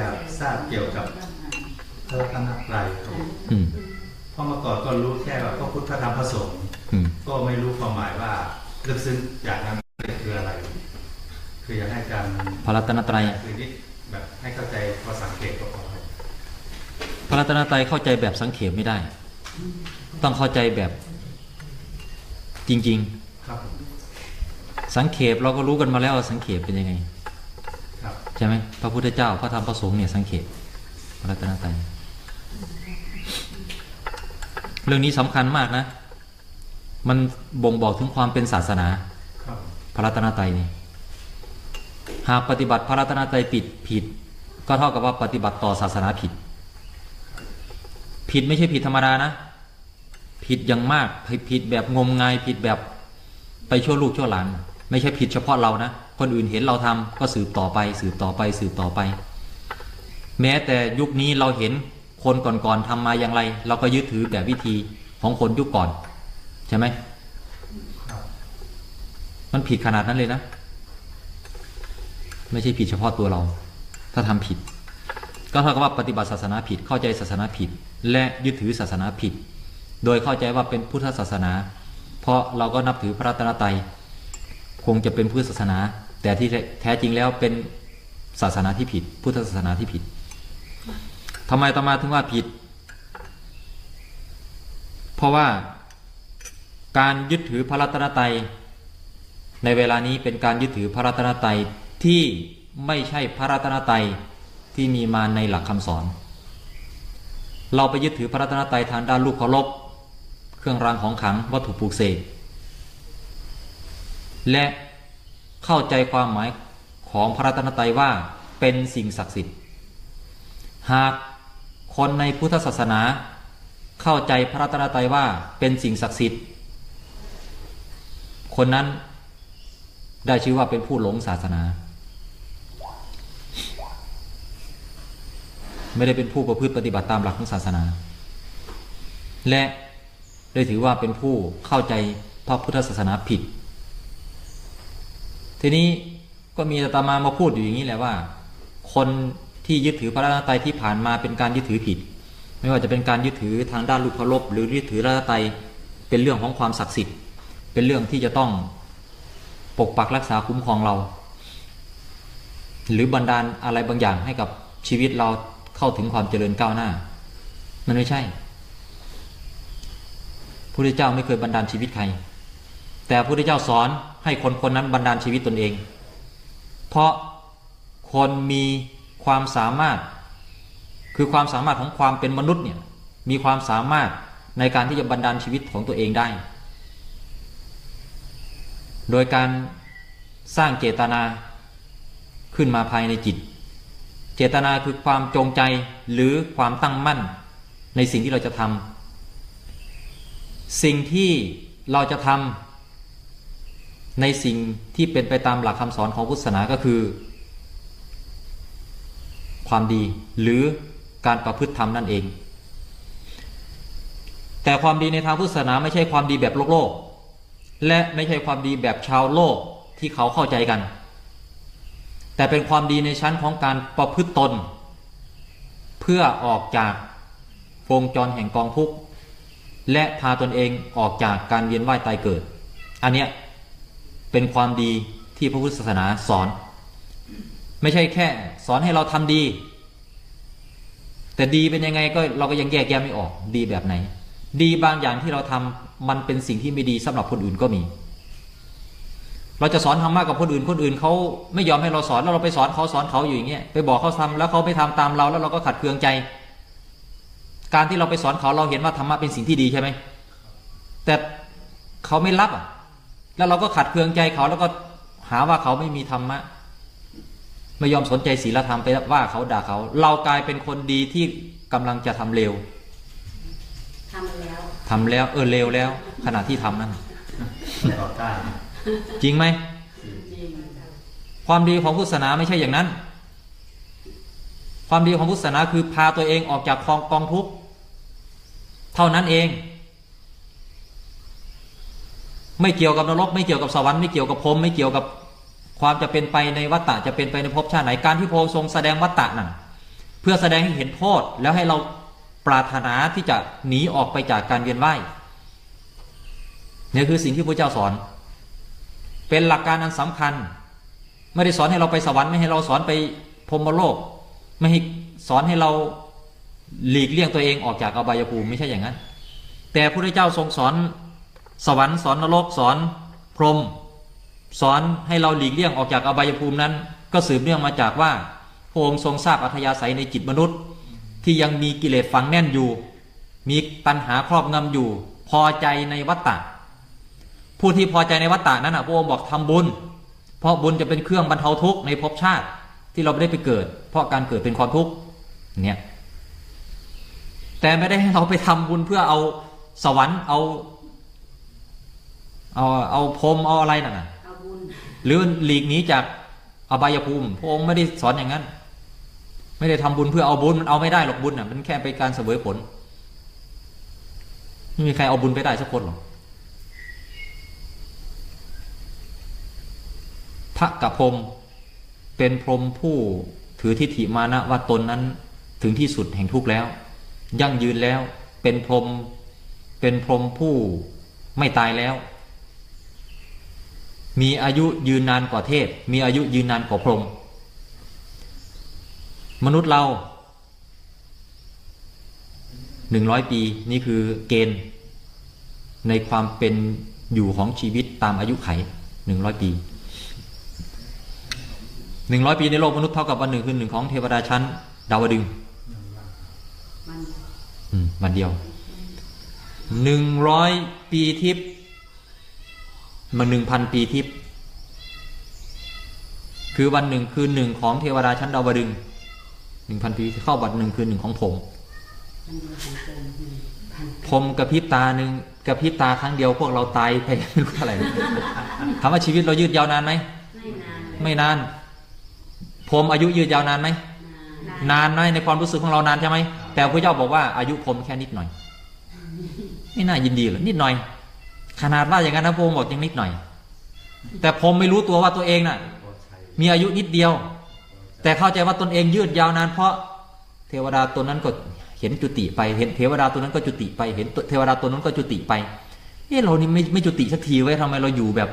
อยากทราบเกี่ยวกับพระรัตนตรัยครับอืมเพราะเมื่อก่อนก็รู้แค่ว่าพระพุทธพระธรรมพระสงฆ์อืมก็ไม่รู้ความหมายว่าลึกซึ้งจากนั้นคืออะไร คืออยากให้อาจารย์พระรัตนตรัยคือนิดแบบให้เข้าใจพอสังเกตก็พอครับพระรัตนตรัยเข้าใจแบบสังเขปไม่ได้ ต้องเข้าใจแบบจริงครับผมๆสังเขปเราก็รู้กันมาแล้วว่าสังเขปเป็นยังไงครับ ใช่ไหมพระพุทธเจ้าพระธรรมพระสงฆ์เนี่ยสังเขปพระรัตนตรัยเรื่องนี้สำคัญมากนะ มันบ่งบอกถึงความเป็นศาสนาพระรัตนตรัยนี่หากปฏิบัติพระรัตนตรัยผิดผิด ก็เท่ากับว่าปฏิบัติต่อศาสนาผิด ผิดไม่ใช่ผิดธรรมดานะ ผิดอย่างมากผิดผิดแบบงมงายผิดแบบไปชั่วลูกชั่วหลาน ไม่ใช่ผิดเฉพาะเรานะ คนอื่นเห็นเราทำก็สืบต่อไป สืบต่อไปสืบต่อไป แม้แต่ยุคนี้เราเห็นคนก่อนๆทำมาอย่างไร เราก็ยึดถือแบบวิธีของคนยุคก่อน ใช่ไหมมันผิดขนาดนั้นเลยนะ ไม่ใช่ผิดเฉพาะตัวเรา ถ้าทำผิด ก็เท่ากับว่าปฏิบัติศาสนาผิดเข้าใจศาสนาผิด และยึดถือศาสนาผิด โดยเข้าใจว่าเป็นพุทธศาสนา เพราะเราก็นับถือพระรัตนตรัย คงจะเป็นพุทธศาสนา แต่ที่แท้จริงแล้วเป็นศาสนาที่ผิด พุทธศาสนาที่ผิดทำไมตมาถึงว่าผิด เพราะว่าการยึดถือพระรัตนตรัยในเวลานี้เป็นการยึดถือพระรัตนตรัยที่ไม่ใช่พระรัตนตรัยที่มีมาในหลักคำสอน เราไปยึดถือพระรัตนตรัยทางด้านลูกเคารพเครื่องรางของขลังวัตถุปลูกเสก และเข้าใจความหมายของพระรัตนตรัยว่าเป็นสิ่งศักดิ์สิทธิ์ หากคนในพุทธศาสนา เข้าใจพระรัตนตรัยว่าเป็นสิ่งศักดิ์สิทธิ์ คนนั้นได้ชื่อว่าเป็นผู้หลงศาสนา ไม่ได้เป็นผู้ประพฤติปฏิบัติตามหลักของศาสนา และได้ถือว่าเป็นผู้เข้าใจพระพุทธศาสนาผิด ทีนี้ก็มีอาตมามาพูดอยู่อย่างนี้แหละว่า คนที่ยึดถือพระรัตนตรัยที่ผ่านมาเป็นการยึดถือผิด ไม่ว่าจะเป็นการยึดถือทางด้านลูกเคารพหรือยึดถือระรัตนตรัยเป็นเรื่องของความศักดิ์สิทธิ์ เป็นเรื่องที่จะต้องปกปักรักษาคุ้มครองเรา หรือบันดาลอะไรบางอย่างให้กับชีวิตเราเข้าถึงความเจริญก้าวหน้า มันไม่ใช่พระพุทธเจ้าไม่เคยบันดาลชีวิตใคร แต่พระพุทธเจ้าสอน ให้คนคนนั้นบันดาลชีวิตตนเอง เพราะคนมีความสามารถ คือความสามารถของความเป็นมนุษย์เนี่ยมีความสามารถในการที่จะบันดาลชีวิตของตัวเองได้ โดยการสร้างเจตนาขึ้นมาภายในจิต เจตนาคือความจงใจหรือความตั้งมั่น ในสิ่งที่เราจะทำสิ่งที่เราจะทำ ในสิ่งที่เป็นไปตามหลักคำสอนของพุทธศาสนาก็คือ ความดีหรือการประพฤติธรรมนั่นเอง แต่ความดีในทางพุทธศาสนาไม่ใช่ความดีแบบโลกโลก และไม่ใช่ความดีแบบชาวโลกที่เขาเข้าใจกัน แต่เป็นความดีในชั้นของการประพฤติตน เพื่อออกจากวงจรแห่งกองทุกข์และพาตนเองออกจากการเวียนว่ายตายเกิด อันเนี้ย เป็นความดีที่พระพุทธศาสนาสอน ไม่ใช่แค่สอนให้เราทำดี แต่ดีเป็นยังไงก็เราก็ยังแยกแยะไม่ออกดีแบบไหน ดีบางอย่างที่เราทำมันเป็นสิ่งที่ไม่ดีสำหรับคนอื่นก็มี เราจะสอนธรรมะกับคนอื่นคนอื่นเขาไม่ยอมให้เราสอนแล้วเราไปสอนเขาสอนเขาอยู่อย่างเงี้ยไปบอกเขาทำแล้วเขาไม่ทำตามเราแล้วเราก็ขัดเคืองใจ การที่เราไปสอนเขาเราเห็นว่าธรรมะเป็นสิ่งที่ดีใช่ไหมแต่เขาไม่รับอะ แล้วเราก็ขัดเคืองใจเขาแล้วก็หาว่าเขาไม่มีธรรมะ ไม่ยอมสนใจศีลธรรมไปว่าเขาด่าเขา เรากลายเป็นคนดีที่กำลังจะทำเร็วทำแล้วทำแล้ว เออเร็วแล้ว ขณะที่ทำนั่นต่อต้านจริงไหมจริงความดีของพุทธศาสนาไม่ใช่อย่างนั้น ความดีของพุทธศาสนาคือพาตัวเองออกจากกองกองทุกข์เท่านั้นเอง ไม่เกี่ยวกับนรก ไม่เกี่ยวกับสวรรค์ไม่เกี่ยวกับพรมไม่เกี่ยวกับความจะเป็นไปในวัฏฏะจะเป็นไปในภพชาติไหนการที่พระทรงแสดงวัฏฏะนั่นเพื่อแสดงให้เห็นโทษแล้วให้เราปรารถนาที่จะหนีออกไปจากการเวียนว่ายนี่คือสิ่งที่พระเจ้าสอน เป็นหลักการอันสำคัญ ไม่ได้สอนให้เราไปสวรรค์ไม่ให้เราสอนไปพรมโลก ไม่ให้สอนให้เราหลีกเลี่ยงตัวเองออกจากอบายภูมิไม่ใช่อย่างนั้น แต่พระเจ้าทรงสอน สวรรค์สอนนรกสอนพรหมสอนให้เราหลีกเลี่ยงออกจากอบายภูมินั้น ก็สืบเนื่องมาจากว่าพระองค์ทรงทราบอัธยาศัยในจิตมนุษย์ ที่ยังมีกิเลสฝังแน่นอยู่ มีตัณหาครอบงำอยู่ พอใจในวัฏฏะผู้ที่พอใจในวัฏฏะนั้นอะพระองค์บอกทำบุญ เพราะบุญจะเป็นเครื่องบรรเทาทุกข์ในภพชาติที่เราไม่ได้ไปเกิด เพราะการเกิดเป็นความทุกข์เนี่ยแต่ไม่ได้ให้เราไปทำบุญเพื่อเอาสวรรค์เอา เอาเอาพรหมเอาอะไรนั่นน่ะเอาบุญหรือหลีกหนีจากอบายภูมิพระองค์ไม่ได้สอนอย่างนั้น ไม่ได้ทำบุญเพื่อเอาบุญมันเอาไม่ได้หรอกบุญอะมันแค่เป็นการเสวยผลไม่มีใครเอาบุญไปได้สักคนหรอกพระกับพรหมเป็นพรหมผู้ถือทิฏฐิมานะว่าตนนั้นถึงที่สุดแห่งทุกข์แล้ว ยั่งยืนแล้วเป็นพรหมเป็นพรหมผู้ไม่ตายแล้ว มีอายุยืนนานกว่าเทพ มีอายุยืนนานกว่าพรหมมนุษย์เราหนึ่งร้อยปีนี่คือเกณฑ์ ในความเป็นอยู่ของชีวิตตามอายุไขหนึ่งร้อยปีหนึ่งร้อยปีในโลกมนุษย์เท่ากับวันหนึ่งคือหนึ่งของเทวดาชั้น ดาวดึงส์มันอืมวันเดียวหนึ่งร้อยปีทิพย์ มันหนึ่งพันปีทิพย์คือวันหนึ่งคือหนึ่งของเทวดาชั้นดาวดึงหนึ่งพันปีเข้าบัตรหนึ่งคือหนึ่งของผมมันเดียวของโกงหนึ่งพันผมกระพริบตาหนึ่งกระพริบตาครั้งเดียวพวกเราตายไปไม่รู้เท่าไหร่ถามว่าชีวิตเรายืดยาวนานไหมไม่นานเลยไม่นานผมอายุยืดยาวนานไหมนานนานไหมในความรู้สึกของเรานานใช่ไหมแต่พระเจ้าบอกว่าอายุผมแค่นิดหน่อย ไม่น่ายินดีหรอกนิดหน่อย ขนาดว่าอย่างนั้นนะพระองค์บอกยังนิดหน่อย แต่ผมไม่รู้ตัวว่าตัวเองน่ะ มีอายุนิดเดียว แต่เข้าใจว่าตนเองยืดยาวนาน เพราะเทวดาตัวนั้นก็เห็นจุติไป เห็นเทวดาตัวนั้นก็จุติไป เห็นเทวดาตัวนั้นก็จุติไป เอ๊ะเรานี่ไม่ไม่จุติสักทีไว้ยทำไมเราอยู่แบบ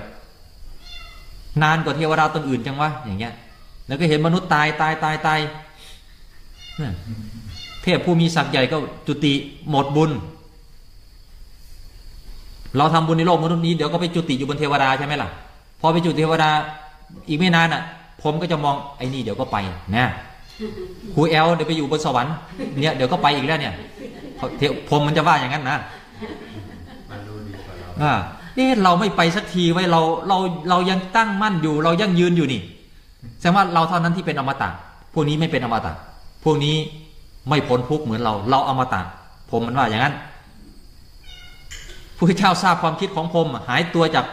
นานกว่าเทวดาตนอื่นจังวะอย่างเงี้ย แล้วก็เห็นมนุษย์ตายตายตายตายเทพผู้มีศักดิ์ใหญ่ก็จุติหมดบุญ เราทำบุญในโลกมนุษย์นี้เดี๋ยวก็ไปจุติอยู่บนเทวดาใช่ไหมล่ะ พอไปจุติเทวดาอีกไม่นานอะ ผมก็จะมองไอ้นี่เดี๋ยวก็ไปนะครูแอลเดี๋ยวไปอยู่บนสวรรค์เนี่ยเดี๋ยวก็ไปอีกแล้วเนี่ยเขาเทวผมมันจะว่าอย่างนั้นนะมันรู้ดีกว่าเราอ่าเอ๊ะเราไม่ไปสักทีไว้ยเราเราเรายังตั้งมั่นอยู่ เรายังยืนอยู่นี่แสดงว่าเราเท่านั้นที่เป็นอมตะพวกนี้ไม่เป็นอมตะพวกนี้ไม่พ้นทุกข์เหมือนเรา เราอมตะผมมันว่าอย่างนั้น พระเจ้าทราบความคิดของผมหายตัวจาก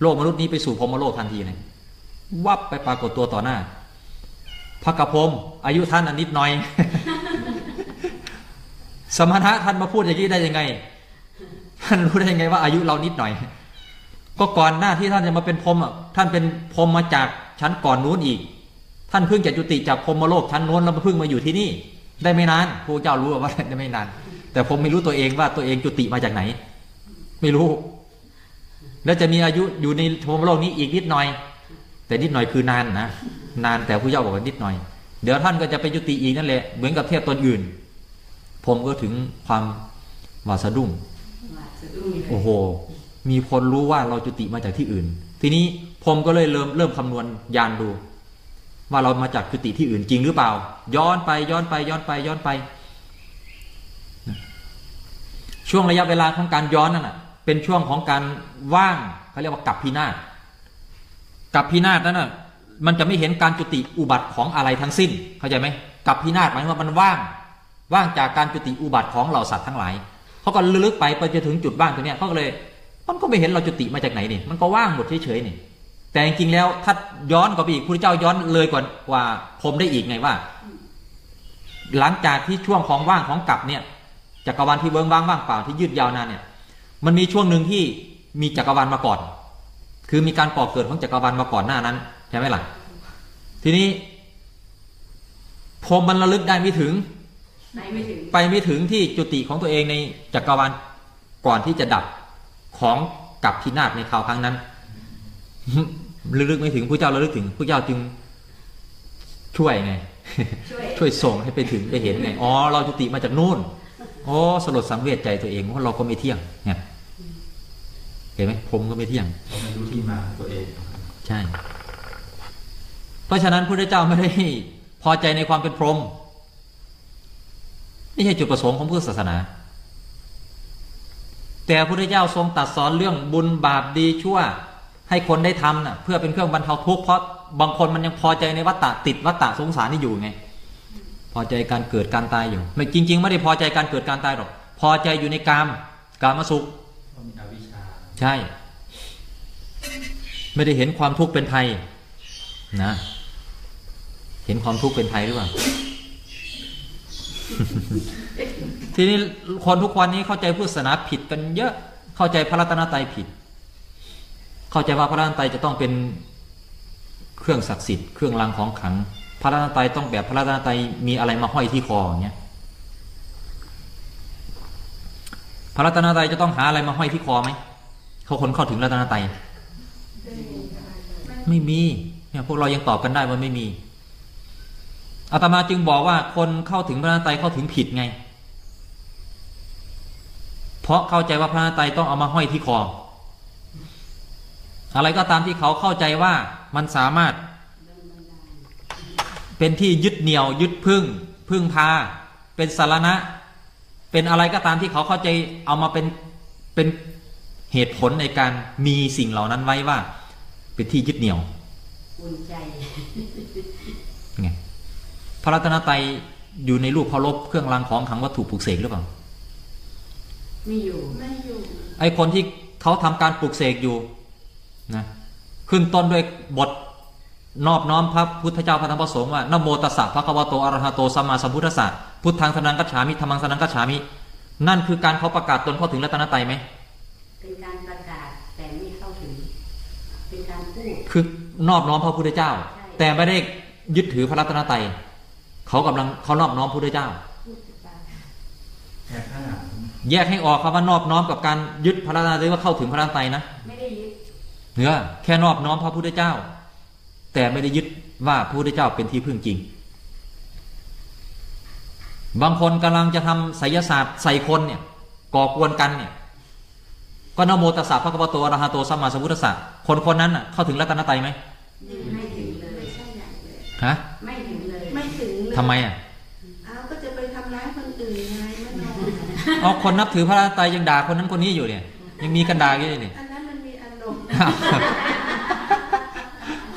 โลกมนุษย์นี้ไปสู่พรหมโลกทันทีเลยวับไปปรากฏตัวต่อหน้า พระกระพรมอายุท่านอันนิดหน่อย สมณะท่านมาพูดอย่างนี้ได้ยังไง ท่านรู้ได้ยังไงว่าอายุเรานิดหน่อย ก็ก่อนหน้าที่ท่านจะมาเป็นพรหมอะท่านเป็นพรหมมาจากชั้นก่อนนู้นอีก ท่านเพิ่งจะจุติจากพรหมโลกชั้นนู้นแล้วเพิ่งมาอยู่ที่นี่ ได้ไม่นานพระเจ้ารู้ว่าได้ไม่นาน แต่ผมไม่รู้ตัวเองว่าตัวเองจุติมาจากไหน ไม่รู้ แล้วจะมีอายุอยู่ในพรหมโลกนี้อีกนิดหน่อย แต่นิดหน่อยคือนานนะนานแต่พระเจ้าบอกว่านิดหน่อย เดี๋ยวท่านก็จะไปจุติอีกนั่นแหละเหมือนกับเทพตนอื่น ผมก็ถึงความหวาดสะดุ้งว่าสะดุ้งเลยโอ้โห มีคนรู้ว่าเราจุติมาจากที่อื่น ทีนี้ผมก็เลยเริ่มเริ่มคำนวณยานดู ว่าเรามาจากจุติที่อื่นจริงหรือเปล่า ย้อนไปย้อนไปย้อนไปย้อนไป ช่วงระยะเวลาของการย้อนนั่นน่ะ เป็นช่วงของการว่างเขาเรียกว่ากับพินาศกับพินาศนั้นน่ะมันจะไม่เห็นการจุติอุบัติของอะไรทั้งสิ้นเข้าใจไหมกับพินาศหมายความว่ามันว่าง ว่างจากการจุติอุบัติของเหล่าสัตว์ทั้งหลายเขาก็ลึกไปไปจะถึงจุดว่างตรงเนี้ยเขาก็เลย มันก็ไม่เห็นเราจุติมาจากไหนนี่มันก็ว่างหมดเฉยๆนี่แต่จริงๆแล้วถ้าย้อนกว่าไปอีกพระเจ้าย้อนเลยกว่ากว่าผมได้อีกไงว่า หลังจากที่ช่วงของว่างของกลับเนี่ยจักรวาลที่เบิ้งว่างว่างเปล่าที่ยืดยาวนานเนี่ย มันมีช่วงหนึ่งที่มีจักรวาลมาก่อน คือมีการก่อเกิดของจักรวาลมาก่อนหน้านั้นใช่ไหมล่ะ ทีนี้พรหมมันระลึกได้ไม่ถึงไปไม่ถึง ไปไม่ถึงที่จุติของตัวเองในจักรวาลก่อนที่จะดับของกับพินาศในคราวครั้งนั้นระลึกไม่ถึงผู้เจ้าระลึกถึงผู้เจ้าจึงช่วยไง ช่วยช่วยส่งให้ไปถึงไปเห็นไงอ๋อเราจุติมาจากนู่นโอ้สลดสังเวชใจตัวเองว่าเราก็ไม่เที่ยงเนี่ย เห็นไหมผมก็ไม่เที่ยงเราไม่รู้ที่มาของตัวเอง ใช่ เพราะฉะนั้นพระเจ้าไม่ได้พอใจในความเป็นพรหมไม่ใช่จุดประสงค์ของพุทธศาสนา แต่พระพุทธเจ้าทรงตรัดสอนเรื่องบุญบาปดีชั่ว ให้คนได้ทำน่ะ เพื่อเป็นเครื่องบรรเทาทุกข์เพราะบางคนมันยังพอใจในวัฏฏะติดวัฏฏะสงสารนี่อยู่ไง พอใจการเกิดการตายอยู่ ไม่จริง ๆ ไม่ได้พอใจการเกิดการตายหรอก พอใจอยู่ในกามกามสุข ใช่ ไม่ได้เห็นความทุกข์เป็นภัยนะ เห็นความทุกข์เป็นภัยหรือเปล่าทีนี้คนทุกวันนี้เข้าใจพุทธศาสนาผิดกันเยอะ เข้าใจพระรัตนตรัยผิด เข้าใจว่าพระรัตนตรัยจะต้องเป็นเครื่องศักดิ์สิทธิ์เครื่องรางของขลัง พระรัตนตรัยต้องแบบพระรัตนตรัยมีอะไรมาห้อยที่คออย่างเงี้ยพระรัตนตรัยจะต้องหาอะไรมาห้อยที่คอไหม เขาคนเข้าถึงรัตนตรัยไม่มีเนี่ยพวกเรายังตอบกันได้ว่าไม่มีอาตมาจึงบอกว่าคนเข้าถึงพระรัตนตรัยเข้าถึงผิดไง เพราะเข้าใจว่าพระรัตนตรัยต้องเอามาห้อยที่คอ อะไรก็ตามที่เขาเข้าใจว่ามันสามารถ เป็นที่ยึดเหนี่ยวยึดพึ่ง พึ่งพา เป็นสารณะ เป็นอะไรก็ตามที่เขาเข้าใจเอามาเป็นเป็น เหตุผลในการมีสิ่งเหล่านั้นไว้ว่า เป็นที่ยึดเหนี่ยวอุ่นใจไงพระรัตนตรัยอยู่ในรูปเคารพเครื่องรางของขลังวัตถุปลุกเสกหรือเปล่าไม่อยู่ไม่อยู่ ไอคนที่เขาทำการปลุกเสกอยู่นะขึ้นต้นด้วยบทนอบน้อมพระพุทธเจ้าพระธรรมพระสงฆ์ว่านะโมตัสสะพระคะวะโตอะระหะโตสัมมาสัมพุทธัสสะพุทธังสนังกัจฉามิธรรมังสนังกัจฉามิ นั่นคือการเขาประกาศตนเข้าถึงรัตนตรัยไหม เป็นการประกาศแต่ไม่เข้าถึง เป็นการพูดคือนอบน้อมพระพุทธเจ้าใช่แต่ไม่ได้ยึดถือพระรัตนตรัยเขากำลังเขานอบน้อมพระพุทธเจ้าพูดจะตามแค่ข้างหลังแยกให้ออกครับว่านอบน้อมกับการยึดพระรัตนตรัยว่าเข้าถึงพระรัตนตรัยนะไม่ได้ยึดเนื้อแค่นอบน้อมพระพุทธเจ้า แต่ไม่ได้ยึดว่าพระพุทธเจ้าเป็นที่พึ่งจริง บางคนกำลังจะทำไสยศาสตร์ใส่คนเนี่ยก่อกวนกันเนี่ย ก็นะโมตัสสะพระคัมภโตอะระหะโตสัมมาสัมพุทธัสสะคนคนนั้นน่ะเข้าถึงรัตนตรัยไหมไม่ถึงเลยไม่ใช่อย่างเลยฮะไม่ถึงเลยไม่ถึงเลยทำไมอะเอาก็จะไปทำร้ายคนอื่นไงมันนอนเอาคนนับถือพระรัตนตรัยยังด่าคนนั้นคนนี้อยู่เนี่ย ยังมีกันด่าอยู่เลยเนี่ยอันนั้นมันมีอารมณ์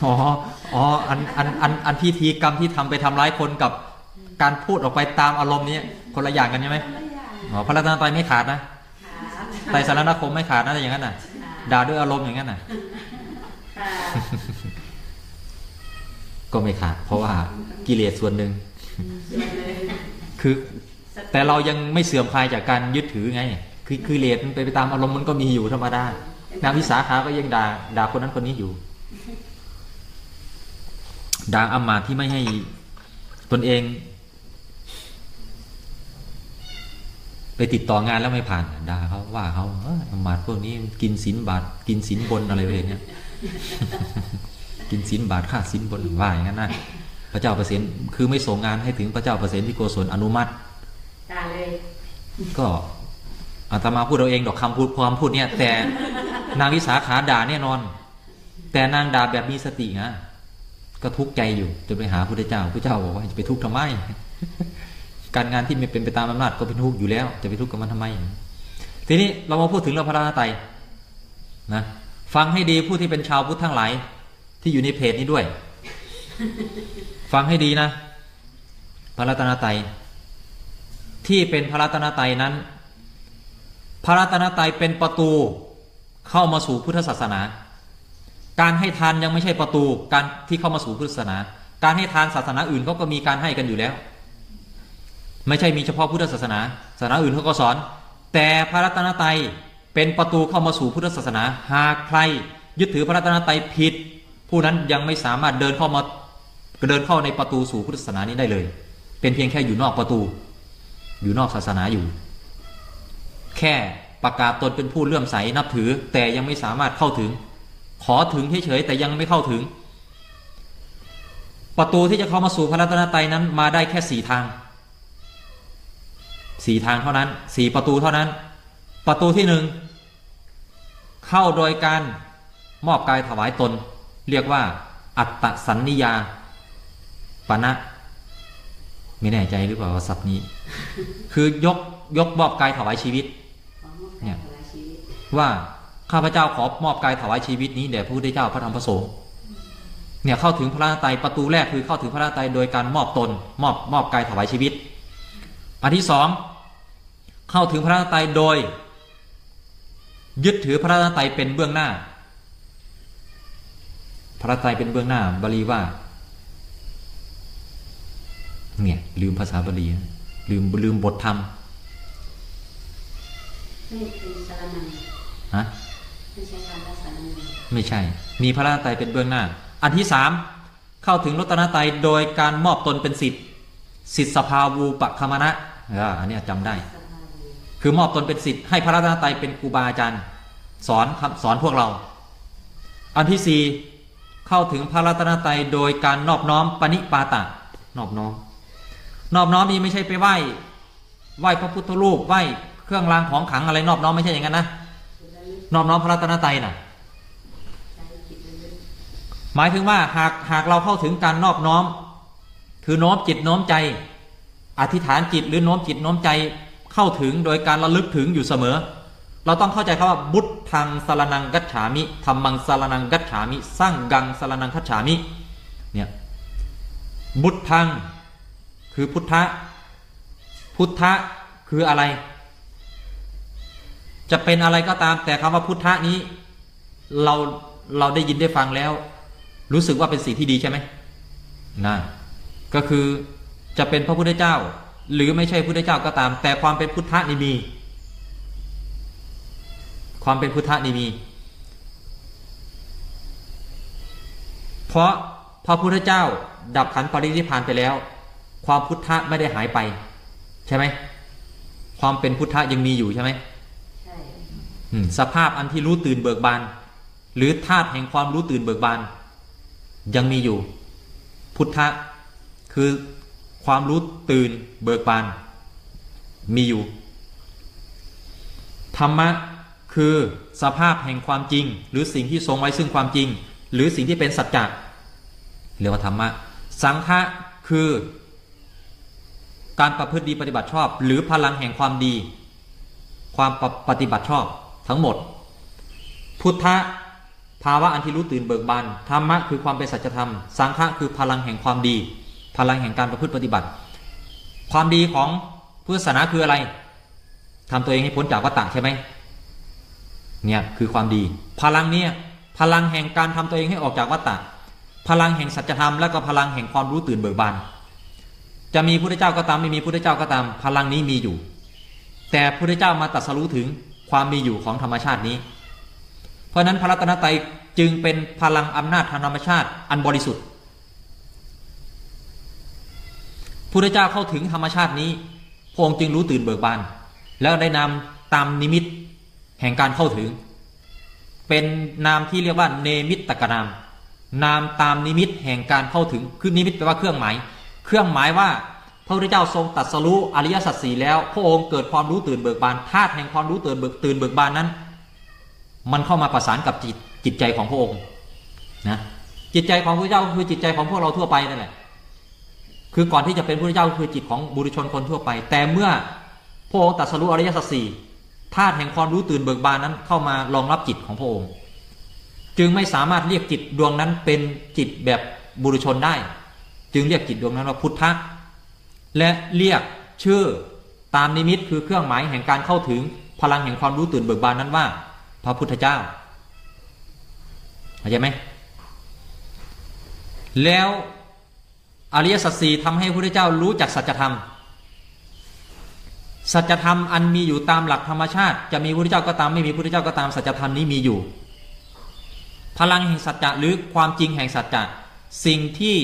อ๋ออ๋ออันอันอันอันพิธีกรรมที่ทำไปทำร้ายคนกับการพูดออกไปตามอารมณ์นี้คนละอย่างกันใช่ไหมไม่อย่างอ๋อพระรัตนตรัยไม่ขาดนะขา ไตรสารณคมไม่ขาดนะแต่อย่างนั้นน่ะ ด่าด้วยอารมณ์อย่างนั้นน่ะขาก็ไม่ขาด เพราะว่ากิเลสส่วนหนึ่งส่วนเลยคือ แต่เรายังไม่เสื่อมคลายจากการยึดถือไง คือคือเลสมันไปไปตามอารมณ์มันก็มีอยู่ธรรมดานางวิสาขาก็ยังด่าด่าคนนั้นคนนี้อยู่ด่าอามาตย์ที่ไม่ให้ตนเอง ไปติดต่องานแล้วไม่ผ่านด่าเขาว่าเขาเอ้ยอามาตย์พวกนี้กินสินบาทกินสินบนอะไรแบบเนี้ยกินสินบาทค่าสินบนว่าอย่างนั้นนะพระเจ้าประสิทธิ์คือไม่ส่งงานให้ถึงพระเจ้าประสิทธิ์ที่โกศลอนุมัติตาเลยก็อาตมาพูดเอาเองดอกคำพูดความพูดเนี่ยแต่นางวิสาขาด่าแน่นอน แต่นางด่าแบบมีสตินะก็ทุกข์ใจอยู่จะไปหาพระพุทธเจ้าพระเจ้าบอกว่าจะไปทุกข์ทำไม การงานที่ไม่เป็นไปตามอำนาจก็เป็นทุกข์อยู่แล้ว จะไปทุกข์กับมันทำไม ทีนี้เรามาพูดถึงเรื่องพระราตรนะฟังให้ดีผู้ที่เป็นชาวพุทธทั้งหลาย ที่อยู่ในเพจนี้ด้วย ฟังให้ดีนะ พระรัตนตรัยที่เป็นพระรัตนตรัยนั้น พระรัตนตรัยเป็นประตูเข้ามาสู่พุทธศาสนา การให้ทานยังไม่ใช่ประตูการที่เข้ามาสู่พุทธศาสนา การให้ทานศาสนาอื่นเขาก็มีการให้กันอยู่แล้ว ไม่ใช่มีเฉพาะพุทธศาสนา ศาสนาอื่นเขาก็สอน แต่พระรัตนตรัยเป็นประตูเข้ามาสู่พุทธศาสนา หากใคร ยึดถือพระรัตนตรัยผิด ผู้นั้นยังไม่สามารถเดินเข้ามาเดินเข้าในประตูสู่พุทธศาสนานี้ได้เลย เป็นเพียงแค่อยู่นอกประตู อยู่นอกศาสนาอยู่ แค่ประกาศตนเป็นผู้เลื่อมใสนับถือ แต่ยังไม่สามารถเข้าถึง ขอถึงเฉยๆแต่ยังไม่เข้าถึง ประตูที่จะเข้ามาสู่พระรัตนตรัยนั้นมาได้แค่สี่ทาง สี่ทางเท่านั้นสี่ประตูเท่านั้น ประตูที่หนึ่งเข้าโดยการมอบกายถวายตน เรียกว่า อัตตสันนิยาปณะไม่แน่ใจหรือเปล่าว่าศัพท์นี้ คือยกยกมอบกายถวายชีวิตเนี่ยว่าข้าพเจ้าขอมอบกายถวายชีวิตนี้แด่พระพุทธเจ้าพระธรรมพระสงฆ์เนี่ยเข้าถึงพระราตรัยประตูแรกคือเข้าถึงพระราตรัยโดยการมอบตน มอบมอบกายถวายชีวิต อันที่สองเข้าถึงพระราตรัยโดย ยึดถือพระราตรัยเป็นเบื้องหน้า พระราตรัยเป็นเบื้องหน้าบาลีว่าเนี่ยลืมภาษาบาลีนะลืมลืมบทธรรมนี่คือสารนังฮะไม่ใช่คำว่าสารนังไม่ใช่ มีพระราตรัยเป็นเบื้องหน้า อันที่สามเข้าถึงรัตนตรัยโดยการมอบตนเป็นสิทธิ์สิทธิสภาวูปะคมณะ อันนี้ยจำได้ คือมอบตนเป็นสิทธิ์ให้พระรัตนตรัยเป็นครูบาอาจารย์ สอนครับสอนพวกเรา อันที่สี่เข้าถึงพระรัตนตรัยโดยการนอบน้อมปณิปาตะนอบน้อม นอบน้อมนี้ไม่ใช่ไปไหว้ไหว้พระพุทธรูปไหว้เครื่องรางของขังอะไรนอบน้อมไม่ใช่อย่างนั้นนะนอบน้อมพระรัตนตรัยน่ะใจจิตระหมายถึงว่าหากหากเราเข้าถึงการนอบน้อม คือโน้มจิตโน้มใจ อธิษฐานจิตหรือโน้มจิตโน้มใจเข้าถึงโดยการระลึกถึงอยู่เสมอ เราต้องเข้าใจคำว่าบุตทังสารนังกัจฉามิธรรมังสารนังกัจฉามิสร้างกังสารนังกัจฉามิเนี่ยบุตทังคือพุทธะพุทธะคืออะไร จะเป็นอะไรก็ตามแต่คำว่าพุทธะนี้ เราเราได้ยินได้ฟังแล้ว รู้สึกว่าเป็นสิ่งที่ดีใช่ไหมนะก็คือ จะเป็นพระพุทธเจ้า หรือไม่ใช่พุทธเจ้าก็ตาม แต่ความเป็นพุทธะนี่มี ความเป็นพุทธะนี่มี เพราะพระพุทธเจ้าดับขันธ์ปรินิพพานไปแล้ว ความพุทธะไม่ได้หายไป ใช่ไหมความเป็นพุทธะยังมีอยู่ใช่ไหมใช่อืมสภาพอันที่รู้ตื่นเบิกบาน หรือธาตุแห่งความรู้ตื่นเบิกบาน ยังมีอยู่ พุทธะคือ ความรู้ตื่นเบิกบาน มีอยู่ ธรรมะคือสภาพแห่งความจริง หรือสิ่งที่ทรงไว้ซึ่งความจริง หรือสิ่งที่เป็นสัจจะเรียกว่าธรรมะ สังฆะคือ การประพฤติดีปฏิบัติชอบ หรือพลังแห่งความดี ความปปฏิบัติชอบทั้งหมด พุทธะภาวะอันที่รู้ตื่นเบิกบานธรรมะคือความเป็นสัจธรรม สังฆะคือพลังแห่งความดี พลังแห่งการประพฤติปฏิบัติ ความดีของพุทธศาสนาคืออะไรทำตัวเองให้พ้นจากวัฏฏะใช่ไหมเนี่ยคือความดี พลังเนี่ยพลังแห่งการทำตัวเองให้ออกจากวัฏฏะพลังแห่งสัจธรรมและก็พลังแห่งความรู้ตื่นเบิกบานจะมีพุทธเจ้าก็ตามไม่มีพุทธเจ้าก็ตาม พลังนี้มีอยู่ แต่พระพุทธเจ้ามาตรัสรู้ถึงความมีอยู่ของธรรมชาตินี้ เพราะฉะนั้นพระรัตนตรัยจึงเป็นพลังอำนาจทางธรรมชาติอันบริสุทธิ์ พุทธเจ้าเข้าถึงธรรมชาตินี้พระองค์จึงรู้ตื่นเบิกบาน แล้วได้นำตามนิมิตแห่งการเข้าถึง เป็นนามที่เรียกว่าเนมิตตกนาม นามตามนิมิตแห่งการเข้าถึงคือนิมิตแปลว่าเครื่องหมาย เครื่องหมายว่าพระพุทธเจ้าทรงตรัสรู้อริยสัจสี่แล้ว พระองค์เกิดความรู้ตื่นเบิกบานธาตุแห่งความรู้ตื่นเบิกตื่นเบิกบานนั้น มันเข้ามาประสานกับจิตจิตใจของพระองค์นะจิตใจของพระเจ้าคือจิตใจของพวกเราทั่วไปนั่นแหละ คือก่อนที่จะเป็นพระเจ้าก็คือจิตของบุรุชนคนทั่วไป แต่เมื่อพระองค์ตรัสรู้อริยสัจสี่ธาตุแห่งความรู้ตื่นเบิกบานนั้นเข้ามารองรับจิตของพระองค์ จึงไม่สามารถเรียกจิตดวงนั้นเป็นจิตแบบบุรุชนได้ จึงเรียกจิตดวงนั้นว่าพุทธะและเรียกชื่อตามนิมิตคือเครื่องหมายแห่งการเข้าถึงพลังแห่งความรู้ตื่นเบิกบานนั้นว่า พระพุทธเจ้าเข้าใจไหมแล้ว อริยสัจสี่ทำให้พระพุทธเจ้ารู้จักสัจธรรม สัจธรรมอันมีอยู่ตามหลักธรรมชาติ จะมีพระพุทธเจ้าก็ตามไม่มีพระพุทธเจ้าก็ตามสัจธรรมนี้มีอยู่ พลังแห่งสัจจะหรือความจริงแห่งสัจจะสิ่งที่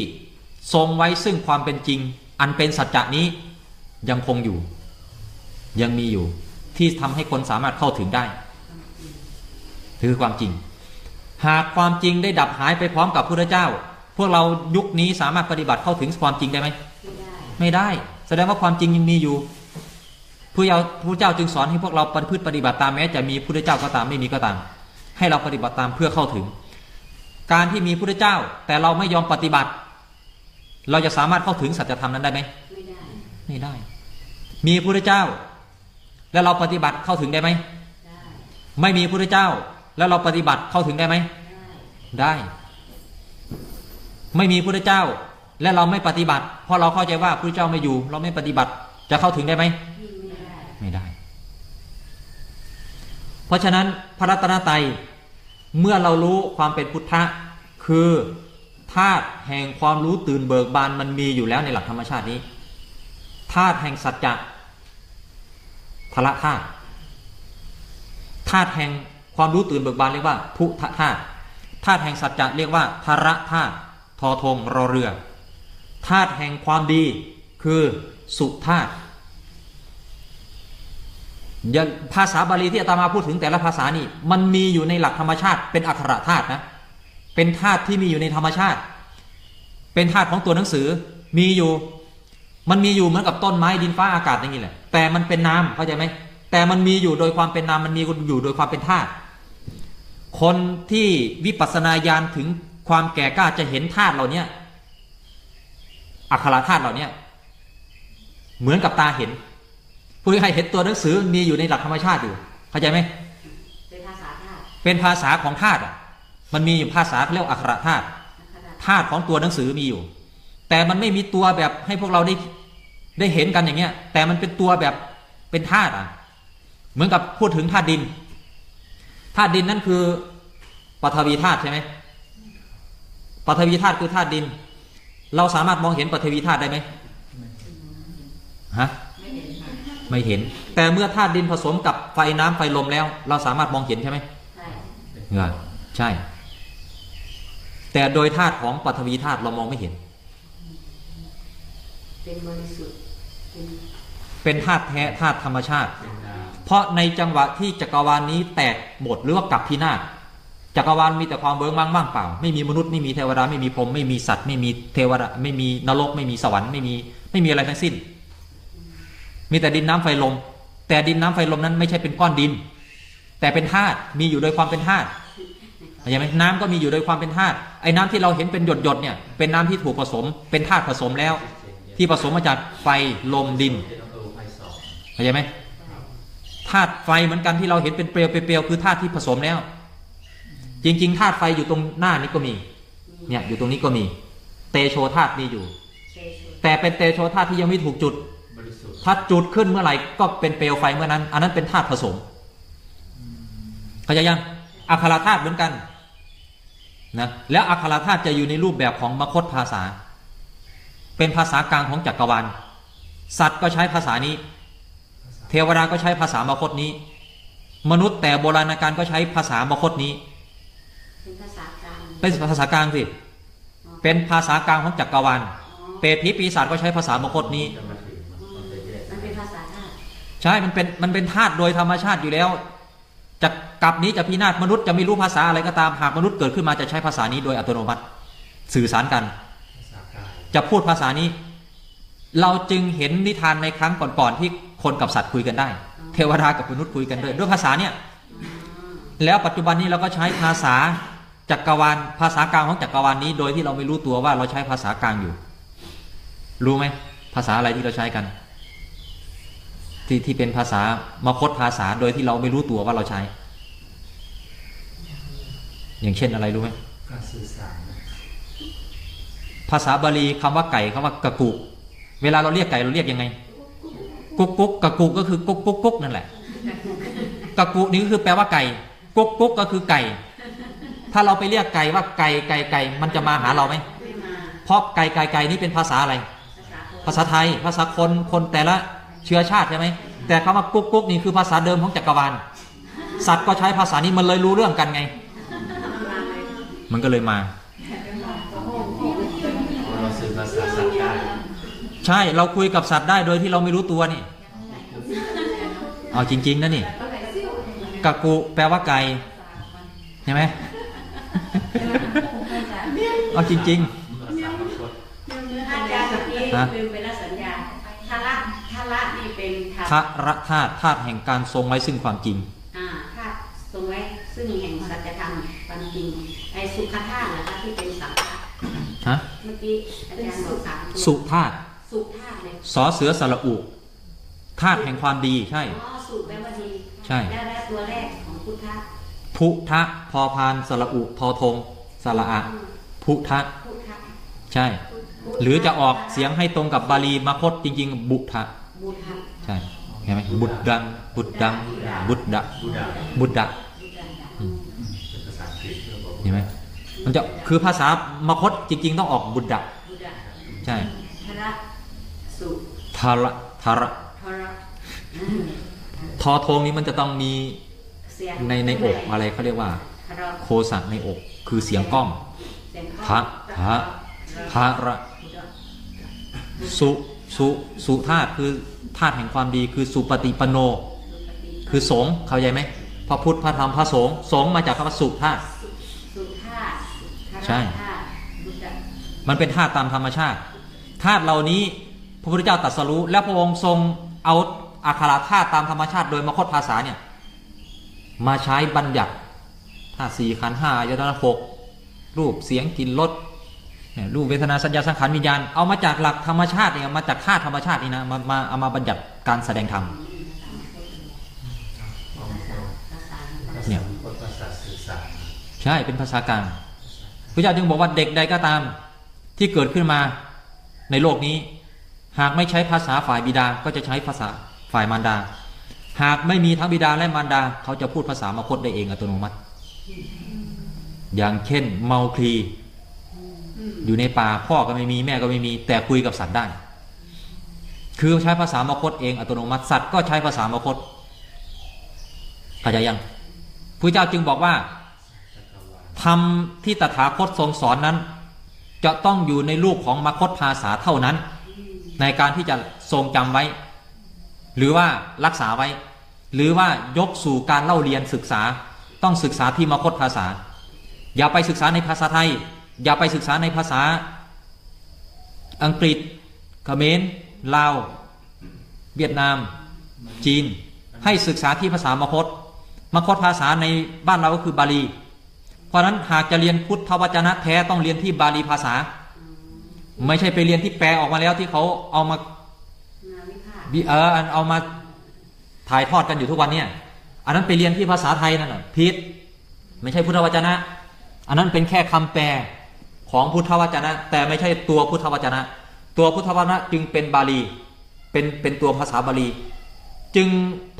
ทรงไว้ซึ่งความเป็นจริง อันเป็นสัจจะนี้ยังคงอยู่ ยังมีอยู่ที่ทำให้คนสามารถเข้าถึงได้คือความจริง หากความจริงได้ดับหายไปพร้อมกับพระพุทธเจ้า พวกเรายุคนี้สามารถปฏิบัติเข้าถึงความจริงได้ไหมไม่ได้ไม่ได้แสดงว่าความจริงยังมีอยู่ผู้เยาผู้เจ้าจึงสอนให้พวกเราปฏิพฤติปฏิบัติตามแม้จะมีพระเจ้าก็ตามไม่มีก็ตาม ให้เราปฏิบัติตามเพื่อเข้าถึง การที่มีพระเจ้าแต่เราไม่ยอมปฏิบัติ เราจะสามารถเข้าถึงสัจธรรมนั้นได้ไหมไม่ได้ไม่ได้ มีพระเจ้า แล้วเราปฏิบัติเข้าถึงได้ไหมได้ไม่มีพระเจ้า แล้วเราปฏิบัติเข้าถึงได้ไหมได้ ไม่มีพระเจ้า และเราไม่ปฏิบัติ เพราะเราเข้าใจว่าพระเจ้าไม่อยู่ เราไม่ปฏิบัติ จะเข้าถึงได้ไหมไม่ได้ไม่ได้ เพราะฉะนั้นพระรัตนตรัยเมื่อเรารู้ความเป็นพุทธะคือธาตุแห่งความรู้ตื่นเบิกบานมันมีอยู่แล้วในหลักธรรมชาตินี้ธาตุแห่งสัจจะพละธาตุธาตุแห่งความรู้ตื่นเบิกบานเรียกว่าพุทธธาตุธาตุแห่งสัจจะเรียกว่าภระธาตุ ทอทงรอเรือธาตุแห่งความดีคือสุธาตุภาษาบาลีที่อาตมาพูดถึงแต่ละภาษานี่มันมีอยู่ในหลักธรรมชาติ เป็นอักขระธาตุนะเป็นธาตุที่มีอยู่ในธรรมชาติ เป็นธาตุของตัวหนังสือมีอยู่มันมีอยู่เหมือนกับต้นไม้ดินฟ้าอากาศอย่างนี้แหละ แต่มันเป็นนามเข้าใจไหมแต่มันมีอยู่โดยความเป็นนามมันมีอยู่โดยความเป็นธาตุคนที่วิปัสสนาญาณถึง ความแก่กล้าจะเห็นธาตุเหล่าเนี้ยอักขระธาตุเหล่าเนี้ยเหมือนกับตาเห็นผู้ที่ให้เห็นตัวหนังสือมีอยู่ในหลักธรรมชาติอยู่เข้าใจไหมเป็นภาษาธาตุเป็นภาษาของธาตุอะมันมีอยู่ภาษาเขาเรียกว่าอักขระธาตุนะคะธาตุของตัวหนังสือมีอยู่ แต่มันไม่มีตัวแบบให้พวกเราได้ได้เห็นกันอย่างเงี้ย แต่มันเป็นตัวแบบเป็นธาตุอะ เหมือนกับพูดถึงธาตุดินธาตุดินนั่นคือปฐวีธาตุใช่ไหม ปฐวีธาตุคือธาตุดิน เราสามารถมองเห็นปฐวีธาตุได้ไหมฮะไม่เห็นค่ะไม่เห็นแต่เมื่อธาตุดินผสมกับไฟน้ำไฟลมแล้ว เราสามารถมองเห็นใช่ไหมใช่เงาใช่ แต่โดยธาตุของปฐวีธาตุเรามองไม่เห็น เป็นบริสุทธิ์เป็นเป็นธาตุแท้ธาตุธรรมชาติเป็นนามเพราะในจังหวะที่จักรวาลนี้แตกหมดหรือว่ากลับพินาศ จักรวาลมีแต่ความเบิ้งบ้างบ้างเปล่า ไม่มีมนุษย์ไม่มีเทวดาไม่มีพรหมไม่มีสัตว์ ไม่มีเทวดาไม่มีนรกไม่มีสวรรค์ไม่มีไม่มีอะไรทั้งสิ้น มีแต่ดินน้ำไฟลม แต่ดินน้ำไฟลมนั้นไม่ใช่เป็นก้อนดิน แต่เป็นธาตุมีอยู่โดยความเป็นธาตุเข้าใจไหมน้ำก็มีอยู่โดยความเป็นธาตุไอ้น้ำที่เราเห็นเป็นหยดหยดๆเนี่ยเป็นน้ำที่ถูกผสมเป็นธาตุผสมแล้ว ที่ผสมมาจากไฟลมดินเจ็ดองไงเข้าใจไหมธาตุไฟเหมือนกันที่เราเห็นเป็นเปลวเปลวคือธาตุที่ผสมแล้ว จริงๆธาตุไฟอยู่ตรงหน้านี้ก็มี เนี่ยอยู่ตรงนี้ก็มี เตโชธาตุมีอยู่เซชุแต่เป็นเตโชธาตุที่ยังไม่ถูกจุดบริสุทธิ์ถ้าจุดขึ้นเมื่อไหร่ก็เป็นเปลวไฟเมื่อนั้น อันนั้นเป็นธาตุผสมเข้าใจยังอัคคาธาตุเหมือนกันนะแล้วอัคคาธาตุจะอยู่ในรูปแบบของมคตภาษา เป็นภาษากลางของจักรวาลสัตว์ก็ใช้ภาษานี้ เทวดาก็ใช้ภาษามคตนี้ มนุษย์แต่โบราณกาลก็ใช้ภาษามคตนี้ เป็นภาษากลางเป็นภาษากลางสิ เป็นภาษากลางของจักรวาลอ๋อเปรตผีปีศาจก็ใช้ภาษามคตนี้จะมาถึงมันจะแยกมันเป็นภาษาธาตุ ใช่ มันเป็น มันเป็นธาตุโดยธรรมชาติอยู่แล้วจะกลับนี้จะพินาศมนุษย์จะไม่รู้ภาษาอะไรก็ตามหากมนุษย์เกิดขึ้นมาจะใช้ภาษานี้โดยอัตโนมัติ สื่อสารกันภาษากายจะพูดภาษานี้ เราจึงเห็นนิทานในครั้งก่อนๆที่คนกับสัตว์คุยกันได้ เทวดากับมนุษย์คุยกันด้วยด้วยภาษาเนี่ยแล้วปัจจุบันนี้เราก็ใช้ภาษา จักรวาลภาษากลางของจักรวาลนี้โดยที่เราไม่รู้ตัวว่าเราใช้ภาษากลางอยู่ รู้ไหมภาษาอะไรที่เราใช้กัน ที่ที่เป็นภาษามาคตภาษาโดยที่เราไม่รู้ตัวว่าเราใช้ อย่างเช่นอะไรรู้ไหมการสื่อสารภาษาบาลีคำว่าไก่คำว่ากะกุเวลาเราเรียกไก่เราเรียกยังไง กุ๊กกุ๊กกะกุก็คือกุ๊กกุ๊กกุ๊กนั่นแหละกะกุนี่ก็คือแปลว่าไก่กุ๊กกุ๊กก็คือไก่ ถ้าเราไปเรียกไก่ว่าไก่ไก่ไก่มันจะมาหาเราไหมไม่มาเพราะไก่ไก่ไก่นี่เป็นภาษาอะไรภาษาโคภาษาไทย ภาษาคนคนแต่ละเชื้อชาติใช่ไหมแต่คำว่ากุ๊กกุ๊กนี่คือภาษาเดิมของจักรวาลสัตว์ก็ใช้ภาษานี้มันเลยรู้เรื่องกันไงมาเลยมันก็เลยมาเราสื่อภาษาสัตว์ได้ใช่เราคุยกับสัตว์ได้โดยที่เราไม่รู้ตัวนี่เอาจริง ๆนะนี่กะกุแปลว่าไก่ใช่ไหม เอาจริงอาจารย์เมื่อกี้ฮะลืมไปแล้วสัญญาทาระทาระนี่เป็นธาๆทะระธาตุธาตุแห่งการทรงไว้ซึ่งความจริงอ่าธาตุทรงไว้ซึ่งแห่งสัจธรรมความจริงไอ้สุขธาตุนะคะที่เป็นสัมภะฮะเมื่อกี้อาจารย์บอกสามตัวสุธาตุสุธาตุเลยสอเสือสระอุธาตุแห่งความดีใช่อ๋อสุแปลว่าดีใช่แล้วแล้วตัวแรกของพุทธะ พุทะพอพานสระอุทอทงสระอะอืมพุทะพุทธะใช่พุทธหรือจะออกเสียงให้ตรงกับบาลีมาคตจริง ๆ บุทะบุทธะใช่เห็นไหมบุตดังบุตดังบุตดะบูดาบุตดะบุทธะเป็นภาษาอังกฤษเรื่องบอกเห็นไหมมันจะคือภาษามาคตจริง ๆ ต้องออกบุตดะบุทธะใช่ทาระสุทาระทาระทาระอืมทอทงนี้มันจะต้องมีเสียง ในในอกอะไรเขาเรียกว่าทาระโคสักในอก คือเสียงก้องเสียงทะทะทาระสุสุสุธาตุคือธาตุแห่งความดีคือสุปฏิปโน คือสงฆ์เข้าใจไหมพระพุทธพระธรรมพระสงฆ์สงฆ์มาจากคำว่าสุธาตุสุธาตุทาระใช่ธาตุบุทธะมันเป็นธาตุตามธรรมชาติธาตุเหล่านี้พระพุทธเจ้าตรัสรู้ และพระองค์ทรงเอาอาคาราธาตุตามธรรมชาติ โดยมคตภาษาเนี่ย มาใช้บัญญัติธาตุสี่ขันห้ายตนะหกรูปเสียงกลิ่นรสเนี่ยรูปเวทนาสัญญาสังขารวิญญาณเอามาจากหลักธรรมชาติเนี่ยมาจากธาตุธรรมชาตินี่นะมามาเอามาบัญญัติการแสดงธรรมเนี่ยใช่เป็นภาษากลางพระเจ้าจึงบอกว่าเด็กใดก็ตาม ที่เกิดขึ้นมาในโลกนี้ หากไม่ใช้ภาษาฝ่ายบิดาก็จะใช้ภาษาฝ่ายมารดา หากไม่มีทั้งบิดาและมารดา เขาจะพูดภาษามคตได้เองอัตโนมัติ อย่างเช่น เมาคลี อยู่ในป่าพ่อก็ไม่มีแม่ก็ไม่มี แต่คุยกับสัตว์ได้ คือใช้ภาษามคตเองอัตโนมัติสัตว์ก็ใช้ภาษามคตเข้าใจยังพระเจ้าจึงบอกว่าธรรมที่ตถาคตทรงสอนนั้น จะต้องอยู่ในรูปของมคตภาษาเท่านั้น ในการที่จะทรงจำไว้ หรือว่ารักษาไว้ หรือว่ายกสู่การเล่าเรียนศึกษาต้องศึกษาที่มคตภาษา อย่าไปศึกษาในภาษาไทย อย่าไปศึกษาในภาษา อังกฤษเขมรลาว เวียดนาม จีน ให้ศึกษาที่ภาษามคตมคตภาษาในบ้านเราก็คือบาลี เพราะฉะนั้นหากจะเรียนพุทธวจนะแท้ต้องเรียนที่บาลีภาษา ไม่ใช่ไปเรียนที่แปลออกมาแล้วที่เขาเอามางานวิพากษ์บิเอออันเอามา ถ่ายทอดกันอยู่ทุกวันเนี่ยอันนั้นไปเรียนที่ภาษาไทยนั่นน่ะผิดไม่ใช่พุทธวจนะ อันนั้นเป็นแค่คำแปลของพุทธวจนะ แต่ไม่ใช่ตัวพุทธวจนะ ตัวพุทธวจนะจึงเป็นบาลี เป็นเป็นตัวภาษาบาลี จึง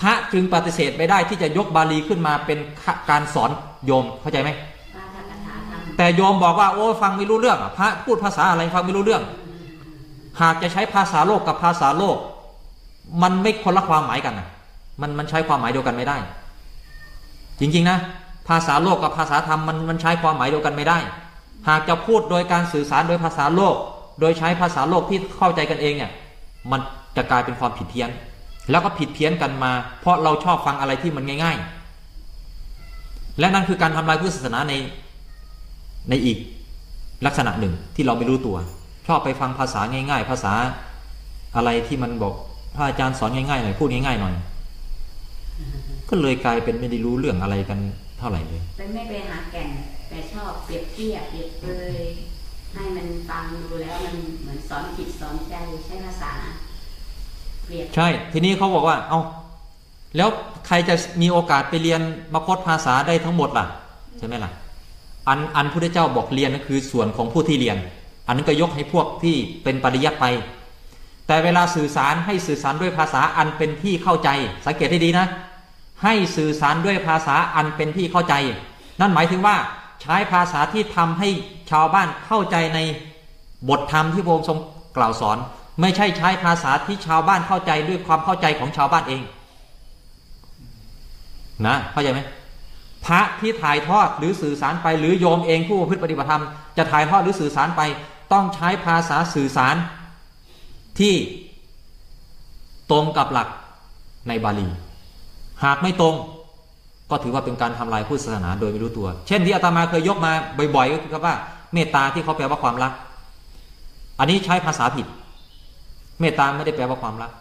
พระจึงปฏิเสธไม่ได้ที่จะยกบาลีขึ้นมาเป็นการสอนโยมเข้าใจไหมปาฐกถาธรรมแต่โยมบอกว่าโอ้ฟังไม่รู้เรื่องอะพระพูดภาษาอะไรฟังไม่รู้เรื่อง หากจะใช้ภาษาโลกกับภาษาโลก มันไม่คนละความหมายกันนะ มันมันใช้ความหมายเดียวกันไม่ได้ จริง ๆ นะ ภาษาโลกกับภาษาธรรมมันมันใช้ความหมายเดียวกันไม่ได้ หากจะพูดโดยการสื่อสารโดยภาษาโลก โดยใช้ภาษาโลกที่เข้าใจกันเองเนี่ยมันจะกลายเป็นความผิดเพี้ยน แล้วก็ผิดเพี้ยนกันมา เพราะเราชอบฟังอะไรที่มันง่าย ๆ และนั่นคือการทำลายพุทธศาสนาในในอีกลักษณะหนึ่งที่เราไม่รู้ตัว ชอบไปฟังภาษาง่าย ๆ ภาษาอะไรที่มันบอกพระอาจารย์สอนง่ายๆหน่อยพูดง่ายๆหน่อย ก็เลยกลายเป็นไม่ได้รู้เรื่องอะไรกันเท่าไหร่เลยเป็นไม่ไปหาแก่นแต่ชอบเปรียบเทียบเปรียบเปรยให้มันฟังดูแล้วมันเหมือนสอนจิตสอนใจใช้ภาษาเปรียบใช่ ทีนี้เขาบอกว่า เอาแล้วใครจะมีโอกาสไปเรียนมคตภาษาได้ทั้งหมดล่ะ ใช่ไหมล่ะ อันอันพุทธเจ้าบอกเรียนนั่นคือส่วนของผู้ที่เรียน อันนั้นก็ยกให้พวกที่เป็นปริยัติไป แต่เวลาสื่อสารให้สื่อสารด้วยภาษาอันเป็นที่เข้าใจ สังเกตให้ดีนะ ให้สื่อสารด้วยภาษาอันเป็นที่เข้าใจ นั่นหมายถึงว่าใช้ภาษาที่ทำให้ชาวบ้านเข้าใจในบทธรรมที่พระองค์ทรงกล่าวสอน ไม่ใช่ใช้ภาษาที่ชาวบ้านเข้าใจด้วยความเข้าใจของชาวบ้านเอง นะเข้าใจไหมพระที่ถ่ายทอดหรือสื่อสารไปหรือโยมเองผู้ประพฤติปฏิบัติธรรมจะถ่ายทอดหรือสื่อสารไป ต้องใช้ภาษาสื่อสารที่ตรงกับหลักในบาลี หากไม่ตรง ก็ถือว่าเป็นการทำลายพุทธศาสนาโดยไม่รู้ตัว เช่นที่อาตมาเคยยกมาบ่อยๆก็คือว่าเมตตาที่เขาแปลว่าความรัก อันนี้ใช้ภาษาผิด เมตตาไม่ได้แปลว่าความรัก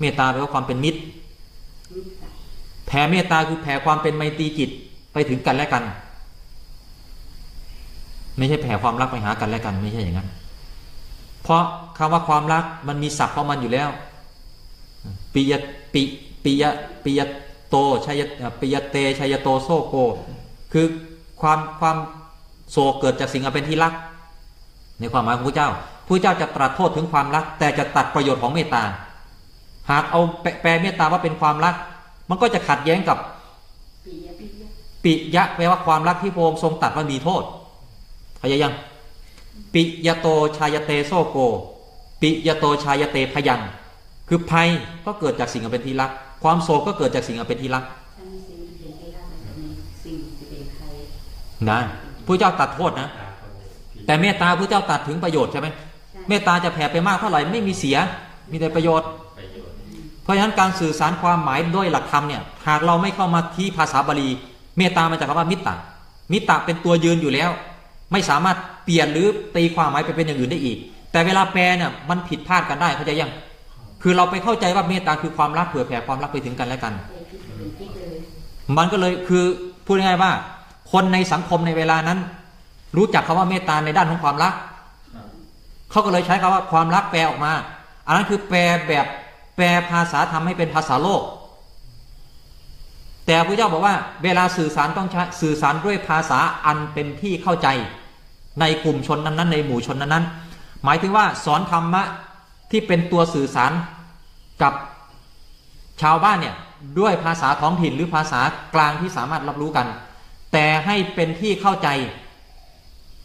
เมตตาแปลว่าความเป็นมิตร แผ่เมตตาคือแผ่ความเป็นไมตรีจิตไปถึงกันและกัน ไม่ใช่แผ่ความรักไปหากันและกัน ไม่ใช่อย่างนั้น เพราะคำว่าความรักมันมีศัพท์ของมันอยู่แล้วปิยปิปิยปิย โตชัยปิยเตชัยโตโซโก คือความความโศกเกิดจากสิ่งอันเป็นที่รัก ในความหมายของพระเจ้าพระเจ้าจะตรัสโทษถึงความรัก แต่จะตัดประโยชน์ของเมตตา หากเอาแปลเมตตาว่าเป็นความรัก มันก็จะขัดแย้งกับปิยะแปลว่าความรักที่พระองค์ทรงตัดว่ามีโทษเข้ายัง ปิยะโตชายเตโซโก ปิยะโตชายเตพยัง คือภัยก็เกิดจากสิ่งอันเป็นที่รัก ความโศกก็เกิดจากสิ่งอันเป็นที่รักถ้ามีสิ่งที่เป็นที่รักมันจะมีสิ่งที่เป็นใครนะพระเจ้าตัดโทษนะ แต่เมตตาพระเจ้าตัดถึงประโยชน์ใช่ไหมเมตตาจะแผ่ไปมากเท่าไหร่ไม่มีเสียมีแต่ประโยชน์ประโยชน์ เพราะฉะนั้นการสื่อสารความหมายด้วยหลักธรรมเนี่ยหากเราไม่เข้ามาที่ภาษาบาลี เมตตามาจากคำว่ามิตตะมิตตะเป็นตัวยืนอยู่แล้ว ไม่สามารถเปลี่ยนหรือตีความหมายไปเป็นอย่างอื่นได้อีก แต่เวลาแปลเนี่ยมันผิดพลาดกันได้เข้าใจยัง คือเราไปเข้าใจว่าเมตตาคือความรักเผื่อแผ่ความรักไปถึงกันและกัน มันก็เลยคือพูดง่ายๆว่า คนในสังคมในเวลานั้น รู้จักคำว่าเมตตาในด้านของความรักเขาก็เลยใช้คำว่าความรักแปลออกมา อันนั้นคือแปลแบบแปลภาษาทำให้เป็นภาษาโลก แต่พระเจ้าบอกว่า เวลาสื่อสารต้องใช้สื่อสารด้วยภาษาอันเป็นที่เข้าใจ ในกลุ่มชนนั้นๆในหมู่ชนนั้นๆหมายถึงว่าสอนธรรมะ ที่เป็นตัวสื่อสารกับชาวบ้านเนี่ยด้วยภาษาท้องถิ่นหรือภาษากลางที่สามารถรับรู้กัน แต่ให้เป็นที่เข้าใจ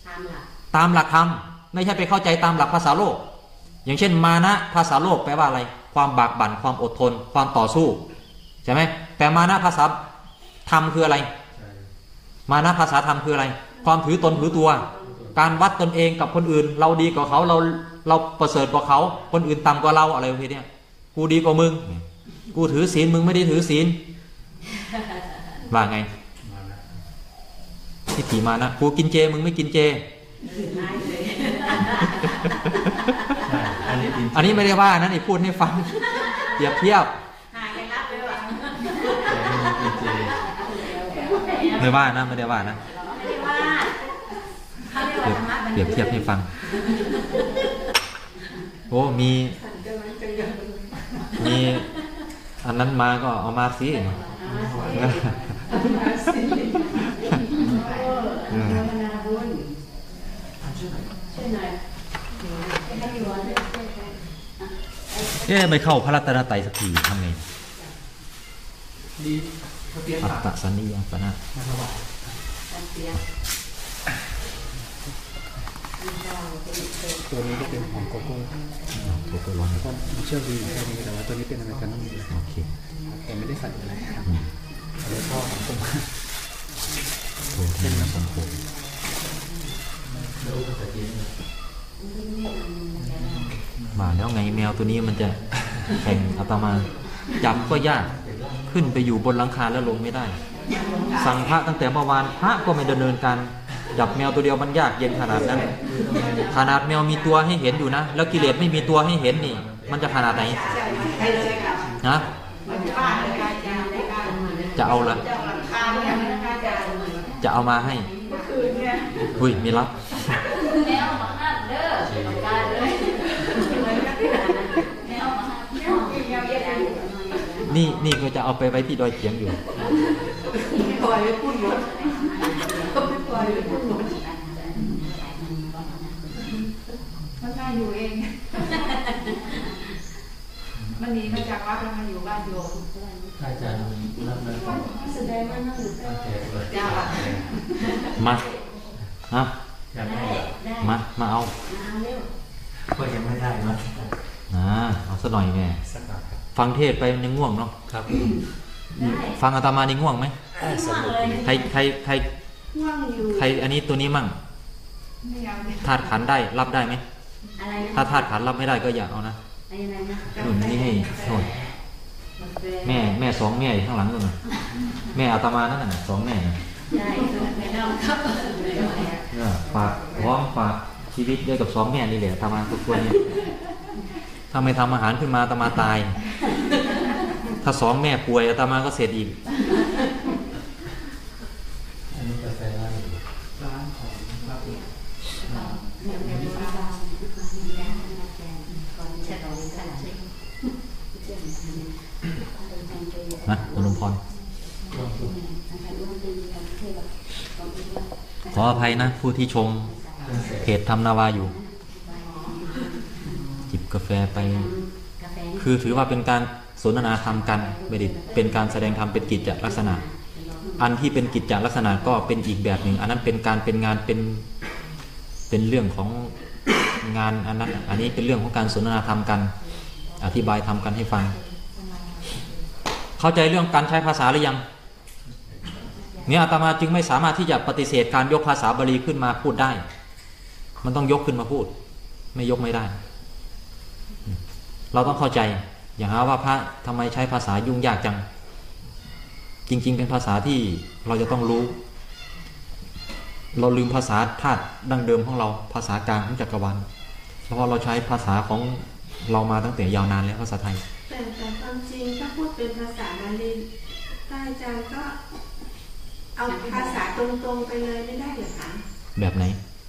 ตามหลักตามหลักธรรมไม่ใช่ไปเข้าใจตามหลักภาษาโลก อย่างเช่น มานะภาษาโลกแปลว่าอะไร ความบากบั่นความอดทน ความต่อสู้ใช่ไหมแต่มานะภาษาธรรมคืออะไรใช่มานะภาษาธรรมคืออะไร ความถือตนถือตัว การวัดตนเองกับคนอื่น เราดีกว่าเขาเรา เราประเสริฐกว่าเขาคนอื่นต่ำกว่าเราอะไรประเภทเนี้ยกูดีกว่ามึง กูถือศีลมึงไม่ได้ถือศีลว่าไงมานะทิฏฐิมานะกูกินเจมึงไม่กินเจง่ายเลยใช่อันนี้จริงอันนี้ไม่ได้ว่านะนี่พูดให้ฟังเปรียบเทียบหายังรับเลยว่ะจริงเจไม่ว่านะไม่ได้ว่านะไม่ได้ว่าเขาเรียกว่าธรรมะมันเปรียบเทียบให้ฟัง โอ้มี มีอันนั้นมาก็เอามาสิเอามาสิเออภาวนาบุญช่วยหน่อยให้อยู่วันด้วยช่วยกันเอ๊ะไม่เข้าพระรัตนตรัยสักทีทำไงดีเขาเตรียมอัตฝากตสันนิยปนะ ตัวนี้ก็เป็นของโกโก้ถูกก็ร้อนก็เชื่อดีแค่นี้แต่ว่าตัวนี้เป็นอเมริกันนุ่มเลยโอเคแต่ไม่ได้ใส่อะไรครับอืมอันนี้พ่อของผมโอ้เป็นน้ำสมโภชมาแล้วไงแมวตัวนี้มันจะแข่งอาตมาจับก็ยากขึ้นไปอยู่บนหลังคาแล้วลงไม่ได้ สั่งพระตั้งแต่เมื่อวานพระก็ไม่ดำเนินการ จับแมวตัวเดียวมันยากเย็นขนาดนั้น ขนาดแมวมีตัวให้เห็นอยู่นะ แล้วกิเลสไม่มีตัวให้เห็นนี่ มันจะขนาดไหนนะจะเอาละจะเอามาให้อุ้ยมีรับแมวมาห้าเด้อเอาเลยแมวมาห้ามแมวกินแมวเย็นนี่นี่ก็จะเอาไปไว้ที่ดอยเฉียงอยู่ ปล่อยไปพูดหมดไม่ปล่อยไปพูดหมดมันมาอยู่เอง มันหนีมาจากวัดแล้วมาอยู่บ้านโยมอาจารย์รับนะแสดงว่านั่งอยู่ใกล้แกเปิดมาฮะมา มาเอาก็ยังไม่ได้นะอ่าเอาสักหน่อยแม่ฟังเทศไปมันยังง่วงเนาะครับ ฟังอาตมานี่ง่วงไหมใครใครใคร ว่างอยู่ใครอันนี้ตัวนี้มั่งไม่เอาเนี่ยธาตุขันธ์ได้รับได้ไหมอะไรนะถ้าธาตุขันธ์รับไม่ได้ก็อย่าเอานะอะไรนะนะนู่นนี่ให้โน่นแม่แม่สองแม่อยู่ข้างหลังนู่นน่ะแม่อาตมานั่นน่ะสองแม่น่ะใช่ไม่ต้องครับไม่ต้องอะไรอะเออฝากพร้อมฝากชีวิตด้วยกับสองแม่นี่แหละอาตมาทุกคนเนี่ยถ้าไม่ทำอาหารขึ้นมาอาตมาตาย ถ้าสองแม่ป่วยอาตมาก็เสร็จอีก อันนี้กาแฟร้าน ร้านของพระอุ เนี่ยเนี่ยดูว่าเนี่ยก่อนจะต้องขนาดนี้นะคุณลุงพรขออภัยนะ ผู้ที่ชมเพจทำนาวาอยู่ จิบกาแฟไป คือถือว่าเป็นการสนทนาธรรมกันไม่ได้เป็นการแสดงธรรมเป็นกิจจลักษณะ อันที่เป็นกิจจลักษณะก็เป็นอีกแบบหนึ่ง อันนั้นเป็นการเป็นงานเป็น เป็นเรื่องของงานอันนั้นอันนี้เป็นเรื่องของการสนทนาธรรมกัน อธิบายธรรมกันให้ฟัง เข้าใจเรื่องการใช้ภาษาหรือยัง เนี่ยอาตมาจึงไม่สามารถที่จะปฏิเสธการยกภาษาบาลีขึ้นมาพูดได้ มันต้องยกขึ้นมาพูด ไม่ยกไม่ได้ เราต้องเข้าใจ อย่างหาว่าพระทำไมใช้ภาษายุ่งยากจัง จริง ๆ เป็นภาษาที่เราจะต้องรู้ เราลืมภาษาธาตุดั้งเดิมของเราภาษากลางของจักรวาลเพราะว่าเราใช้ภาษาของเรามาตั้งแต่ยาวนานแล้วภาษาไทย แต่แต่ความจริงถ้าพูดเป็นภาษาบาลีพระอาจารย์ก็เอาภาษาตรงๆไปเลยไม่ได้เหรอคะแบบไหน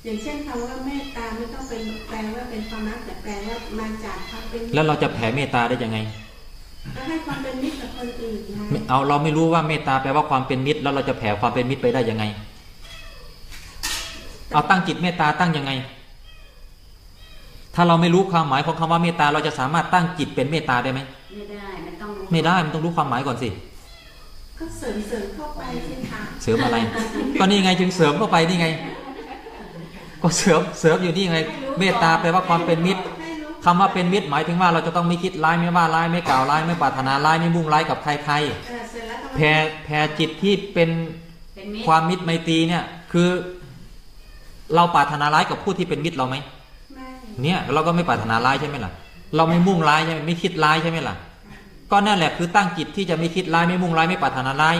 อย่างเช่นคำว่าเมตตาไม่ต้องเป็นแปลว่าเป็นความรักแต่แปลว่ามาจากความเป็นแล้วเราจะแผ่เมตตาได้ยังไงก็ให้ความเป็นมิตรกับคนอื่นไงไม่เอาเราไม่รู้ว่าเมตตาแปลว่าความเป็นมิตรแล้วเราจะแผ่ความเป็นมิตรไปได้ยังไง เอาตั้งจิตเมตตาตั้งยังไง ถ้าเราไม่รู้ความหมายของคำว่าเมตตาเราจะสามารถตั้งจิตเป็นเมตตาได้ไหมไม่ได้มันต้องรู้ไม่ได้มันต้องรู้ความหมายก่อนสิก็เสริมเสริมๆเข้าไปสิคะเสริมอะไร ก็นี่ไงจึงเสริมเข้าไปนี่ไง ก็เสริมเสริมอยู่นี่ไง เมตตาแปลว่าความเป็นมิตรให้รู้คำว่าเป็นมิตรหมายถึงว่าเราจะต้องไม่คิดร้ายไม่ว่าร้ายไม่กล่าวร้ายไม่ปรารถนาร้ายไม่มุ่งร้ายกับใครเออเสร็จแล้วก็ๆมาแผ่แผ่จิตที่เป็นเป็นมิตรความมิตรไมตรีเนี่ย คือ เราปรารถนาร้ายกับผู้ที่เป็นมิตรเราไหมไม่เนี่ยเราก็ไม่ปรารถนาร้ายใช่ไหมล่ะ เราไม่มุ่งร้ายใช่ไหมไม่คิดร้ายใช่ไหมล่ะ ก็นั่นแหละคือตั้งจิตที่จะไม่คิดร้ายไม่มุ่งร้ายไม่ปรารถนาร้าย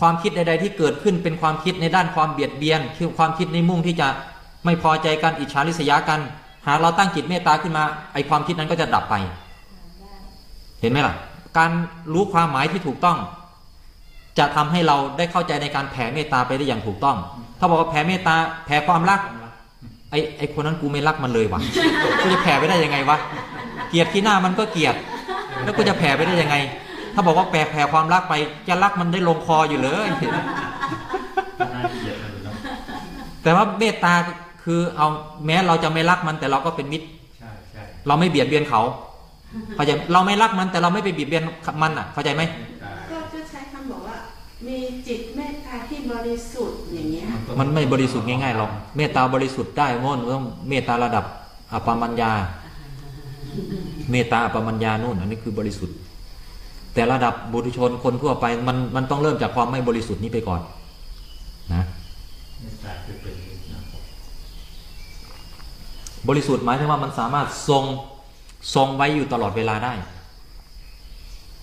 ความคิดใดๆที่เกิดขึ้นเป็นความคิดในด้านความเบียดเบียนคือความคิดในมุ่งที่จะไม่พอใจกันอิจฉาริษยากัน หากเราตั้งจิตเมตตาขึ้นมาไอความคิดนั้นก็จะดับไป เห็นไหมล่ะ การรู้ความหมายที่ถูกต้อง จะทำให้เราได้เข้าใจในการแผ่เมตตาไปได้อย่างถูกต้อง ถ้าบอกว่าแผ่เมตตาแผ่ความรักไอ้ไอคนนั้นกูไม่รักมันเลยวะกูจะแผ่ไปได้ยังไงวะเกลียดที่หน้ามันก็เกลียด แล้วกูจะแผ่ไปได้ยังไง ถ้าบอกว่าแผ่แผ่ความรักไปจะรักมันได้ลงคออยู่เลยแต่ว่าเมตตาคือเอาแม้เราจะไม่รักมันแต่เราก็เป็นมิตรเราไม่เบียดเบียนเขาเข้าใจเราไม่รักมันแต่เราไม่ไปเบียดเบียนมันอะ เข้าใจไหมก็จะใช้คำบอกว่า มีจิตเมตตา บริสุทธิ์อย่างเงี้ยมันไม่บริสุทธิ์ง่ายๆหรอกเมตตาบริสุทธิ์ได้โน่นต้องเมตตาระดับอปมัญญา เมตตาอปมัญญานู่นอันนี้คือบริสุทธิ์ แต่ระดับบุตุชนคนทั่วไปมันมันต้องเริ่มจากความไม่บริสุทธิ์นี้ไปก่อน นะบริสุทธิ์หมายถึงว่ามันสามารถทรงทรงไว้อยู่ตลอดเวลาได้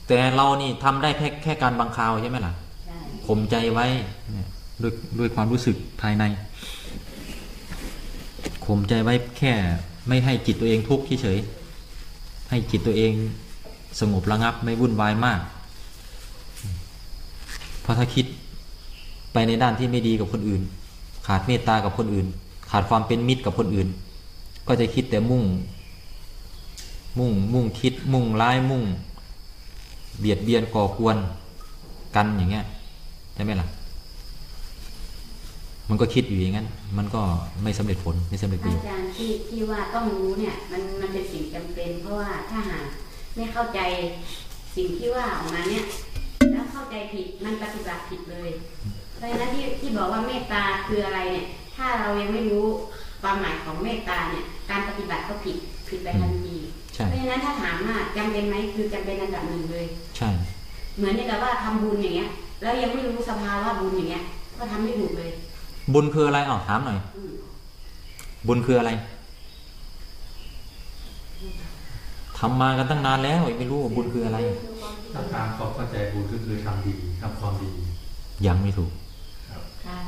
แต่เรานี่ทำได้แค่แค่การบังคาวใช่ไหมล่ะ ข่มใจไว้ด้วยด้วยความรู้สึกภายในข่มใจไว้แค่ไม่ให้จิตตัวเองทุกข์เฉยๆให้จิตตัวเองสงบระงับไม่วุ่นวายมาก เพราะถ้าคิดไปในด้านที่ไม่ดีกับคนอื่น ขาดเมตตากับคนอื่น ขาดความเป็นมิตรกับคนอื่น ก็จะคิดแต่มุ่ง มุ่งมุ่งคิด มุ่งร้ายมุ่ง เบียดเบียนก่อกวนกันอย่างเงี้ย ใช่ไหมล่ะ มันก็คิดอยู่อย่างนั้น มันก็ไม่สำเร็จผลไม่สำเร็จประโยอาชน์จารย์ที่ที่ว่าต้องรู้เนี่ย มันมันเป็นสิ่งจำเป็น เพราะว่าถ้าหากไม่เข้าใจสิ่งที่ว่าออกมาเนี่ย แล้วเข้าใจผิดมันปฏิบัติผิดเลยเพราะฉะนั้นที่ที่บอกว่าเมตตาคืออะไรเนี่ย ถ้าเรายังไม่รู้ความหมายของเมตตาเนี่ย การปฏิบัติก็ผิดผิดไปทันทีใช่เพราะฉะนั้นถ้าถามว่าจำเป็นไหมคือจำเป็นอันดับหนึ่งเลย ใช่ เหมือนกับว่าทำบุญอย่างเงี้ย แล้วยังไม่รู้สภาวะบุญอย่างเงี้ย ก็ทำไม่ถูกเลย บุญคืออะไรอ๋อถามหน่อยอืมบุญคืออะไรททำมากันตั้งนานแล้วไม่รู้ว่าบุญคืออะไรถ้าตามเขาเข้าใจบุญก็คือทำดีทำความดี ยังไม่ถูกการ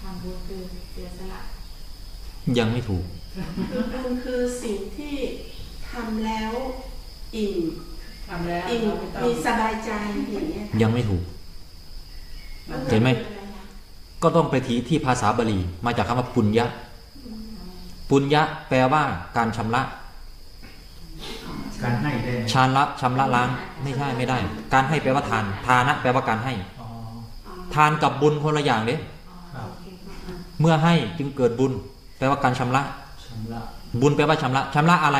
ทำบุญคือเสียสละยังไม่ถูกคือบุญคือสิ่งที่ทำแล้วอิ่มทำแล้วอิ่มเราไม่ต้องมีสบายใจอย่างเงี้ยยังไม่ถูก เห็นไหมก็ต้องไปที่ที่ภาษาบาลี มาจากคำว่าปุญญะ ปุญญะแปลว่าการชำระ การให้ได้ไหมชาละชำระล้างไม่ใช่ไม่ได้ การให้แปลว่าทาน ทานะแปลว่าการให้อ๋อทานกับบุญคนละอย่างเด้ครับเมื่อให้จึงเกิดบุญ แปลว่าการชำระชำระ บุญแปลว่าชำระชำระอะไร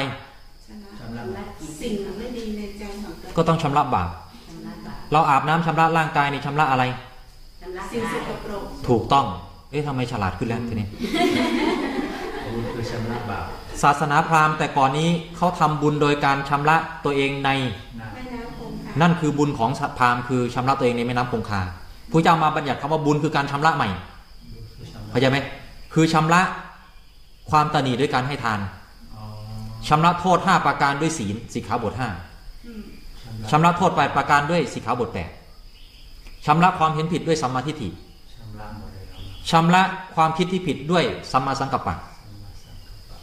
ชำระชำระจิตสิ่งไม่ดีในใจของตัวเองก็ต้องชำระบาปชำระบาปเราอาบน้ำชำระร่างกายในชำระอะไรชำระ สิ่งสกายกปรกถูกต้อง เอ๊ะทำไมฉลาดขึ้นแล้วทีนี้บุญคือชำระบาปศาสนาพราหมณ์แต่ก่อนนี้เขาทำบุญโดยการชำระตัวเองในนะแม่น้ำคงคานั่นคือบุญของพราหมณ์คือชำระตัวเองในแม่น้ำคงคาพระเจ้ามาบัญญัติคำว่าบุญคือการชำระใหม่คือชำระเข้าใจไหมคือชำระความตนีด้วยการให้ทานอ๋อชำระโทษ 5 ประการด้วยศีลสิกขาบทอืม5ชำระโทษ8ประการด้วยสิกขาบท8 ชำระความเห็นผิดด้วยสัมมาทิฏฐิชำระหมดเลยครับชำระความคิดที่ผิดด้วยสัมมาสังกัปปะสัมมาสังกัปปะ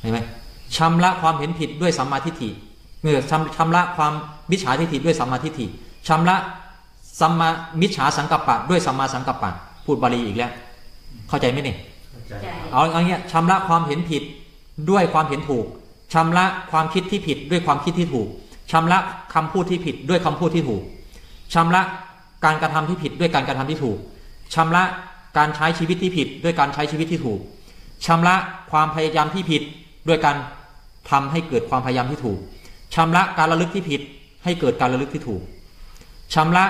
เห็นไหมชำระความเห็นผิดด้วยสัมมาทิฏฐิเมื่อชำชำระความมิจฉาทิฏฐิด้วยสัมมาทิฏฐิชำระสัมมามิจฉาสังกัปปะด้วยสัมมาสังกัปปะพูดบาลีอีกแล้ว เข้าใจไหมเนี่ยเข้าใจใจเอาเอาเงี้ยชำระความเห็นผิดด้วยความเห็นถูกชำระความคิดที่ผิดด้วยความคิดที่ถูกชำระคำพูดที่ผิดด้วยคำพูดที่ถูกชำระ การกระทำที่ผิดด้วยการกระทำที่ถูกชำระการใช้ชีวิตที่ผิดด้วยการใช้ชีวิตที่ถูกชำระความพยายามที่ผิดด้วยการทำให้เกิดความพยายามที่ถูกชำระการระลึกที่ผิดให้เกิดการระลึกที่ถูกชำระ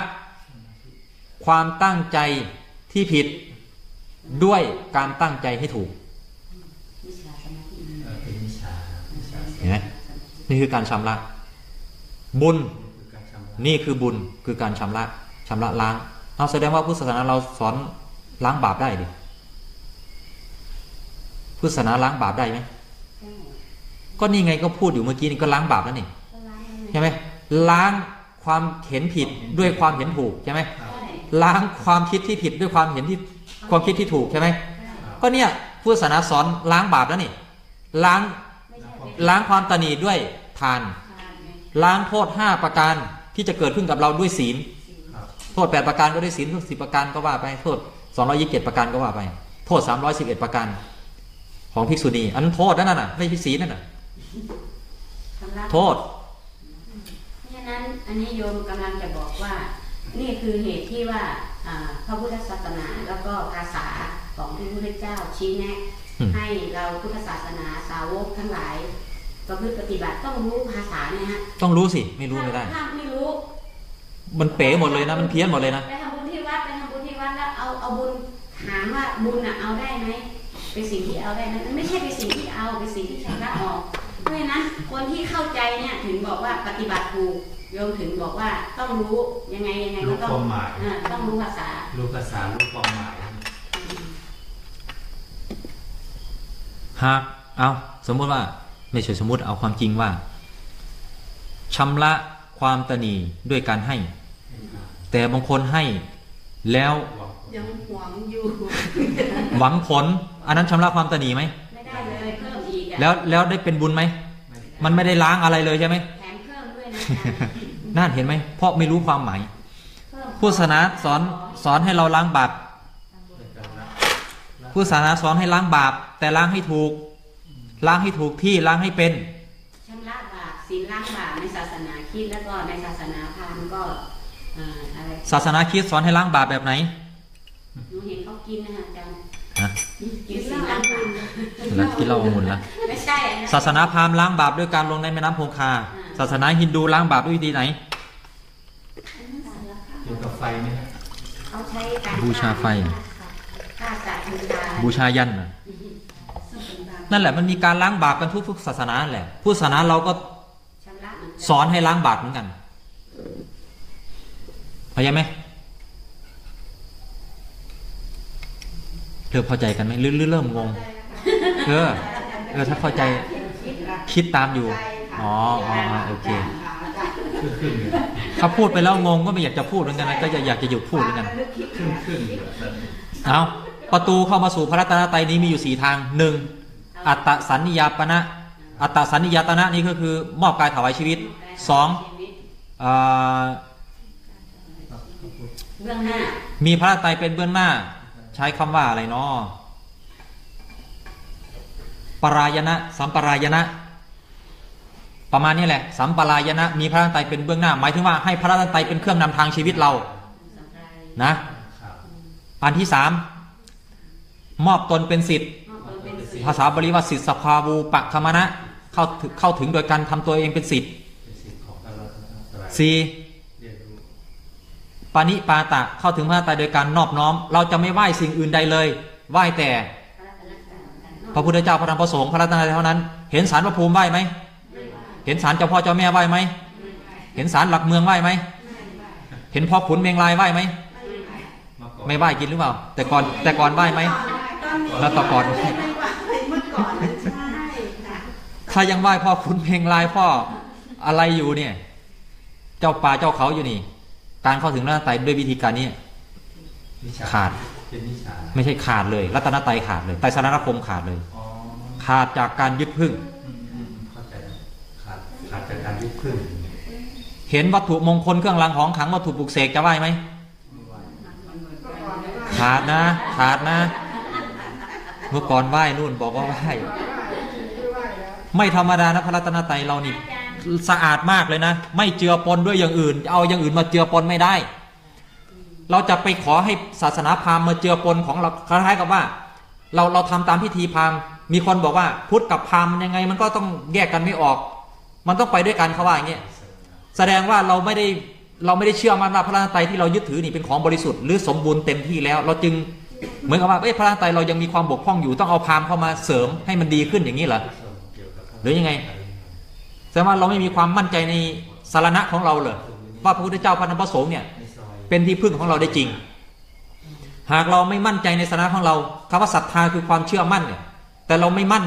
ความตั้งใจที่ผิดด้วยการตั้งใจให้ถูกวิชาสมาธิเออเป็นวิชาวิชาเห็นไหมนี่คือการชำระ บุญคือการชำระนี่คือบุญคือการชำระ ชำระล้างเอาแสดงว่าพุทธศาสนาเราสอนล้างบาปได้ดิพุทธศาสนาล้างบาปได้ไหมก็นี่ไงก็พูดอยู่เมื่อกี้นี่ก็ล้างบาปแล้วนี่ใช่ไหมล้างความเห็นผิดด้วยความเห็นถูกใช่ไหมล้างความคิดที่ผิดด้วยความเห็นที่ความคิดที่ถูกใช่ไหมก็เนี่ยพุทธศาสนาสอนล้างบาปแล้วนี่ล้างล้างความตนีด้วยทาน ล้างโทษ5ประการที่จะเกิดขึ้นกับเราด้วยศีล โทษ 8 ประการก็ด้วยศีลโทษ10ประการก็ว่าไปโทษ227ประการก็ว่าไป โทษ 311 ประการของภิกษุณี อันนั้นโทษนั่นน่ะไม่ใช่ศีลนั่นน่ะชำระโทษเพราะฉะนั้นอันนี้โยมกำลังจะบอกว่า นี่คือเหตุที่ว่าอ่าพระพุทธศาสนาแล้วก็ภาษาของพระพุทธเจ้าชี้แนะอืมให้เราพุทธศาสนาสาวกทั้งหลายประพฤติปฏิบัติต้องรู้ภาษาเนี่ยฮะต้องรู้สิไม่รู้ไม่ได้ถ้าไม่รู้ มันเป๋หมดเลยนะ มันเพี้ยนหมดเลยนะไปทำบุญที่วัดไปทำบุญที่วัดแล้วเอาเอาบุญถามว่าบุญอะเอาได้ไหมเป็นสิ่งที่เอาได้ไหมมันไม่ใช่เป็นสิ่งที่เอาเป็นสิ่งที่ชำระออกเพราะฉะนั้นคนที่เข้าใจเนี่ยถึงบอกว่าปฏิบัติถูกโยมถึงบอกว่าต้องรู้ยังไงยังไงรู้ก็ต้อคงวามหมายเออต้องรู้ภาษา รู้ภาษารู้ความหมายหากเอาสมมติว่า ไม่ใช่สมมติเอาความจริงว่าชำระ ความตนีด้วยการให้ แต่บางคนให้แล้วยังหวงอยู่หวังผล อันนั้นชำระความตนีไหมไม่ได้เลยเพิ่มอีกอะแล้วแล้วได้เป็นบุญไหมมันไม่ได้ล้างอะไรเลยใช่ไหมแถมเพิ่มด้วยนะนั่นเห็นไหมเพราะไม่รู้ความหมายเพิ่มพุทธศาสนาสอนสอนให้เราล้างบาปในการละพุทธศาสนาสอนให้ล้างบาป แต่ล้างให้ถูก ล้างให้ถูกที่ล้างให้เป็นชำระบาปศีลล้างบาปในศาสนา คริดแล้วก็ในศาสนาพราหมณ์ก็อ่าอะไรศาสนาคริสต์สอนให้ล้างบาปแบบไหนหนูเห็นเขากินนะคะอาจารย์ฮะกินศีลล้างบาปแล้วกินเหล้าองุ่นละไม่ใช่อันนั้นศาสนาพราหมณ์ล้างบาปด้วยการลงในแม่น้ำคงคาอ่าศาสนาฮินดูล้างบาปด้วยวิธีไหนเกี่ยวกับไฟไหมฮะเขาใช้การบูชาไฟฆ่าสัตว์บูชาบูชายันน่ะนั่นแหละมันมีการล้างบาปกันทุกๆศาสนาแหละพุทธศาสนาเราก็ สอนให้ล้างบาปเหมือนกันเข้าใจไหมเริ่มเข้าใจกันไหมหรือหรือเริ่มงงเออเออถ้าเข้าใจคิดตามอยู่ใจถอ๋ออ๋ออ๋อโอเคคือครึ่งหนึ่งถ้าพูดไปแล้วงงก็ไม่อยากจะพูดเหมือนกันนะก็จะอยากจะหยุดพูดเหมือนกันครึ่งครึ่งๆแบบนั้นเอาประตูเข้ามาสู่พระรัตนตรัยนี้มีอยู่สี่ทางหนึ่งอัตตสันนิยาปณะ อัตตสันนิยตนะนี่ก็คือมอบกายถวายชีวิตสองชีวิตอ่าเบื้องหน้ามีพระรัตนตรัยเป็นเบื้องหน้า ใช้คำว่าอะไรเนาะปรายณะสัมปรายณะประมาณนี้แหละ สัมปรายณะมีพระรัตนตรัยเป็นเบื้องหน้า หมายถึงว่าให้พระรัตนตรัยเป็นเครื่องนำทางชีวิตเราสัมปรายนะครับอันที่สามมอบตนเป็นสิทธิ์มอบตนเป็นศิษย์ภาษาบาลีว่าสิทธิสภาวูปะคมณะ เข้าถึงเข้าถึงโดยการทำตัวเองเป็นสิทธิ์สี่ปานิปาตะเข้าถึงพระตรัยโดยการนอบน้อม เราจะไม่ไหว้สิ่งอื่นใดเลยไหว้แต่พระพุทธเจ้าพระธรรมพระสงฆ์พระรัตนตรัยเท่านั้น เห็นสารพระภูมิไหว้ไหมเห็นสารเจ้าพ่อเจ้าแม่ไหว้ไหมเห็นสารหลักเมืองไหว้ไหมเห็นพ่อขุนเมงลายไหว้ไหมไม่ไหว้กินหรือเปล่า แต่ก่อนแต่ก่อนไหว้ไหมแล้วต่อก่อน ถ้ายังไหว้พ่อขุนเมงลายพ่ออะไรอยู่เนี่ย เจ้าป่าเจ้าเขาอยู่นี่ การเข้าถึงพระรัตนตรัยด้วยวิธีการนี้วิชขาดเป็นวิชาไม่ใช่ขาดเลย รัตนตรัยขาดเลยไตรสรณคมขาดเลยอ๋อขาดจากการยึดพึ่งอืมอืมเข้าใจแล้วขาดขาดจากการยึดพึ่ง เห็นวัตถุมงคลเครื่องรางของขลังวัตถุปลุกเสกจะไหวไหมไม่ไหวขาดนะ ขาดนะ เมื่อก่อนไหว้นู่นบอกว่าไหว้ ไม่ธรรมดานะพระรัตนตรัยเรานี่สะอาดมากเลยนะ ไม่เจือปนด้วยอย่างอื่น เอาอย่างอื่นมาเจือปนไม่ได้ เราจะไปขอให้ศาสนาพราหมณ์มาเจือปนของเราคล้ายๆกับว่า เราเราทำตามพิธีพราหมณ์มีคนบอกว่าพุทธกับพราหมณ์ยังไง มันก็ต้องแยกกันไม่ออก มันต้องไปด้วยกันเขาว่าอย่างเงี้ยแสดงว่าเราไม่ได้เราไม่ได้เชื่อมั่นว่าพระรัตนตรัยที่เรายึดถือนี่เป็นของบริสุทธิ์หรือสมบูรณ์เต็มที่แล้ว เราจึงเหมือนกับว่าเอ้พระรัตนตรัยเรายังมีความบกพร่องอยู่ต้องเอาพราหมณ์เข้ามาเสริมให้มันดีขึ้นอย่างนี้เหรอ รือยังไงแสดงว่าเราไม่มีความมั่นใจในสารณะของเราเหรอว่าพระพุทธเจ้าพระธรรมพระสงฆ์เนี่ย เป็นที่พึ่งของเราได้จริง หากเราไม่มั่นใจในสาระของเราคำว่าศรัทธาคือความเชื่อมั่นเนี่ย แต่เราไม่มั่น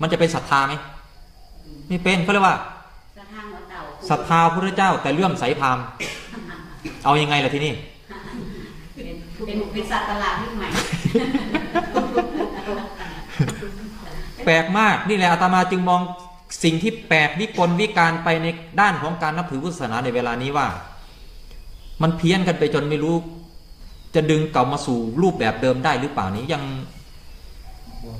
มันจะเป็นศรัทธาไหมไม่เป็นเขาเรียกว่าศรัทธาพระพุทธเจ้า แต่เลื่อมใสพรามเอายังไงล่ะที่นี่เป็นเป็นเป็นสัตว์ประหลาดที่ใหม่ แปลกมากนี่แหละอาตมาจึงมองสิ่งที่แปลกวิกลวิการไปในด้านของการนับถือพุทธศาสนาในเวลานี้ว่า มันเพี้ยนกันไปจนไม่รู้ จะดึงกลับมาสู่รูปแบบเดิมได้หรือเปล่านี้ยัง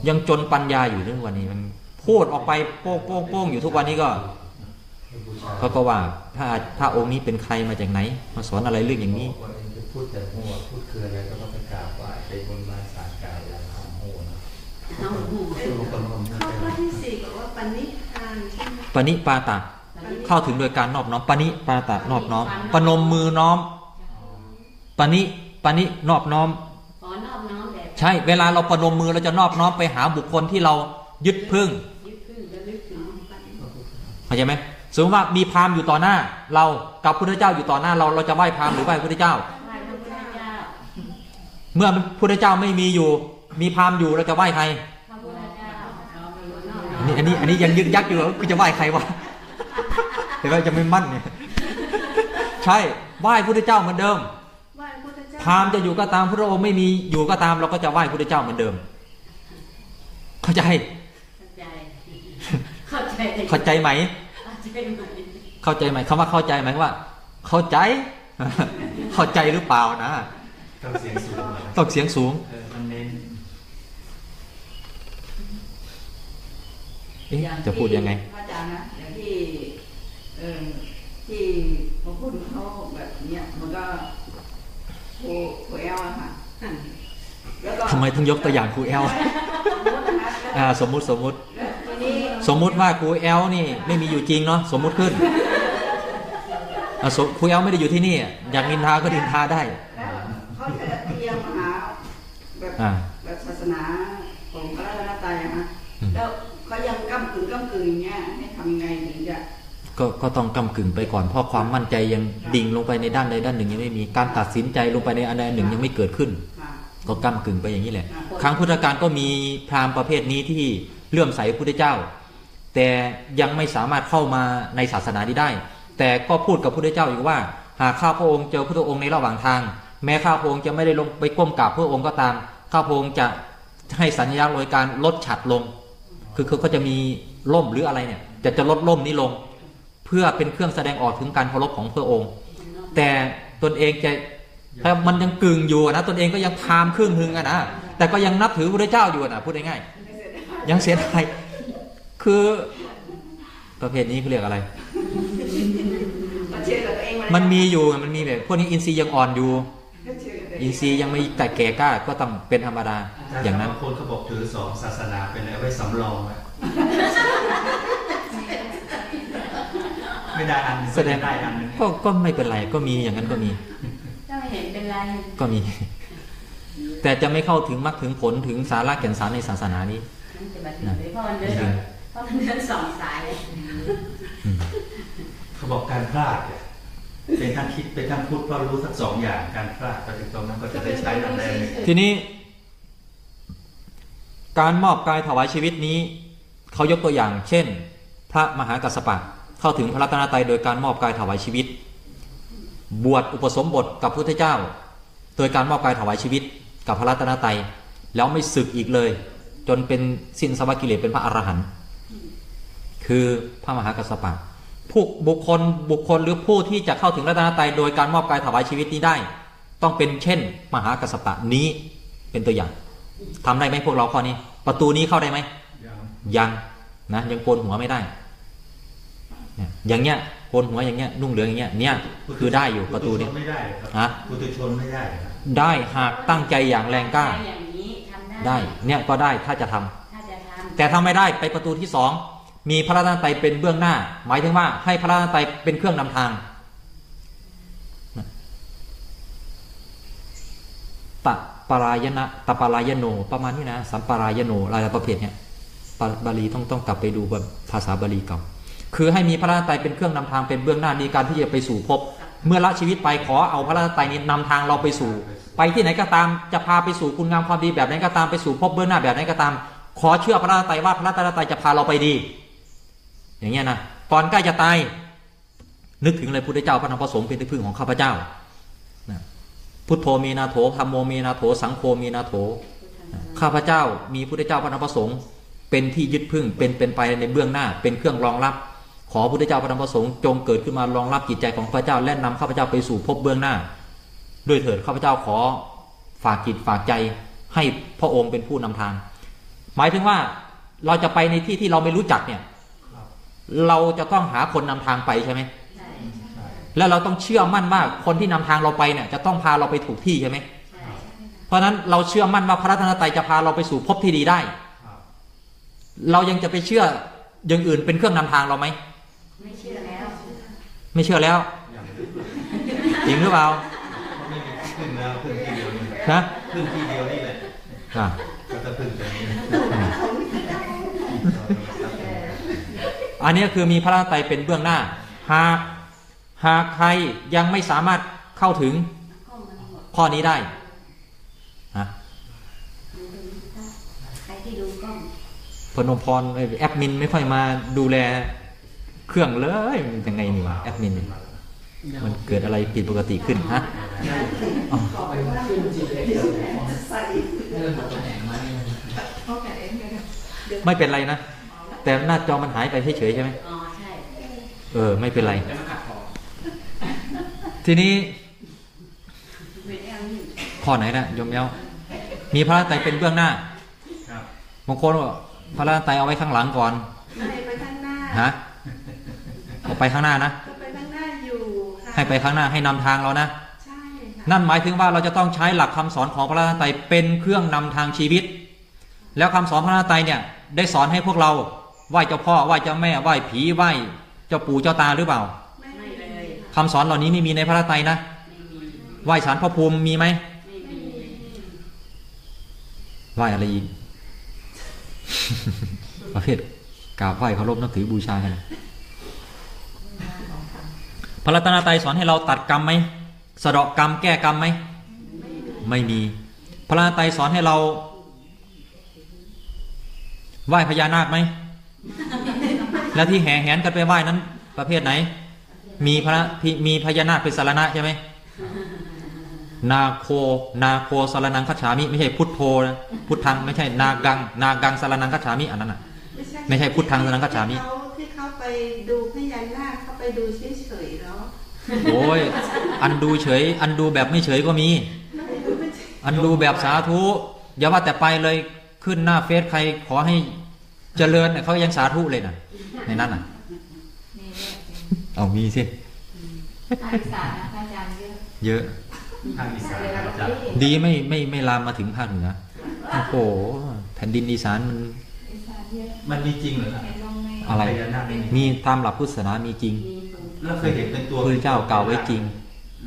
ยังจนปัญญาอยู่เรื่องวันนี้มันพูดออกไปโป้งโป้งโป้งอยู่ทุกวันนี้ก็บูชาเขาก็ว่าถ้าพระองค์นี้เป็นใครมาจากไหน มาสอนอะไรเรื่องอย่างนี้คนเองจะพูดแต่หัวพูดคืออะไรก็ต้องไปกราบไหว้ไปบนบานสารกล่าวอย่างทำโหนะ ณิธานใช่ไหมปณิปาตะ เข้าถึงโดยการนอบน้อมปณิปาตะนอบน้อมปนมมือน้อมปณิปณินอบน้อมขอนอบน้อมแด่ใช่เวลาเราประนมมือเราจะนอบน้อมไปหาบุคคลที่เรายึดพึ่งยึดพึ่งและลึกถึงเข้าใจไหมสมมติว่ามีพราหมณ์อยู่ต่อหน้า เรากับพุทธเจ้าอยู่ต่อหน้า เราเราจะไหว้พราหมณ์หรือไหว้พุทธเจ้าไหว้พระพุทธเจ้า เมื่อพุทธเจ้าไม่มีอยู่ มีพราหมณ์อยู่เราจะไหว้ใคร พระพุทธเจ้า อั นนี้อันนี้อันนี้ยังยึกยักอยู่ว่ากูจะไหว้ใครวะเห็นไหมจะไม่มั่นเนี่ยใช่ไหว้พุทธเจ้าเหมือนเดิมไหว้พุทธเจ้าพราหมณ์จะอยู่ก็ตามพระองค์ไม่มีอยู่ก็ตามเราก็จะไหว้พุทธเจ้าเหมือนเดิม เข้าใจ เข้าใจเข้าใจเข้าใจไหมเข้าใจไหม เข้าใจไหมคำว่าเข้าใจหมายว่า เข้าใจ เข้าใจหรือเปล่านะต้องเสียงสูงนะต้องเสียงสูง เออมันเน้น เอ๊ะ จะพูดยังไงพระอาจารย์นะอย่างที่เออที่พอพูดเขาแบบเนี้ยมันก็ครูครูแอลอะค่ะแล้วก็ทำไมต้องยกตัวอย่างครูแอลสมมตินะคะแล้วอ่าสมมุติสมมุติแล้วทีนี้สมมุติว่าครูแอลนี่ไม่มีอยู่จริงเนาะสมมุติขึ้นอะสมครูแอลไม่ได้อยู่ที่นี่ อยากนินทาก็นินทาได้แล้วเขาจะเทียมมาหาแบบ ก็ก็ต้องกำกึ่งไปก่อน เพราะความมั่นใจยังดิ่งลงไปในด้านใดด้านหนึ่งยังไม่มีการตัดสินใจลงไปในอันใดอันหนึ่งยังไม่เกิดขึ้นค่ะก็กำกึ่งไปอย่างนี้แหละอ่าครั้งพุทธกาลก็มีพราหมณ์ประเภทนี้ที่เลื่อมใสพระพุทธเจ้า แต่ยังไม่สามารถเข้ามาในศาสนานี้ได้ แต่ก็พูดกับพระพุทธเจ้าอีกว่า หากข้าพระองค์เจอพระพุทธองค์ในระหว่างทาง แม้ข้าพระองค์จะไม่ได้ลงไปก้มกราบพระองค์ก็ตามข้าพระองค์จะให้สัญญาโดยการลดฉัดลง คือคือก็จะมีล่มหรืออะไรเนี่ยจะจะลดล่มนี้ลงเพื่อเป็นเครื่องแสดงออกถึงการเคารพของพระองค์ แต่ตนเองจะถ้ามันยังกึ่งอยู่นะตนเองก็ยังพามครึ่งหึงอะนะแต่ก็ยังนับถือพระเจ้าอยู่นะพูดง่ายๆยังเสียดายคือประเภทนี้เขาเรียกอะไร มันมีอยู่มันมีแบบพวกนี้อินทรีย์ยังอ่อนอยู่ อินทรีย์ยังไม่แก่แก่กล้าก็ต้องเป็นธรรมดาอย่างนั้นคนเขาบอกถือสองศาสนาเป็นอะไรไว้สำรอง ไว้ไม่ได้อันหนึ่งแสดงไม่ได้อันหนึงก็ก็ไม่เป็นไรก็มีอย่างนั้นก็มีถ้าไม่เห็นเป็นไรก็มี แต่จะไม่เข้าถึงมรรคถึงผลถึงสาระแก่นสารในศาสนานี้มันจะมาถึงเลยเพราะมันเดินเพราะมันเดินสองสายเลยอืมเขาบอกการพลาดเนี่ยเป็นทั้งคิดเป็นทั้งพูดก็รู้ทั้งสองอย่างการพลาดไปถึงตรงนั้นก็จะได้ใช้นั่นแหละทีนี้ การมอบกายถวายชีวิตนี้ เขายกตัวอย่าง เช่น พระมหากัสสปะ เข้าถึงพระรัตนตรัยโดยการมอบกายถวายชีวิต บวชอุปสมบทกับพระพุทธเจ้า โดยการมอบกายถวายชีวิต กับพระรัตนตรัยแล้วไม่สึกอีกเลย จนเป็นสิ้นสวกิเลสเป็นพระอรหันต์คือพระมหากัสสปะผู้บุคคลบุคคลหรือผู้ที่จะเข้าถึงรัตนตรัยโดยการมอบกายถวายชีวิตนี้ได้ ต้องเป็นเช่น มหากัสสปะนี้เป็นตัวอย่างทำได้ไหมพวกเราข้อนี้ ประตูนี้เข้าได้ไหมยังยังนะยังโกนหัวไม่ได้ อย่างเงี้ยโกนหัวอย่างเงี้ยนุ่งเหลืองอย่างเงี้ยเนี่ยคือได้อยู่ประตูนี้ไม่ได้ครับฮะปุถุชนไม่ได้ครับได้หากตั้งใจอย่างแรงกล้าอย่างนี้ทำได้ได้เนี่ยก็ได้ถ้าจะทำถ้าจะทำแต่ถ้าไม่ได้ไปประตูที่สองมีพระรัตนตรัยเป็นเบื้องหน้า หมายถึงว่าให้พระรัตนตรัยเป็นเครื่องนำทางตะปรายณะตะปรายโน ประมาณนี้นะสัมปรายโนอะไรประเภทเนี้ยปาบาลีต้องต้องกลับไปดูแบบภาษาบาลีเก่า คือให้มีพระรัตนตรัยเป็นเครื่องนำทางเป็นเบื้องหน้าในการที่จะไปสู่ภพเมื่อละชีวิตไปขอเอาพระรัตนตรัยนี้นำทางเราไปสู่ ไปที่ไหนก็ตามจะพาไปสู่คุณงามความดีแบบไหนก็ตามไปสู่ภพเบื้องหน้าแบบไหนก็ตาม ขอเชื่อพระรัตนตรัยว่าพระรัตนตรัยจะพาเราไปดี อย่างเงี้ยนะก่อนใกล้จะตายนึกถึงเลยพุทธเจ้าพระธรรมพระสงฆ์เป็นที่พึ่งของข้าพเจ้านะพุทโธมีนาโถธรรมโมมีนาโถ สังโฆมีนาโถ ข้าพเจ้ามีพุทธเจ้าพระธรรมพระสงฆ์เป็นที่ยึดพึ่งเป็นเป็นไปในเบื้องหน้าเป็นเครื่องรองรับ ขอพุทธเจ้าพระธรรมพระสงฆ์จงเกิดขึ้นมารองรับจิตใจของข้าพเจ้าและนำข้าพเจ้าไปสู่ภพเบื้องหน้า ด้วยเถิดข้าพเจ้าขอฝากจิตฝากใจให้พระองค์เป็นผู้นำทาง หมายถึงว่าเราจะไปในที่ที่เราไม่รู้จักเนี่ยครับเราจะต้องหาคนนำทางไปใช่ไหมใช่ใช่แล้วเราต้องเชื่อมั่นว่าคนที่นำทางเราไปเนี่ยจะต้องพาเราไปถูกที่ใช่ไหมใช่เพราะฉะนั้นเราเชื่อมั่นว่าพระรัตนตรัยจะพาเราไปสู่ภพที่ดีได้ครับเรายังจะไปเชื่ออย่างอื่นเป็นเครื่องนำทางเราไหม ไม่เชื่อแล้ว ไม่เชื่อแล้วยังจริงหรือเปล่าเขาไม่มีพึ่งแล้วพึ่งที่เดียวนี่แหละนะพึ่งที่เดียวนี่แหละอะก็จะพึ่งตรงนี้อันนี้คือมีพระรัตนตรัยเป็นเบื้องหน้า หากหากใครยังไม่สามารถเข้าถึงข้อมันหมดข้อนี้ได้นะดูดูถ้าใครที่ดูกล้องพนมพรเอ้ยแอดมินไม่ค่อยมาดูแล เครื่องเลยมันยังไงนี่วะแอดมินเนี่ยมันเกิดอะไรผิดปกติขึ้นฮะอ๋อไปขึ้นจีเอสเริ่มตำแหน่งมาเนี่ยเขาแก่เองเลยนะไม่เป็นไรนะ แต่หน้าจอมันหายไปเฉยๆใช่ไหมอ๋อใช่เออ ไม่เป็นไรแล้วมันขัดคอทีนี้ไม่ได้เอานี่ข้อไหนนะโยมเย้ามีพระรัตนตรัยเป็นเบื้องหน้าครับบางคนบอกพระรัตนตรัยเอาไว้ข้างหลังก่อนให้ไปข้างหน้าฮะ เอาไปข้างหน้านะก็ไปข้างหน้าอยู่ค่ะให้ไปข้างหน้าให้นำทางเรานะใช่ค่ะนั่นหมายถึงว่าเราจะต้องใช้หลักคำสอนของพระรัตนตรัยเป็นเครื่องนำทางชีวิต แล้วคำสอนพระรัตนตรัยเนี่ยได้สอนให้พวกเราไหว้เจ้าพ่อไหว้เจ้าแม่ไหว้ผีไหว้เจ้าปู่เจ้าตาหรือเปล่าไม่ไม่เลเลยยคำสอนเหล่านี้ไม่มีในพระรัตนตรัยนะไม่มีไหว้สารพระภูมิมีไหมไม่มีไหว้อะไรอีกประเภทกราบไหว้เคารพนับถือบูชากัน พระรัตนตรัยสอนให้เราตัดกรรมไหมสะเดาะกรรมแก้กรรมไหมไม่มี พระรัตนตรัยสอนให้เราไหว้พญานาคไหมแล้วที่แห่แหนกันไปไหว้นั้น ประเภทไหน มีพระมีพญานาคเป็นสารณะใช่ไหมนาโค นาโคสารนังคัจฉามิ ไม่ใช่พุทโธนะพุทธังไม่ใช่นากัง นากังสารนังคัจฉามิอันนั้นน่ะ ไม่ใช่พุทธังสารณังคัจฉามิเขาที่เขาไปดูพญานาคเขา ไปดูเฉยๆแล้วโอ้ยอันดูเฉย อันดูแบบไม่เฉยก็มี อันดูแบบสาธุอย่าว่าแต่ไปเลยขึ้นหน้าเฟซใครขอให้เจริญเนี่ยเขายังสาธุเลยนะในนั้นน่ะมีเยอะจริงเอามีสิภาคอีสานนะพระอาจารย์เยอะเยอะทางอีสานอาจารย์ดีไม่ไม่ไม่ลามมาถึงภาคเหนือโอ้โหแผ่นดินอีสานมันอีสานเยอะมันมีจริงเหรอครับเห็นลงใน อะไรพญานาคนี่มีตามหลักพุทธศาสนามีจริงมีปู่แล้วเคยเห็นเป็นตัวพระเจ้ากล่าวไว้จริง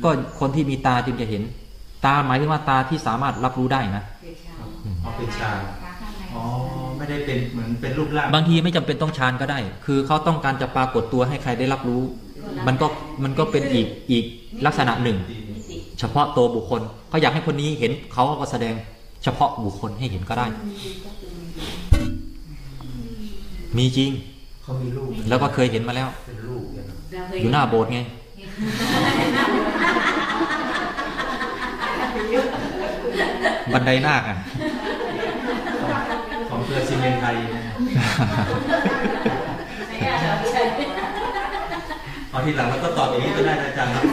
ก็คนที่มีตาจึงจะเห็น ตาหมายถึงว่าตาที่สามารถรับรู้ได้นะเป็นชาวอ๋อเป็นชาขาข้างในอ๋อไม่ได้เป็นเหมือนเป็นรูปร่างบางทีไม่จำเป็นต้องฌานก็ได้ คือเขาต้องการจะปรากฏตัวให้ใครได้รับรู้ มันก็มันก็เป็นอีกอีกลักษณะหนึ่งมิติเฉพาะตัวบุคคลเขาอยากให้คนนี้เห็นเขาก็แสดงเฉพาะบุคคลให้เห็นก็ได้ มีจริง เขามีรูปแล้วก็เคยเห็นมาแล้วเป็นรูปเนี่ยนะเราเคยอยู่หน้าโบสถ์ไงบันไดนาคอะของเครือซีเมนต์ไทยนะฮะไม่ได้เราใช่เอาทีหลังเราก็ตอบอย่างนี้ก็ได้นะอาจารย์ครับ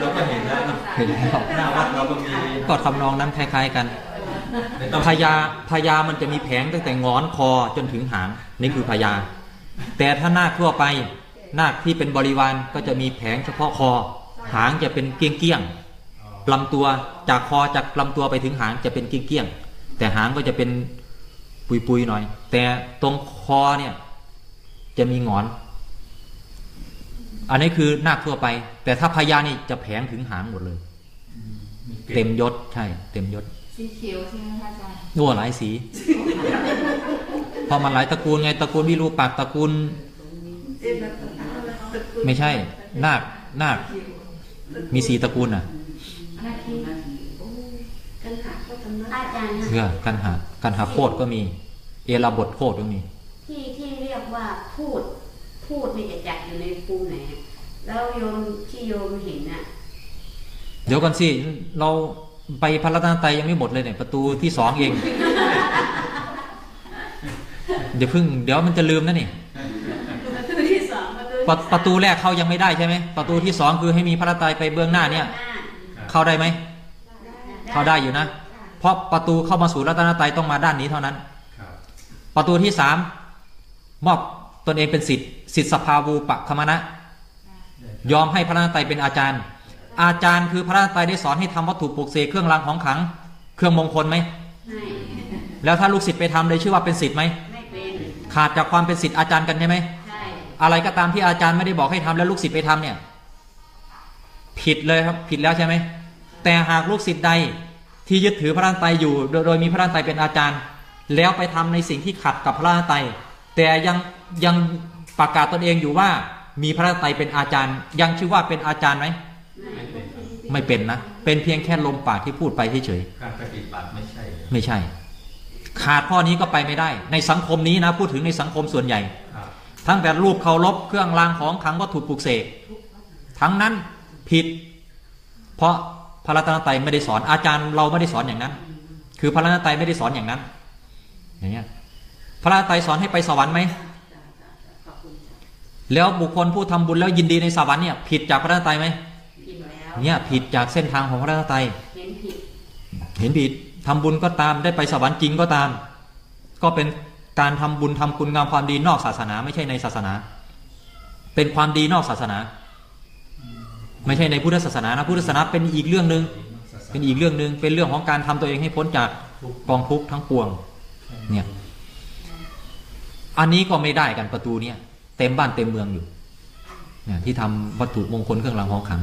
เราก็เห็นแล้วนะเห็นแล้วหน้าวัดเราก็มีก็ทำนองนั้นคล้าย ๆกันไม่ต้องพญาพญามันจะมีแผงตั้งแต่งอนคอจนถึงหางนี่คือพญา แต่ถ้านาคทั่วไปนาคที่เป็นบริวารก็จะมีแผงเฉพาะคอ หางจะเป็นเกี้ยงเกี้ยงๆลำตัวจากคอจากลำตัวไปถึงหางจะเป็นเกี้ยงเกี้ยงๆแต่หางก็จะเป็นปุยปุยๆหน่อย แต่ตรงคอเนี่ยจะมีหงอน อันนี้คือนาคทั่วไป แต่ถ้าพญานี่จะแผงถึงหางหมดเลย เต็มยศใช่ เต็มยศสีเขียวใช่ไหมพระอาจารย์โอ้หลายสีเพอมันหลายตระกูลไงตระกูลวิรูปักษ์ตระกูล ไม่ใช่ นาคนาคมีสีตระกูลอะนาคีกันหาก็ทำนัอาจารย์เพื่อกันหากันหาโคตรก็มี เอราบทโคตรก็มี ที่ที่เรียกว่าพูดพูดนี่จะจัดอยู่ในภูมิไหนอะแล้วโยมที่โยมเห็นน่ะ เดี๋ยวกันสิ เราไปพระรัตนตรัยยังไม่หมดเลยเนี่ย ประตูที่สองเอง เดี๋ยวเพึ่งเดี๋ยวมันจะลืมนะนี่ประตูที่สองประตูประประตูแรกเข้ายังไม่ได้ใช่ไหมประตูที่สองคือให้มีพระรัตนตรัยไปเบื้องหน้าเนี่ย เข้าได้ไหมเข้าได้อยู่นะ เพราะประตูเข้ามาสู่รัตนตรัยต้องมาด้านนี้เท่านั้นครับประตูที่สามมอบตนเองเป็นสิทธิ์สิทธิสภาวูปะคมณะ ยอมให้พระรัตนตรัยเป็นอาจารย์ อาจารย์คือพระรัตนตรัยได้สอนให้ทำวัตถุปลุกเสกเครื่องรางของขลัง เครื่องมงคลไหมไม่แล้วถ้าลูกศิษย์ไปทำเลยชื่อว่าเป็นศิษย์ไหมไม่เป็น ขาดจากความเป็นศิษย์อาจารย์กันใช่ไหมใช่อะไรก็ตามที่อาจารย์ไม่ได้บอกให้ทำแล้วลูกศิษย์ไปทำเนี่ย ผิดเลยครับผิดแล้วใช่ไหมแต่หากลูกศิษย์ใดที่ยึดถือพระรัตนตรัยอยู่โดยโดยมีพระรัตนตรัยเป็นอาจารย์ แล้วไปทำในสิ่งที่ขัดกับพระรัตนตรัยแต่ยังยังประกาศตนเองอยู่ว่า มีพระรัตนตรัยเป็นอาจารย์ ยังชื่อว่าเป็นอาจารย์ไหมไม่ไม่เป็นไม่เป็นนะ เป็นเพียงแค่ลมปากที่พูดไปเฉยการปฏิบัติไม่ใช่ๆไม่ใช่ ขาดข้อนี้ก็ไปไม่ได้ ในสังคมนี้นะพูดถึงในสังคมส่วนใหญ่ครับทั้งแต่รูปเคารพเครื่องรางของขลังวัตถุปลุกเสกทั้งนั้นผิด เพราะพระรัตนตรัยไม่ได้สอนอาจารย์เราไม่ได้สอนอย่างนั้น คือพระรัตนตรัยไม่ได้สอนอย่างนั้น อย่างเงี้ยพระรัตนตรัยสอนให้ไปสวรรค์ไหมแล้วบุคคลผู้ทำบุญแล้วยินดีในสวรรค์เนี่ยผิดจากพระรัตนตรัยไหมผิดแล้วเนี่ยผิดจากเส้นทางของพระรัตนตรัยเห็นผิดเห็นผิด ทำบุญก็ตามได้ไปสวรรค์จริงก็ตาม ก็เป็นการทำบุญทำคุณงามความดีนอกศาสนา ไม่ใช่ในศาสนา เป็นความดีนอกศาสนา ไม่ใช่ในพุทธศาสนานะพุทธศาสนาเป็นอีกเรื่องหนึ่งเป็นอีกเรื่องหนึ่งเป็นเรื่องของการทำตัวเองให้พ้นจากกองทุกข์ทั้งปวงเนี่ยอันนี้ก็ไม่ได้กันประตูเนี่ย เต็มบ้านเต็มเมืองอยู่เนี่ยที่ทำวัตถุมงคลเครื่องรางของขลัง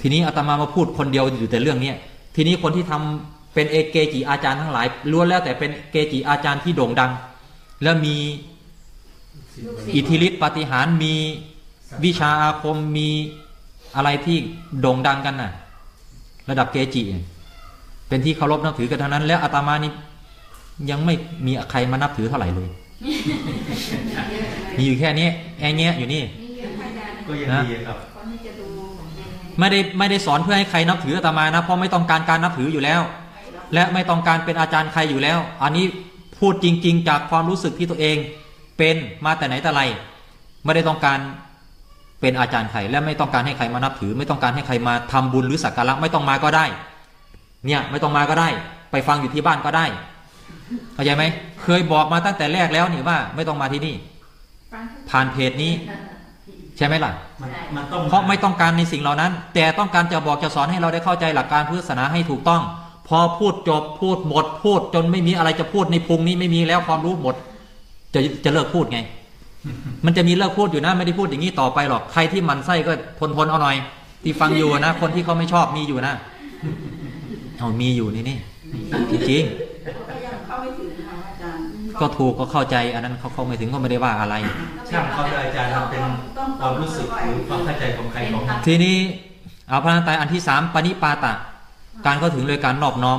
ทีนี้อาตมามาพูดคนเดียวอยู่แต่เรื่องเนี้ยทีนี้คนที่ทำ เป็นเอเกจิอาจารย์ทั้งหลายล้วนแล้วแต่เป็นเกจิอาจารย์ที่โด่งดัง และมีอิทธิฤทธิปาฏิหารย์มีวิชาอาคมมีอะไรที่โด่งดังกันน่ะ ระดับเกจิเนี่ยเป็นที่เคารพนับถือกันทั้งนั้น แล้วอาตมานี่ยังไม่มีใครมานับถือเท่าไหร่เลยเมีอยู่แค่นี้แองเงี้ยอยู่นี่นี่เยอะพยานก็ยังดีครับคนที่จะดูเหมือนกันไงไม่ได้ไม่ได้สอนเพื่อให้ใครนับถืออาตมานะเพราะไม่ต้องการการนับถืออยู่แล้ว และไม่ต้องการเป็นอาจารย์ใครอยู่แล้ว อันนี้พูดจริง ๆ จากความรู้สึกที่ตัวเอง เป็นมาแต่ไหนแต่ไร ไม่ได้ต้องการเป็นอาจารย์ใครและไม่ต้องการให้ใครมานับถือ ไม่ต้องการให้ใครมาทำบุญหรือสักการะไม่ต้องมาก็ได้ เนี่ยไม่ต้องมาก็ได้ ไปฟังอยู่ที่บ้านก็ได้เข้าใจไหมเคยบอกมาตั้งแต่แรกแล้วนี่ว่า ไม่ต้องมาที่นี่ฟังทุกผ่านเพจนี้ ใช่ไหมล่ะมันมันต้องเพราะไม่ต้องการในสิ่งเหล่านั้น แต่ต้องการจะบอกจะสอนให้เราได้เข้าใจหลักการพุทธศาสนาให้ถูกต้อง พอพูดจบพูดหมด พูดจนไม่มีอะไรจะพูดในพุงนี้ไม่มีแล้วความรู้หมด จะจะเลิกพูดไง มันจะมีเลิกพูดอยู่นะไม่ได้พูดอย่างนี้ต่อไปหรอกใครที่หมันไส้ก็ทนทนๆเอาหน่อยที่ฟังอยู่นะ คนที่เขาไม่ชอบมีอยู่นะเอามีอยู่นี่นี่จริงก็ยังเข้าไม่ถึงค่ะอาจารย์ๆก็ถูกก็เข้าใจ อันนั้นเขาเข้าไม่ถึงก็ไม่ได้ว่าอะไรช่างเขาได้อาจารย์มันเป็นความรู้สึกหรือความเข้าใจของใครของมันทีนี้เอาพระนันตรัยอันที่สามปณิปาตะ การเข้าถึงเลยการนอบน้อม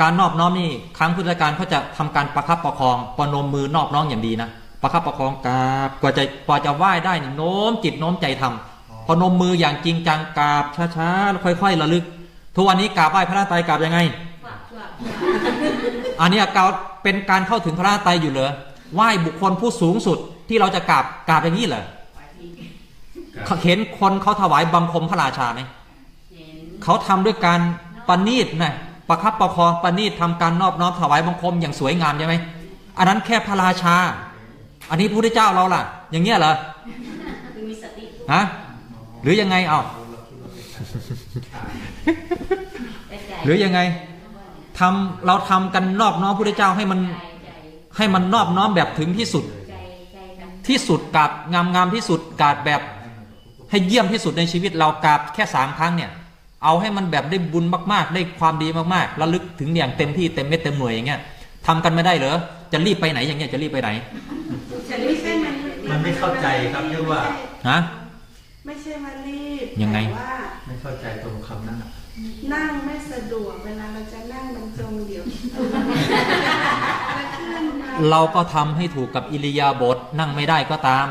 การนอบน้อมนี่ครั้งพุทธการเขาจะทำการประคับประคองประนมมือนอบน้อมอย่างดีนะประคับประคองกราบกว่าจะกว่าจะไหว้ได้นี่โน้มจิตโน้มใจทำพอนมมืออย่างจริงจังกราบช้าๆแล้วค่อย ๆ ระลึก ทุกวันนี้กราบไหว้พระนันตรัยกราบยังไงว่าว่าอันเนี้ยกราบเป็นการเข้าถึงพระนันตรัยอยู่เหรอไหว้บุคคลผู้สูงสุดที่เราจะกราบกราบอย่างนี้เหรอเห็นคนเขาถวายบังคมพระราชาไหมเห็นเขาทำด้วยการ ปณีตนะประคับประคองปณีตทำการนอบน้อมถวายบังคมอย่างสวยงามใช่ไหมอันนั้นแค่พระราชา อันนี้พระพุทธเจ้าเราล่ะ อย่างเงี้ยเหรอคือมีสติฮะหรือยังไงเอาแต่ใจหรือยังไงทำเราทำกันนอบน้อมพระพุทธเจ้าให้มันใจใจให้มันนอบน้อมแบบถึงที่สุดใจใจกันที่สุดกราบงามงามที่สุดกราบแบบให้เยี่ยมที่สุดในชีวิตเรากราบแค่สามครั้งเนี่ย เอาให้มันแบบได้บุญมากๆ ได้ความดีมากๆระลึกถึงอย่างเต็มที่เต็มเม็ดเต็มหน่วยอย่างเงี้ยทำกันไม่ได้เหรอจะรีบไปไหนอย่างเงี้ยจะรีบไปไหนฉันไม่ใช่มันมันไม่เข้าใจครับเรียกว่าฮะไม่ใช่ว่ารีบยังไงแต่ว่าไม่เข้าใจตรงคำนั้นน่ะนั่งไม่สะดวกเวลาเราจะนั่งมันจงเดี๋ยวแล้วขึ้นมาเราก็ทำให้ถูกกับอิริยาบถนั่งไม่ได้ก็ตาม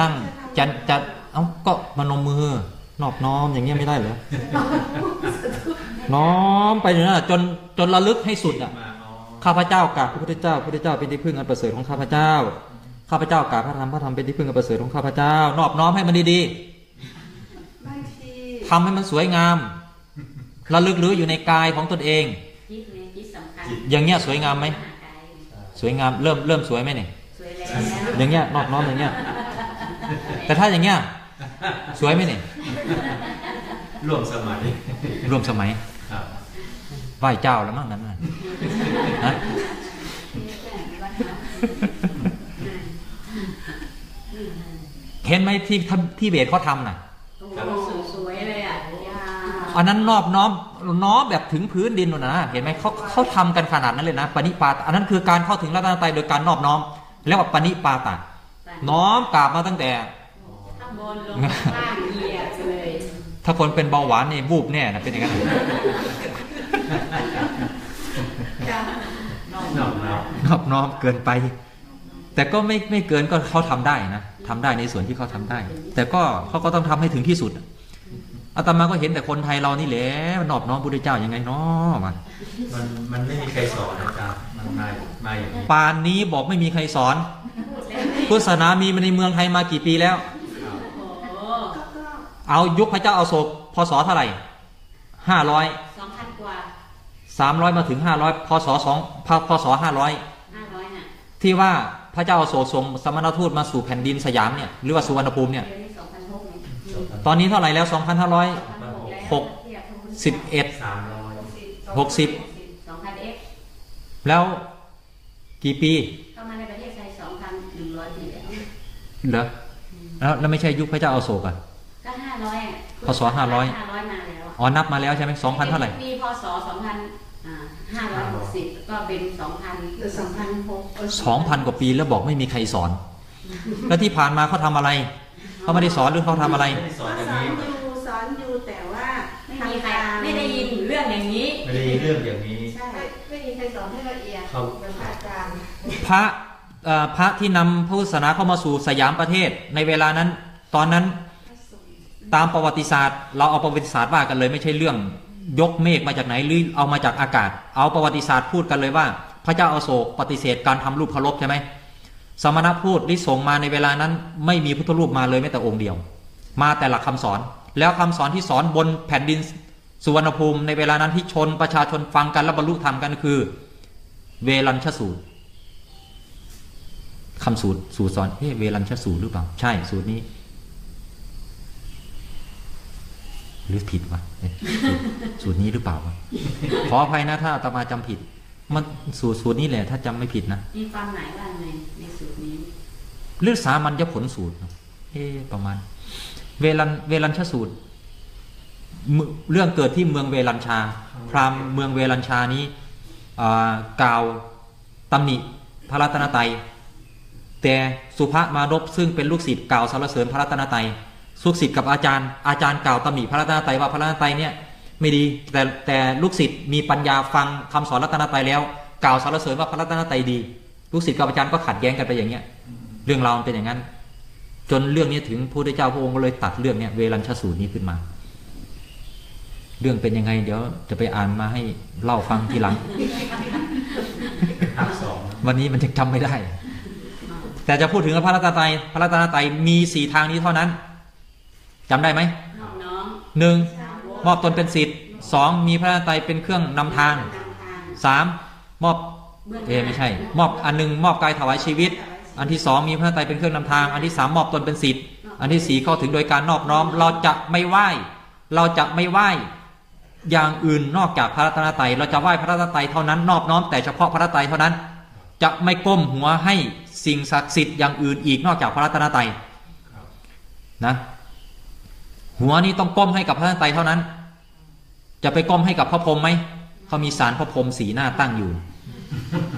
นั่งจะจะเอ้าก็มานมมือ นอบน้อมอย่างเงี้ยไม่ได้เหรอน้อมไปอยู่นั่นนะจนจนระลึกให้สุดอะมาอ๋อข้าพเจ้ากราบพระพุทธเจ้าพระพุทธเจ้าเป็นที่พึ่งอันประเสริฐของข้าพเจ้าข้าพเจ้ากราบพระธรรมพระธรรมเป็นที่พึ่งอันประเสริฐของข้าพเจ้านอบน้อมให้มันดีบางทีๆทำให้มันสวยงามระลึกรู้อยู่ในกายของตนเองจิตเนี่ยจิตสำคัญอย่างเงี้ยสวยงามไหมหากายสวยงามเริ่มเริ่มสวยไหมเนี่ยสวยแล้วอย่างเงี้ยนอบน้อมอย่างเงี้ยแต่ถ้าอย่างเงี้ยสวยไหมเนี่ย ร่วมสมัยรวมสมัยครับไหว้เจ้าแล้วมั้งนั้นน่ะฮะเห็นไหมที่ทำที่เบสเขาทำน่ะโอ้โหสวยๆเลยอะยาอันนั้นนอบน้อมน้อมแบบถึงพื้นดินนู่นนะเห็นไหมเขาเขาทำกันขนาดนั้นเลยนะปณิปาตอันนั้นคือการเข้าถึงรัตนตรัยโดยการนอบน้อมเรียกว่าปณิปาตะน้อมกราบมาตั้งแต่ข้าง บนลงข้างเหยียบเลย ถ้าคนเป็นเบาหวานนี่บูบแน่นะเป็นอย่างนั้นนอกนอกนอบน้อมเกินไป แต่ก็ไม่ไม่เกินก็เขาทำได้นะทำได้ในส่วนที่เขาทำได้ แต่ก็เขาก็ต้องทำให้ถึงที่สุดอาตมาก็เห็นแต่คนไทยเรานี่แหละนอบน้อมพุทธเจ้ายังไงเนาะมันมันมันไม่มีใครสอนอาจารย์มันมามาอย่างนี้ปานนี้บอกไม่มีใครสอนพุทธศาสนามีมาในเมืองไทยมากี่ปีแล้วโอ้โหก็ก็ เอายุคพระเจ้าอาโศกพศเท่าไหร่ห้าร้อยสองพันกว่าสามร้อยมาถึงห้าร้อยพศสองพศห้าร้อยห้าร้อยน่ะที่ว่าพระเจ้าอาโศกส่งสมณทูตมาสู่แผ่นดินสยามเนี่ยหรือว่าสุวรรณภูมิเนี่ยเดี๋ยวนี้สองพันหกเนี่ยตอนนี้เท่าไหร่แล้วสองพันห้าร้อยสองพันหกแล้วหกเทียบทุกสิบเอ็ดสามร้อยหกสิบสองพันเอ็กแล้วกี่ปีเข้ามาในประเทศไทยสองพันหนึ่งร้อยปีแล้วเหรอแล้วแล้วไม่ใช่ยุคพระเจ้าอาโศกอะ ก็ห้าร้อยพศ500ห้าร้อยมาแล้วอ๋อนับมาแล้วใช่ไหมสองพันเท่าไหร่ปีพศสองพันห้าร้อยหกสิบก็เป็นสองพันหรือสองพันหกสองพันกว่าปีแล้วบอกไม่มีใครสอน แล้วที่ผ่านมาเขาทำอะไรเขาไม่ได้สอนหรือเขาทำอะไรไม่ได้สอนอย่างสอนนี้อยู่สอนอยู่แต่ว่าไม่มีใครไม่ได้ยินเรื่องอย่างนี้ไม่ได้เรื่องอย่างนี้ใช่ไม่ไม่มีใครสอนให้ละเอียดเขาเหมือนพระอาจารย์พระเอ่อพระที่นำพระพุทธศาสนาเข้ามาสู่สยามประเทศในเวลานั้น ตอนนั้น ตามประวัติศาสตร์ เราเอาประวัติศาสตร์ว่ากันเลยไม่ใช่เรื่องยกเมฆมาจากไหนหรือเอามาจากอากาศ เอาประวัติศาสตร์พูดกันเลยว่า พระเจ้าอาโศกปฏิเสธการทำรูปเคารพใช่ไหมสมณพูดที่ส่งมาในเวลานั้น ไม่มีพุทธรูปมาเลยแม้แต่องค์เดียว มาแต่หลักคำสอน แล้วคำสอนที่สอนบนแผ่นดินสุวรรณภูมิในเวลานั้นที่ชนประชาชนฟังกันและบรรลุธรรมกันคือ เวรัญชสูตรคำสูตรสูตรสอนเฮ้เวรัญชสูตรหรือเปล่า ใช่สูตรนี้ ห รือผิดวะเอ๊ะสูตรสูตรนี้หรือเปล่าวะขออภัยนะถ้าอาตมาจำผิด มันสูตรสูตรนี้แหละ ถ้าจำไม่ผิดนะมีความหมายว่าไงในสูตรนี้หรือสามัญญผลสูตรเอ๊ะประมาณ เวรันเวรัญชสูตรเมืองเรื่องเกิดที่เมืองเวรัญชา พราหมณ์เมืองเวรัญชานี้อ่ากล่าวตำหนิพระรัตนตรัยแต่สุภมารบซึ่งเป็นลูกศิษย์กล่าวสรรเสริญพระรัตนตรัย ลูกศิษย์กับอาจารย์ อาจารย์กล่าวตำหนิพระรัตนตรัยว่าพระรัตนตรัยเนี่ยไม่ดีแต่แต่ลูกศิษย์มีปัญญาฟังคำสอนรัตนตรัยแล้ว กล่าวสรรเสริญว่าพระรัตนตรัยดี ลูกศิษย์กับอาจารย์ก็ขัดแย้งกันไปอย่างเงี้ย เรื่องราวมันเป็นอย่างนั้น จนเรื่องนี้ถึงพระพุทธเจ้าพระองค์ก็เลยตัดเรื่องเนี้ยเวรัญชสูตรนี้ขึ้นมา เรื่องเป็นยังไง เดี๋ยวจะไปอ่านมาให้เล่าฟังทีหลังภาคสองนะวันนี้มันจะจำไม่ได้ แต่จะพูดถึงพระรัตนตรัยพระรัตนตรัยมีสี่ทางนี้เท่านั้น จำได้ไหมน้องน้องหนึ่งสาวกมอบตนเป็นศิษย์สองมีพระรัตนตรัยเป็นเครื่องนำทางนำทางสามมอบเบื้องหเอน้าไม่ใช่ มอบอันหนึงมอบกายถวายชีวิต อันที่สองมีพระรัตนตรัยเป็นเครื่องนำทาง อันที่สามมอบตนเป็นศิษย์อันที่สี่เข้าถึงโดยการนอบน้อม เราจะไม่ไหว้เราจะไม่ไหว้อย่างอื่นนอกจากพระรัตนตรัยเราจะไหว้พระรัตนตรัยเท่านั้นนอบน้อมแต่เฉพาะพระรัตนตรัยเท่านั้น จะไม่ก้มหัวให้สิ่งศักดิ์สิทธิ์อย่างอื่นอีกนอกจากพระรัตนตรัยนะ หัวนี้ต้องก้มให้กับพระรัตนตรัยเท่านั้น จะไปก้มให้กับพระพรหมไหมเขามีสารพระพรหมสีหน้าตั้งอยู่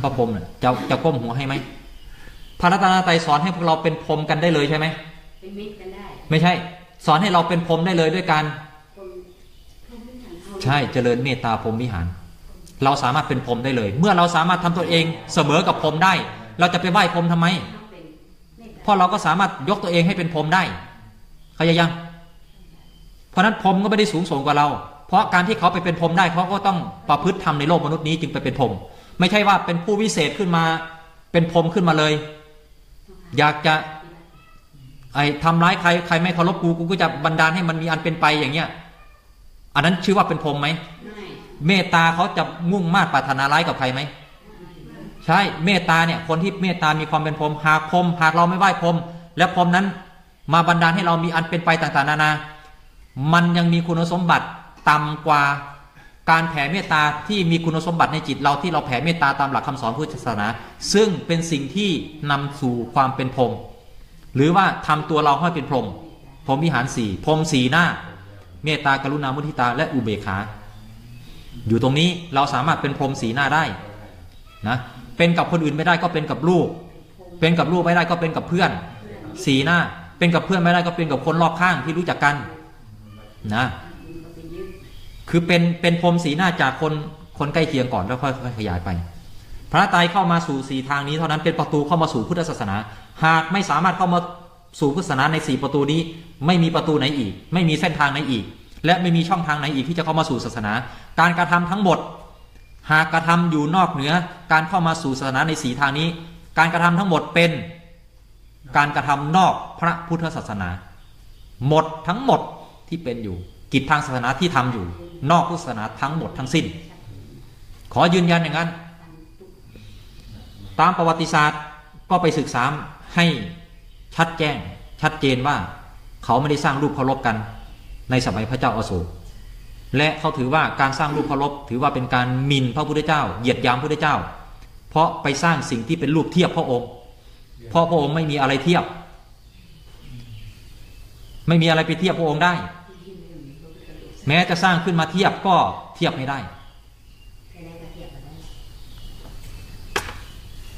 พระพรหมน่ะจะจะก้มหัวให้ไหมพระรัตนตรัยสอนให้พวกเราเป็นพรหมกันได้เลยใช่ไหมเป็นมิตรกันได้ ไม่ใช่ สอนให้เราเป็นพรหมได้เลยด้วยการใช่เจริญเมตตาพรหมวิหาร เราสามารถเป็นพรหมได้เลย เมื่อเราสามารถทำตัวเองเสมอกับพรหมได้ เราจะไปไหว้พรหมทำไมต้อเป็นเมตตาเพราะเราก็สามารถยกตัวเองให้เป็นพรหมได้เข้าใจยัง เพราะฉะนั้นพรหมก็ไม่ได้สูงส่งกว่าเรา เพราะการที่เขาไปเป็นพรหมได้เขาก็ต้องประพฤติธรรมในโลกมนุษย์นี้จึงไปเป็นพรหมไม่ใช่ว่าเป็นผู้วิเศษขึ้นมา เป็นพรหมขึ้นมาเลย อยากจะไอ้ทำร้ายใครใครไม่เคารพกูกูก็จะบันดาลให้มันมีอันเป็นไปอย่างเงี้ย อันนั้นชื่อว่าเป็นพรหมไหมไม่เมตตาเขาจะมุ่งมาดปรารถนาร้ายกับใครไหมใช่เมตตาเนี่ยคนที่เมตตามีความเป็นพรหมหากพรหมหากเราไม่ไหว้พรหมและพรหมนั้น มาบันดาลให้เรามีอันเป็นไปต่างๆ นานา มันยังมีคุณสมบัติต่ำกว่าการแผ่เมตตาที่มีคุณสมบัติในจิตเราที่เราแผ่เมตตาตามหลักคำสอนพุทธศาสนา ซึ่งเป็นสิ่งที่นำสู่ความเป็นพรหมหรือว่าทำตัวเราให้เป็นพรหมพรหมวิหารสี่พรหมสีหน้า เมตตากรุณามุทิตาและอุเบกขา อยู่ตรงนี้เราสามารถเป็นพรหมสีหน้าได้นะเป็นกับคนอื่นไม่ได้ก็เป็นกับลูก เป็นกับลูกไม่ได้ก็เป็นกับเพื่อน สีหน้า เป็นกับเพื่อนไม่ได้ก็เป็นกับคนรอบข้างที่รู้จักกัน นะคือเป็นเป็นพรมสีหน้าจากคนคนใกล้เคียงก่อนแล้วค่อยขยายไป พระไตรเข้ามาสู่สีทางนี้เท่านั้นเป็นประตูเข้ามาสู่พุทธศาสนา หากไม่สามารถเข้ามาสู่พุทธศาสนาในสี่ประตูนี้ ไม่มีประตูไหนอีก ไม่มีเส้นทางไหนอีก และไม่มีช่องทางไหนอีกที่จะเข้ามาสู่ศาสนา การกระทำทั้งหมด หากกระทำอยู่นอกเหนือการเข้ามาสู่ศาสนาในสีทางนี้ การกระทำทั้งหมดเป็น การกระทำนอกพระพุทธศาสนา หมดทั้งหมด ที่เป็นอยู่ กิจทางศาสนาที่ทำอยู่ นอกพุทธศาสนาทั้งหมดทั้งสิ้น ขอยืนยันอย่างนั้น ตามประวัติศาสตร์ก็ไปศึกษาให้ชัดแจ้งชัดเจนว่าเขาไม่ได้สร้างรูปเคารพกัน ในสมัยพระเจ้าอาโศกและเขาถือว่าการสร้างรูปเคารพถือว่าเป็นการหมิ่นพระพุทธเจ้า เหยียดยามพระพุทธเจ้า เพราะไปสร้างสิ่งที่เป็นรูปเทียบพระองค์ เพราะพระองค์ไม่มีอะไรเทียบ ไม่มีอะไรไปเทียบพระองค์ได้ แม้จะสร้างขึ้นมาเทียบก็เทียบไม่ได้ใครได้ก็เทียบกันได้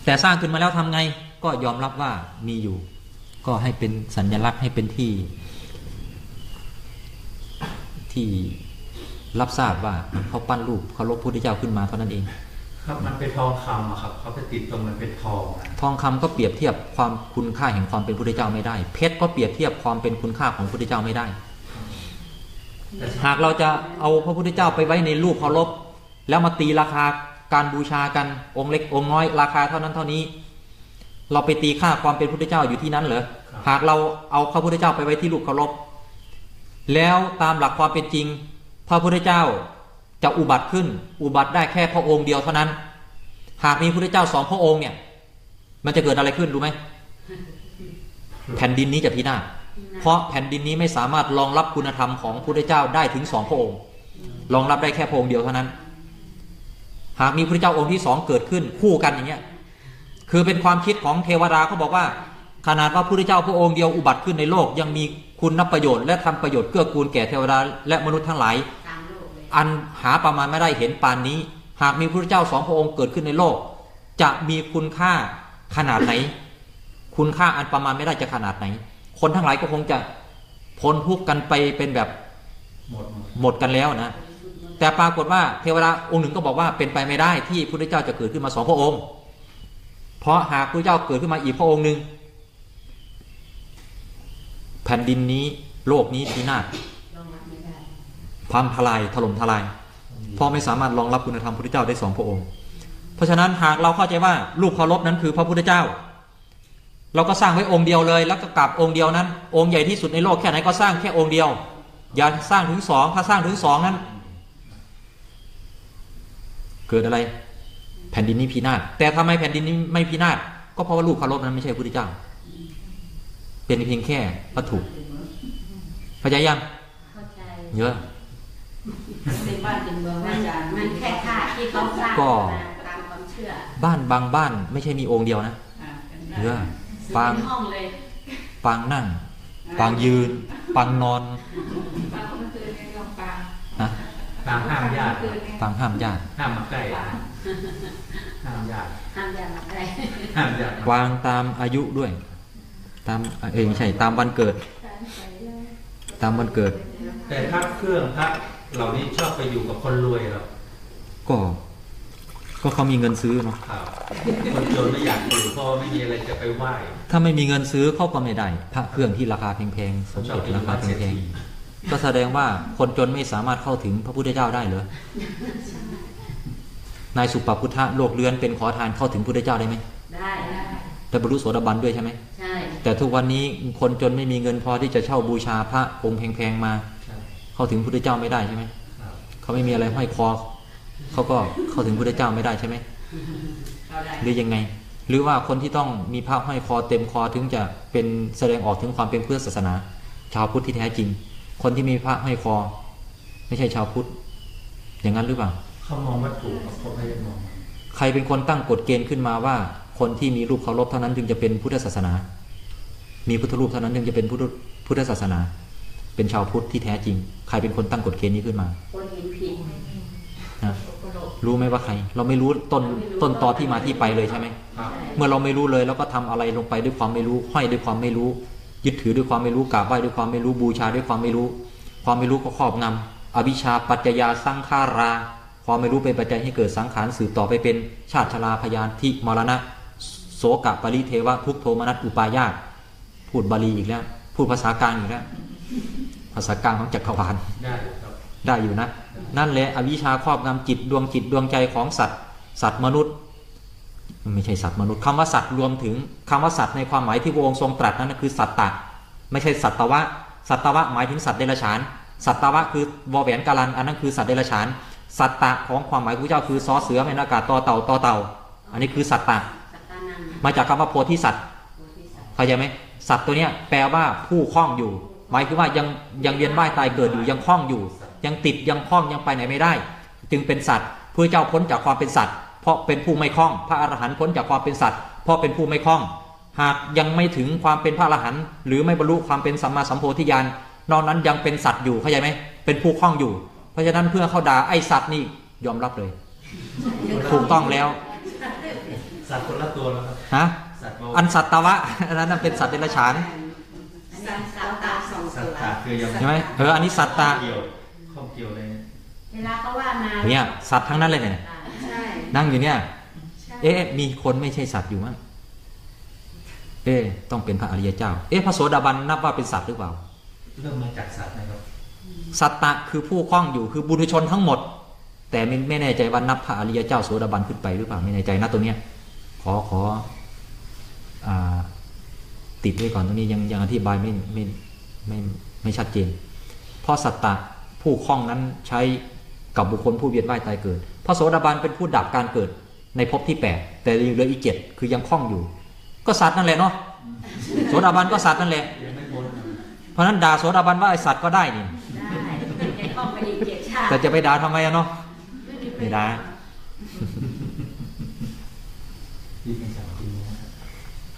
แต่สร้างขึ้นมาแล้วทำไง ก็ยอมรับว่ามีอยู่ ก็ให้เป็นสัญลักษณ์ให้เป็นที่ ที่รับทราบว่าเขาปั้นรูปเคารพพระพุทธเจ้าขึ้นมาเท่านั้นเอง ครับมันเป็นทองคำอะครับเขาไปติดตรงมันเป็นทองอะทองคำก็เปรียบเทียบความคุณค่าแห่งความเป็นพุทธเจ้าไม่ได้ เพชรก็เปรียบเทียบความเป็นคุณค่าของพุทธเจ้าไม่ได้แต่ หากเราจะเอาพระพุทธเจ้าไปไว้ในรูปเคารพแล้วมาตีราคาการบูชากันองค์เล็กองค์น้อยราคาเท่านั้นเท่านี้ เราไปตีค่าความเป็นพุทธเจ้าอยู่ที่นั้นเหรอหากเราเอาพระพุทธเจ้าไปไว้ที่รูปเคารพแล้วตามหลักความเป็นจริง พระพุทธเจ้าจะอุบัติขึ้น อุบัติได้แค่พระองค์เดียวเท่านั้น หากมีพระพุทธเจ้าสองพระองค์เนี่ย มันจะเกิดอะไรขึ้นรู้ไหมแผ่นดินนี้จะพินาศ เพราะแผ่นดินนี้ไม่สามารถรองรับคุณธรรมของพระพุทธเจ้าได้ถึงสองพระองค์รองรับได้แค่พระองค์เดียวเท่านั้น หากมีพระพุทธเจ้าองค์ที่สองเกิดขึ้นคู่กันอย่างเงี้ยคือเป็นความคิดของเทวดาเขาบอกว่า ขนาดว่าพระพุทธเจ้าพระองค์เดียวอุบัติขึ้นในโลก ยังมีคุณนับประโยชน์และทำประโยชน์เกื้อกูลแก่เทวดาและมนุษย์ทั้งหลายตามโลกเลยอันหาประมาณไม่ได้เห็นปานนี้ หากมีพระพุทธเจ้าสองพระองค์เกิดขึ้นในโลก จะมีคุณค่าขนาดไหน คุณค่าอันประมาณไม่ได้จะขนาดไหน คนทั้งหลายก็คงจะพ้นทุกข์กันไปเป็นแบบหมดหมดกันแล้วนะแต่ปรากฏว่าเทวดาองค์หนึ่งก็บอกว่าเป็นไปไม่ได้ที่พระพุทธเจ้าจะเกิดขึ้นมาสองพระองค์ เพราะหากพระพุทธเจ้าเกิดขึ้นมาอีกพระองค์หนึ่งแผ่นดินนี้โลกนี้พินาศรองรับไม่ได้พังทลายถล่มทลายเพราะไม่สามารถรองรับคุณธรรมพระพุทธเจ้าได้สองพระองค์ เพราะฉะนั้นหากเราเข้าใจว่ารูปเคารพนั้นคือพระพุทธเจ้า เราก็สร้างไว้องค์เดียวเลย แล้วก็กราบองค์เดียวนั้น องค์ใหญ่ที่สุดในโลกแค่ไหนก็สร้างแค่องค์เดียว อย่าสร้างถึงสองถ้าสร้างถึงสองนั้น เกิดอะไร แผ่นดินนี้พินาศแต่ทำไมแผ่นดินนี้ไม่พินาศก็เพราะว่ารูปเคารพนั้นไม่ใช่พระพุทธเจ้า เป็นเพียงแค่วัตถุเข้าใจยังเข้าใจเยอะเป็นบ้านเป็นเมืองมัอานจารย์มันแค่ค่าที่เขาสร้างก็มาตามความเชื่อ บ้านบางบ้านไม่ใช่มีองค์เดียวนะอ่าเป็นเยอะซื้อ ปางเป็นห้องเลยปางนั่ง ปางยืน ปางนอนบางเมื่อคืนเนี่ยลองปางนะตามห้ามญาติเมื่อคืนเนี่ยปางห้ามญาติห้ามมาใกล้ห้ามญาติห้ามยามาได้ห้ามญาติวางตามอายุด้วย ตามเอ้ยไม่ใช่ตามวันเกิดการใส่เลยตามวันเกิด แต่พระเครื่องพระเหล่านี้ชอบไปอยู่กับคนรวยหรอก ก็ก็เขามีเงินซื้อเนาะครับคนจนไม่อยากอยู่เพราะว่าไม่มีอะไรจะไปไหว้ถ้าไม่มีเงินซื้อเขาก็ไม่ได้พระเครื่องที่ราคาแพงๆสมชอบเด็จไปอรายู่คาบ้านเศรษแพงฐีๆก็แสดงว่าคนจนไม่สามารถเข้าถึงพระพุทธเจ้าได้เหรอนายสุปพุทธะโลกเรือนเป็นขอทานเข้าถึงพุทธเจ้าได้ไหมได้แต่บรรลุโสดาบันด้วยใช่ไหมใช่แต่ทุกวันนี้คนจนไม่มีเงินพอที่จะเช่าบูชาพระองค์แพงๆมาครับเข้าถึงพุทธเจ้าไม่ได้ใช่ไหมครับเขาไม่มีอะไรห้อยคอ เขาก็เข้าถึงพุทธเจ้าไม่ได้ใช่ไหมเราได้หรือยังไง หรือว่าคนที่ต้องมีพระห้อยคอเต็มคอถึงจะเป็นแสดงออกถึงความเป็นพุทธศาสนา ชาวพุทธที่แท้จริง คนที่มีพระห้อยคอ ไม่ใช่ชาวพุทธ อย่างนั้นหรือเปล่าเขามองวัตถุกับเขาไม่ได้มองใครเป็นคนตั้งกฎเกณฑ์ขึ้นมาว่า คนที่มีรูปเคารพเท่านั้นจึงจะเป็นพุทธศาสนา มีพุทธรูปเท่านั้นจึงจะเป็นพุทธพุทธศาสนา เป็นชาวพุทธที่แท้จริง ใครเป็นคนตั้งกฎเกณฑ์นี้ขึ้นมาคนเห็นผิดนะ รู้ไหมว่าใคร เราไม่รู้ต้นต้นตอที่มาที่ไปเลยใช่ไหมครับเมื่อเราไม่รู้เลยเราก็ทำอะไรลงไปด้วยความไม่รู้ห้อยด้วยความไม่รู้ ยึดถือด้วยความไม่รู้กราบไหว้ด้วยความไม่รู้บูชาด้วยความไม่รู้ ความไม่รู้ก็ครอบงำอวิชชาปัจจยาสังขารา ความไม่รู้เป็นปัจจัยให้เกิดสังขารสืบต่อไปเป็นชาติชราพยานทิมรณะโสกะปริเทวะทุกขโทมนัสอุปายาตพูดบาลีอีกแล้ว พูดภาษากลางอีกแล้วภาษากลางของจักรวาล ได้ครับได้อยู่นะ นั่นแหละอวิชชาครอบงำจิตดวงจิตดวงใจของสัตว์สัตว์มนุษย์ไม่ใช่สัตว์มนุษย์คำว่าสัตว์รวมถึงคำว่าสัตว์ในความหมายที่พระองค์ทรงตรัสนั้นนะคือสัตตะ ไม่ใช่สัตวะ สัตวะหมายถึงสัตว์เดรัจฉาน สัตวะคือวอแหวนกาลันอันนั้นคือสัตว์เดรัจฉาน สัตตะของความหมายของพระเจ้าคือซอเสือแม่นอากาศต่อเต่าต่อเต่า อันนี้คือสัตตะสัตตานังมาจากคำว่าโพธิสัตว์โพธิสัตว์เข้าใจไหมสัตว์ตัวเนี้ยแปลว่าผู้คล้องอยู่ หมายคือว่ายังยังเวียนว่ายตายเกิดอยู่ยังคล้องอยู่ ยังติดยังคล้องยังไปไหนไม่ได้ จึงเป็นสัตว์พระเจ้าพ้นจากความเป็นสัตว์ เพราะเป็นผู้ไม่คล้อง พระอรหันต์พ้นจากความเป็นสัตว์ เพราะเป็นผู้ไม่คล้อง หากยังไม่ถึงความเป็นพระอรหันต์หรือไม่บรรลุความเป็นสัมมาสัมโพธิญาณนอกนั้นยังเป็นสัตว์อยู่เข้าใจไหมเป็นผู้คล้องอยู่ เพราะฉะนั้นเพื่อเขาด่าไอ้สัตว์นี่ยอมรับเลย ถูกต้องแล้ว สัตว์คนละตัวแล้วครับฮะสัตว์อันสัตวะอันนั้นนะเป็นสัตว์เดรัจฉานอันนี้สัตตาสองสัตัตวตาคือยังใช่ไหมเอออันนี้สัตตะ เกี่ยวข้องเกี่ยวเลยเวลาเขาว่ามาเนี่ยสัตว์ทั้งนั้นเลยเนี่ยอ่าใช่นั่งอยู่เนี่ยใช่เอ๊ะมีคนไม่ใช่สัตว์อยู่มั้งเอ๊ะต้องเป็นพระอริยเจ้า เอ๊ะพระโสดาบันนับว่าเป็นสัตว์หรือเปล่า เริ่มมาจากสัตว์นะครับ สัตตะคือผู้คล้องอยู่คือบุรุชนทั้งหมด แต่ไม่ไม่แน่ใจว่านับพระอริยเจ้าโสดาบันขึ้นไปหรือเปล่าไม่แน่ใจนะตรงเนี้ย ขอขออ่าติดไว้ก่อนตรงนี้ยังยังอธิบายไม่ไม่ไม่ไม่ชัดเจน เพราะสัตตะ ผู้คล้องนั้นใช้กับบุคคลผู้เวียนว่ายตายเกิด พระโสดาบันเป็นผู้ดับการเกิดในภพที่แปดแต่ยังเหลืออีกเจ็ดคือยังคล้องอยู่ ก็สัตว์นั่นแหละเนาะโสดาบันก็สัตว์นั่นแหละยังไม่พ้นเพราะฉะนั้นด่าโสดาบันว่าไอสัตว์ก็ได้นี่ได้จะเข้าไปอีกเจ็ดชาติแต่จะไปด่าทำไมอะเนาะไม่มีประไม่โยชน์ได้ที่เป็นสัตว์จริงนะครับ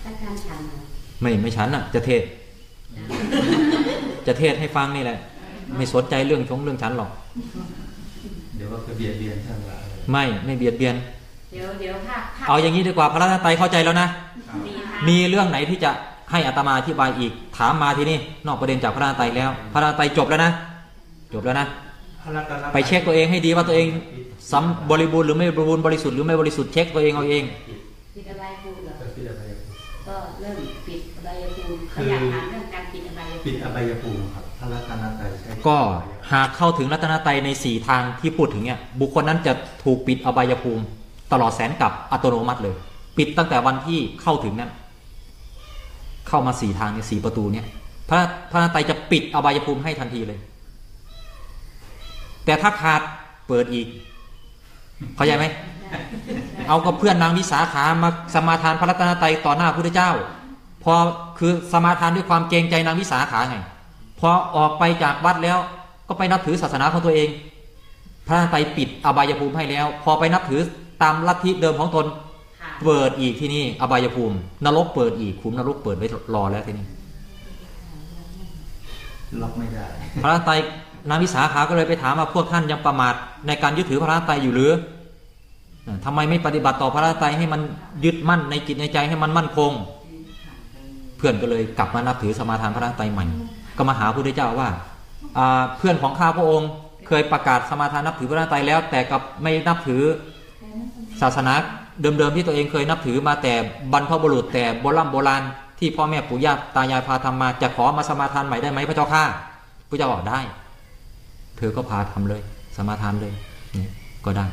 ถ้าการฉันเหรอไม่ไม่ฉันอะจะเทศ จะเทศให้ฟังนี่แหละ ไม่สนใจเรื่องชงเรื่องฉันหรอก เดี๋ยวว่าจะเบียดเบียนท่านละอะไรไม่ไม่เบียดเบียน เดี๋ยวเดี๋ยวถ้าถ้าเอาอย่างนี้ดีกว่าพระรัตนตรัยเข้าใจแล้วนะ มีทางมีเรื่องไหนที่จะให้อาตมาอธิบายอีก ถามมาที่นี่นอกประเด็นจากพระรัตนตรัยแล้ว พระรัตนตรัยจบแล้วนะ จบแล้วนะพระรัตนตรัยไปเช็คตัวเองให้ดีว่าตัวเองสำบริบูรณ์หรือไม่บริบูรณ์บริสุทธิ์หรือไม่บริสุทธิ์เช็คตัวเองเอาเองปิดอะไรพูดเหรอก็ปิดอบายภูมิก็เริ่มปิดอบายภูมิเขาอยากถามเรื่องการปิดอบายภูปิดมิอบายภูมิ ก็หากเข้าถึงรัตนตรัยในสี่ทางที่พูดถึงเนี่ยบุคคลนั้นจะถูกปิดอบายภูมิ ตลอดแสนกับอัตโนมัติเลย ปิดตั้งแต่วันที่เข้าถึงนั้น เข้ามาสี่ทางเนี่ยสี่ประตูเนี่ยพระพระรัตนตรัยจะปิดอบายภูมิให้ทันทีเลย แต่ถ้าขาดเปิดอีก เข้าใจไหมเอากับเพื่อนนางวิสาขามาสมาทานพระรัตนตรัยต่อหน้าพระพุทธเจ้า พอคือสมาทานด้วยความเกรงใจนางวิสาขาไง พอออกไปจากวัดแล้วก็ไปนับถือศาสนาของตัวเอง พระรัตนตรัยปิดอบายภูมิให้แล้ว พอไปนับถือตามลัทธิเดิมของตนค่ะเปิดอีกที่นี่อบายภูมิ นรกเปิดอีกขุมนรกเปิดไว้รอแล้วที่นี่ล็อกไม่ได้ พระรัตนตรัยนางวิสาขาก็เลยไปถามว่าพวกท่านยังประมาทในการยึดถือพระรัตนตรัยอยู่หรือเอ่อทำไมไม่ปฏิบัติต่อพระรัตนตรัยให้มันยึดมั่นในจิตในใจให้มันมั่นคง เพื่อนก็เลยกลับมานับถือสมาทานพระรัตนตรัยใหม่ ก็มาหาพระพุทธเจ้าว่าเพื่อนของข้าพระองค์เคยประกาศสมาทานนับถือพระรัตนตรัยแล้ว แต่กับไม่นับถือศาสนาเดิมๆที่ตัวเองเคยนับถือมาแต่บรรพบุรุษแต่โบราณโบราณที่พ่อแม่ปู่ย่าตายายพาทำมาจะขอมาสมาทานใหม่ได้ไหมพระเจ้าข้าพระเจ้าบอกได้ เธอก็พาทำเลย สมาทานเลยนี่ก็ได้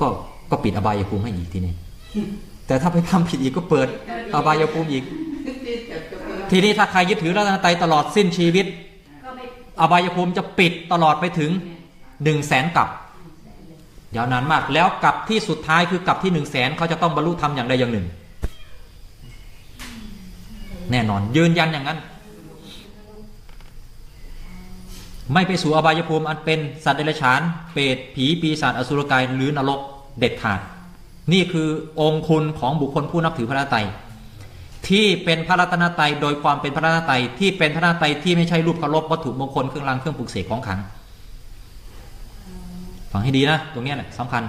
ก็ก็ปิดอบายภูมิให้อีกทีนี้แต่ถ้าไปทำผิดอีกก็เปิดอบายภูมิอีก ทีนี้ถ้าใครยึดถือรัตนตรัยตลอดสิ้นชีวิต อบายภูมิจะปิดตลอดไปถึงหนึ่งแสนกับยาวนานมากแล้วกับที่สุดท้ายคือกับที่หนึ่งแสนเขาจะต้องบรรลุธรรมอย่างใดอย่างหนึ่ง แน่นอนยืนยันอย่างนั้น ไม่ไปสู่อบายภูมิอันเป็นสัตว์เดรัจฉาน เปรตผีปีศาจอสุรกายหรือนรกเด็ดขาด นี่คือองค์คุณของบุคคลผู้นับถือพระรัตนตรัย ที่เป็นพระรัตนตรัยโดยความเป็นพระรัตนตรัยที่เป็นพระรัตนตรัยที่ไม่ใช่รูปเคารพวัตถุมงคลเครื่องรางเครื่องปลุกเสกของขลังฟังให้ดีนะตรงเนี้ยแหละสำคัญ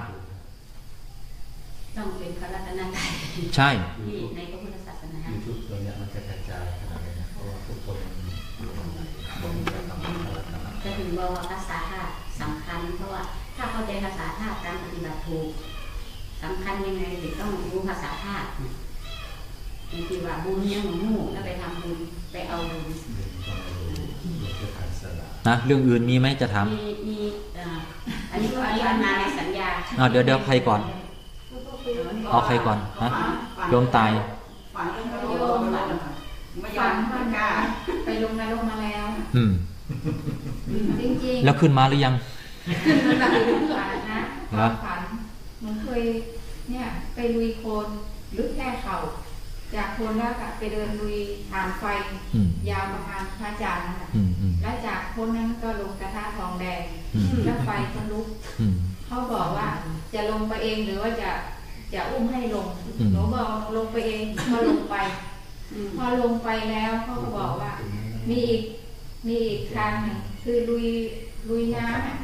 ต้องเป็นพระรัตนตรัยใช่ที่ในพระพุทธศาสนายูทูบตัวเนี้ยมันจะกระจายขนาดนี้นะเพราะว่าทุกคนอยู่ตรงไหนคนจะทำพระรัตนตรัยก็ถึงบอกว่าภาษาธาตุสำคัญ เพราะว่าถ้าเข้าใจภาษาธาตุการปฏิบัติถูกสำคัญยังไงถึงต้องรู้ภาษาธาตุ บางทีว่าบุญยังหมู่แล้วไปทำบุญไปเอาบุญหนึ่งก็ไม่รู้หลวงพ่อทานสละนะเรื่องอื่นมีไหมจะถามมีมีเอ่ออันนี้อันนี้มันมาในสัญญาอ่าเดี๋ยวเดี๋ยวใครก่อนเอาใครก่อนฮะโยมตายฝันเรื่องโยมฝันไม่ยอมไม่กล้าไปลงนรกมาแล้ว อืมจริงๆแล้วขึ้นมาหรือยังขึ้นมาถึงฝันนะเหรอฝันหนูเคยเนี่ยไปลุยโคลนลึกแค่เข่า จากโคลนแล้วก็ไปเดินลุยผ่านไฟอืมยาวประมาณพระจานทร์นั่นแหละอืมอืมแล้วจากโคลนนั้นก็ลงกระทะทองแดงอืมแล้วไฟก็ลุกอืมเขาบอกว่าจะลงไปเองหรือว่าจะจะอุ้มให้ลงอืมหนูบอกลงไปเองก็ลงไปอืมพอลงไปแล้วเขาก็บอกว่า มีอีกมีอีกทางหนึ่งคือลุยลุยน้ำอะ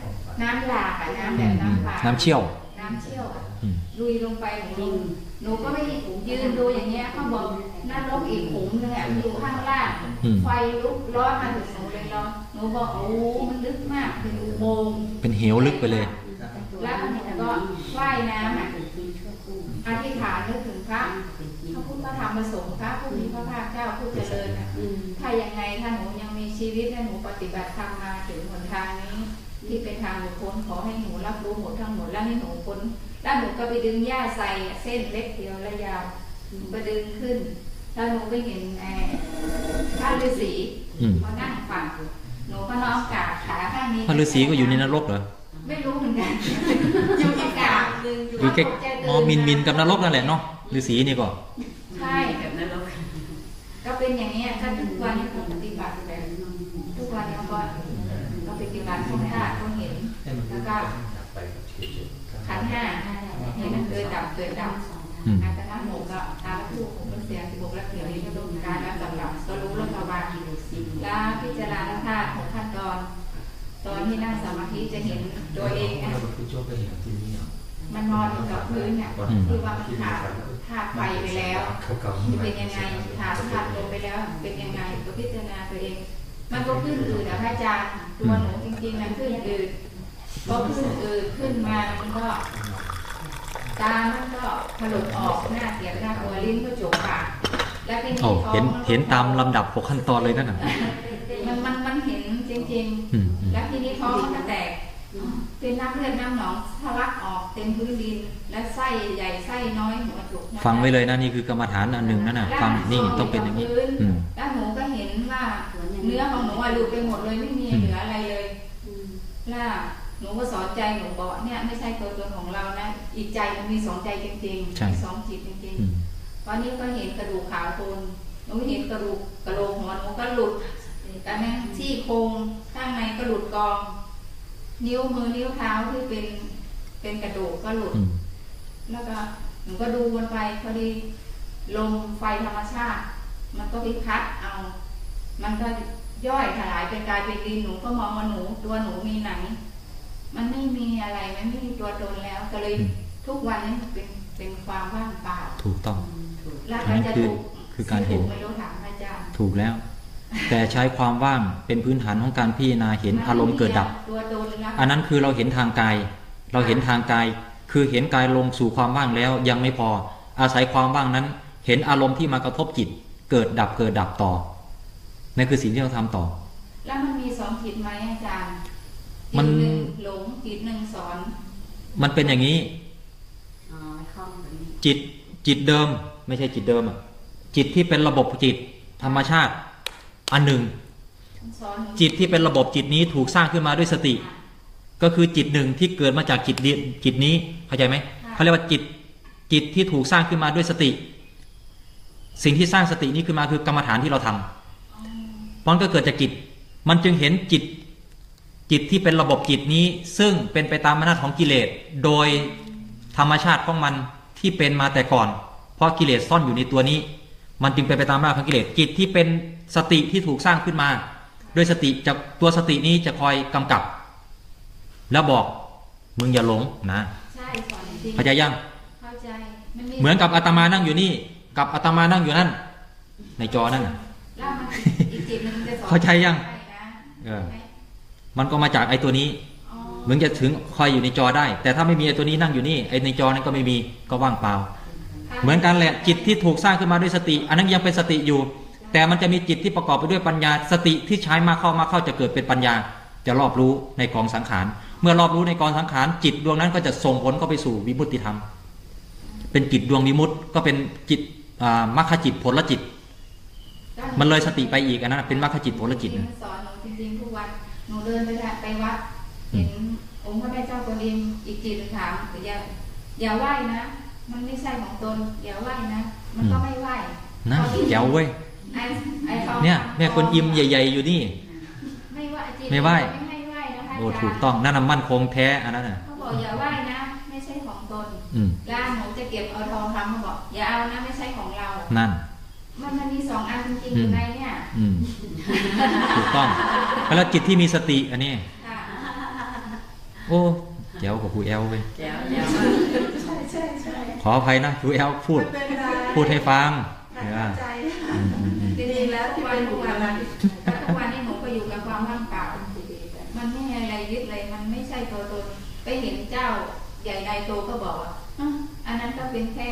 น้ำหลากอะน้ำแบบน้ำป่าน้ำเชี่ยว น้ำเชี่ยวอะอืมลุยลงไปหนูลงหนูก็ไม่ยืนดูอย่างเงี้ยเขาบอกนั่นลกอีกขุมหนึงอะมันอยู่ข้างล่างอืมไฟลุกร้อนมาถึงหนูเลยร้อนหนูบอกโอ้มันลึกมากเป็นอุโมงค์เป็นเหวลึกไปเลยแล้วหนูก็ไฟว่ายน้ำอะเป็นจริงชั่วคู่อธิษฐานนึกถึงพระเป็นจริงพระพุทธพระธรรมพระสงฆ์พระผู้มีพระภาคเจ้าผู้เจริญน่ะอืมถ้ายังไงถ้าหนูยังมีชีวิตและหนูปฏิบัติธรรมมาถึงหนทางนี้ ที่เป็นทางหนูพ้นขอให้หนูรับรู้หมดทั้งหมดแล้วให้หนูพ้นแล้วหนูก็ไปดึงหญ้าใส่เส้นเล็กเดียวและยาวหนูไปดึงขึ้น แล้วหนูไปเห็นแอร์พระฤาษีอืมมานั่งฟังหนูก็น้อมกราบขาข้างนี้พระฤาษีก็อยู่ในนรกเหรอไม่รู้เหมือนกันอยู่ที่กราบหนึ่งอยู่อยู่แค่อ๋อมินมินกับนรกนั่นแหละเนาะฤาษีนี่ก็ใช่แบบนั้นเราก็เป็นอย่างนี้ยถ้าทุกวันนี้ผมปฏิบัติแบบทุกวันนี้ก็ ก็ปฏิบัติของธาตุของเห็น แล้วก็ขันธ์ห้าเห็นมันเกิดดับเกิดดับอืมอาตนะโมก็ตามผู้ผมก็เสียสิบกแล้วเดี๋ยวนี้ก็ต้องการแล้วสำหรับก็รู้แล้วก็วางแล้วพิจารณาธาตุของขั้นตอน ตอนที่นั่งสมาธิจะเห็นตัวเองนะมันนอนอยู่กับพื้นเนี่ยอืมคือว่ามันขาดธาตุไฟไปแล้วมันเป็นยังไงขาดธาตุลมไปแล้ว เป็นยังไงก็พิจารณาตัวเอง มันก็ขึ้นอืดอะพระอาจารย์ตัวหนูจริงๆมันขึ้นอืดพอขึ้นอืดขึ้นมามันก็ตามันก็ถลกออกหน้าเสียบหน้ากลัวลิ้นก็จุกปากแล้วทีนี้โอ้ท้องเห็นมัก็เห็นตามลำดับหกขั้นตอนเลยนั่นน่ะมันมันมันเห็นจริงอืมอืมๆแล้วทีนี้ท้องมันก็แตกเป็นน้ำเลือดน้ำหนองทะลักออกเต็มพื้นดิน และไส้ใหญ่ไส้น้อยหัวจุกฟังไว้เลยนะนี่คือกรรมฐานอันหนึ่งนั่นน่ะ ฟังนี่ต้องเป็นอย่างนี้อืมแล้วหนูก็เห็นว่า เนื้อของหนูอะหลุดไปหมดเลยไม่มีเหลืออะไรเลยล่าหนูก็สอนใจหนูบอกเนี่ยไม่ใช่ตัวตนของเรานะ อีกใจมันมีสองใจจริงใช่ๆมีสองจิตจริงอืมๆตอนนี้ก็เห็นกระดูกขาวโพลนหนูเห็นกระดูกกระโหลกหัวหนูก็หลุดแต่นั้นที่โครงข้างในก็หลุดกอง นิ้วมือนิ้วเท้าที่เป็นเป็นกระดูกก็หลุดอืมแล้วก็หนูก็ดูมันไปพอดีลมไฟธรรมชาติ มันก็ไปพัดเอา มันก็ย่อยถลายเป็นกลายเป็นดินหนูก็มองว่าหนูตัวหนูมีหนัง มันไม่มีอะไรมันไม่มีตัวตนแล้วก็เลยอืมทุกวันนี้มันเป็นเป็นความว่างเปล่า ถูกต้องแล้วอันนั้นจะคือถูกคือการเห็นถูไม่รู้ถามอาจารย์ถูกแล้ว แต่ใช้ความว่างเป็นพื้นฐานของการพิจารณาเห็นอารมณ์เกิดดับตัวตนแล้วอันนั้นคือเราเห็นทางกาย เราเห็นทางกาย คือเห็นกายลงสู่ความว่างแล้วยังไม่พอ อาศัยความว่างนั้น เห็นอารมณ์ที่มากระทบจิต เกิดดับเกิดดับต่อ นั่นคือสิ่งที่เราทำต่อ แล้วมันมีสองจิตไหมอาจารย์มันจิตหนึ่งหลงจิตหนึ่งสอน มันเป็นอย่างนี้อ๋อคล่องแบบนี้จิตจิตเดิม ไม่ใช่จิตเดิมอะจิตที่เป็นระบบจิต ธรรมชาติ อันหนึ่งสอนหนูจิตที่เป็นระบบจิตนี้ถูกสร้างขึ้นมาด้วยสติ ก็คือจิตหนึ่งที่เกิดมาจากจิตนี้จิตนี้เข้าใจไหมเขาเรียกว่าจิตจิตที่ถูกสร้างขึ้นมาด้วยสติ สิ่งที่สร้างสตินี้ขึ้นมาคือกรรมฐานที่เราทำเพราะ มันก็เกิดจากจิต มันจึงเห็นจิต จิตที่เป็นระบบจิตนี้ ซึ่งเป็นไปตามอำนาจของกิเลส โดยธรรมชาติของมันที่เป็นมาแต่ก่อน เพราะกิเลสซ่อนอยู่ในตัวนี้ มันจึงเป็นไปตามอำนาจของกิเลส จิตที่เป็นสติที่ถูกสร้างขึ้นมาด้วยสติจะตัวสตินี้จะคอยกำกับ แล้วบอกมึงอย่าหลงนะใช่สอนจริงเข้าใจยังเข้าใจเหมือนกับอาตมานั่งอยู่นี่ กับอาตมานั่งอยู่นั่น ในจอนั่นน่ะ เข้าใจยังใช่นะเออมันก็มาจากไอ้ตัวนี้อ๋อมึงจะถึงคอยอยู่ในจอได้ แต่ถ้าไม่มีไอ้ตัวนี้นั่งอยู่นี่ไอ้ในจอนั้นก็ไม่มีก็ว่างเปล่า เหมือนกันแหละจิตที่ถูกสร้างขึ้นมาด้วยสติ อันนั้นยังเป็นสติอยู่ แต่มันจะมีจิตที่ประกอบไปด้วยปัญญาสติที่ใช้มาเข้ามาเข้าจะเกิดเป็นปัญญา จะรอบรู้ในกองสังขารเมื่อรอบรู้ในกองสังขารจิตดวงนั้นก็จะส่งผลเข้าไปสู่วิมุตติธรรม เป็นจิตดวงวิมุตติก็เป็นจิตอ่ามรรคจิตผลจิต มันเลยสติไปอีกอันนั้นเป็นมรรคจิตผลจิตจริงนะๆสอนหนูจริงๆทุกวันหนูเดินไปได้ไปวัดเห็นองค์พระแม่เจ้ากวนอิมอีกจิตหนึ่งถามอย่าอย่าไหว้นะ มันไม่ใช่ของตนอย่าไหว้นะมันก็ไม่ไหว้นะแจ๋วเว้ยไอ้ไอ้ขาเนี่ยแม่คนอิมใหญ่ ๆ อยู่นี่ ไม่ไหว้จิตไม่ไหว้ไม่ให้ไหว้นะคะโอ้ถูกต้องนั่นน่ะมั่นคงแท้อันนั้นน่ะเขาบอกอย่าไหว้นะ ไม่ใช่ของตนอืมแล้วหนูจะเก็บเอาทองคำเขาบอกอย่าเอานะไม่ใช่ของเรานั่น มันมันมีสองอันจริงๆอยู่ในเนี่ยอืมถูกต้องแล้วจิตที่มีสติอันนี้ค่ะโอ้แจ๋วกว่าครูแอลเว้ยแจ๋วแจ๋วใช่ใช่ใช่ขออภัยนะครูแอลพูดไม่เป็นไรพูดให้ฟังหนัเอกอใจอืมอืมอืมจริงๆแล้วทุกวันทุกวันแล้วทุกวันนี้หนูก็อยู่กับความว่างเปล่ามันไม่มีอะไรยึดเลยมันไม่ใช่ตัวตนไปเห็นเจ้าใหญ่ในโตก็บอกว่าอะอันนั้นก็เป็นแค่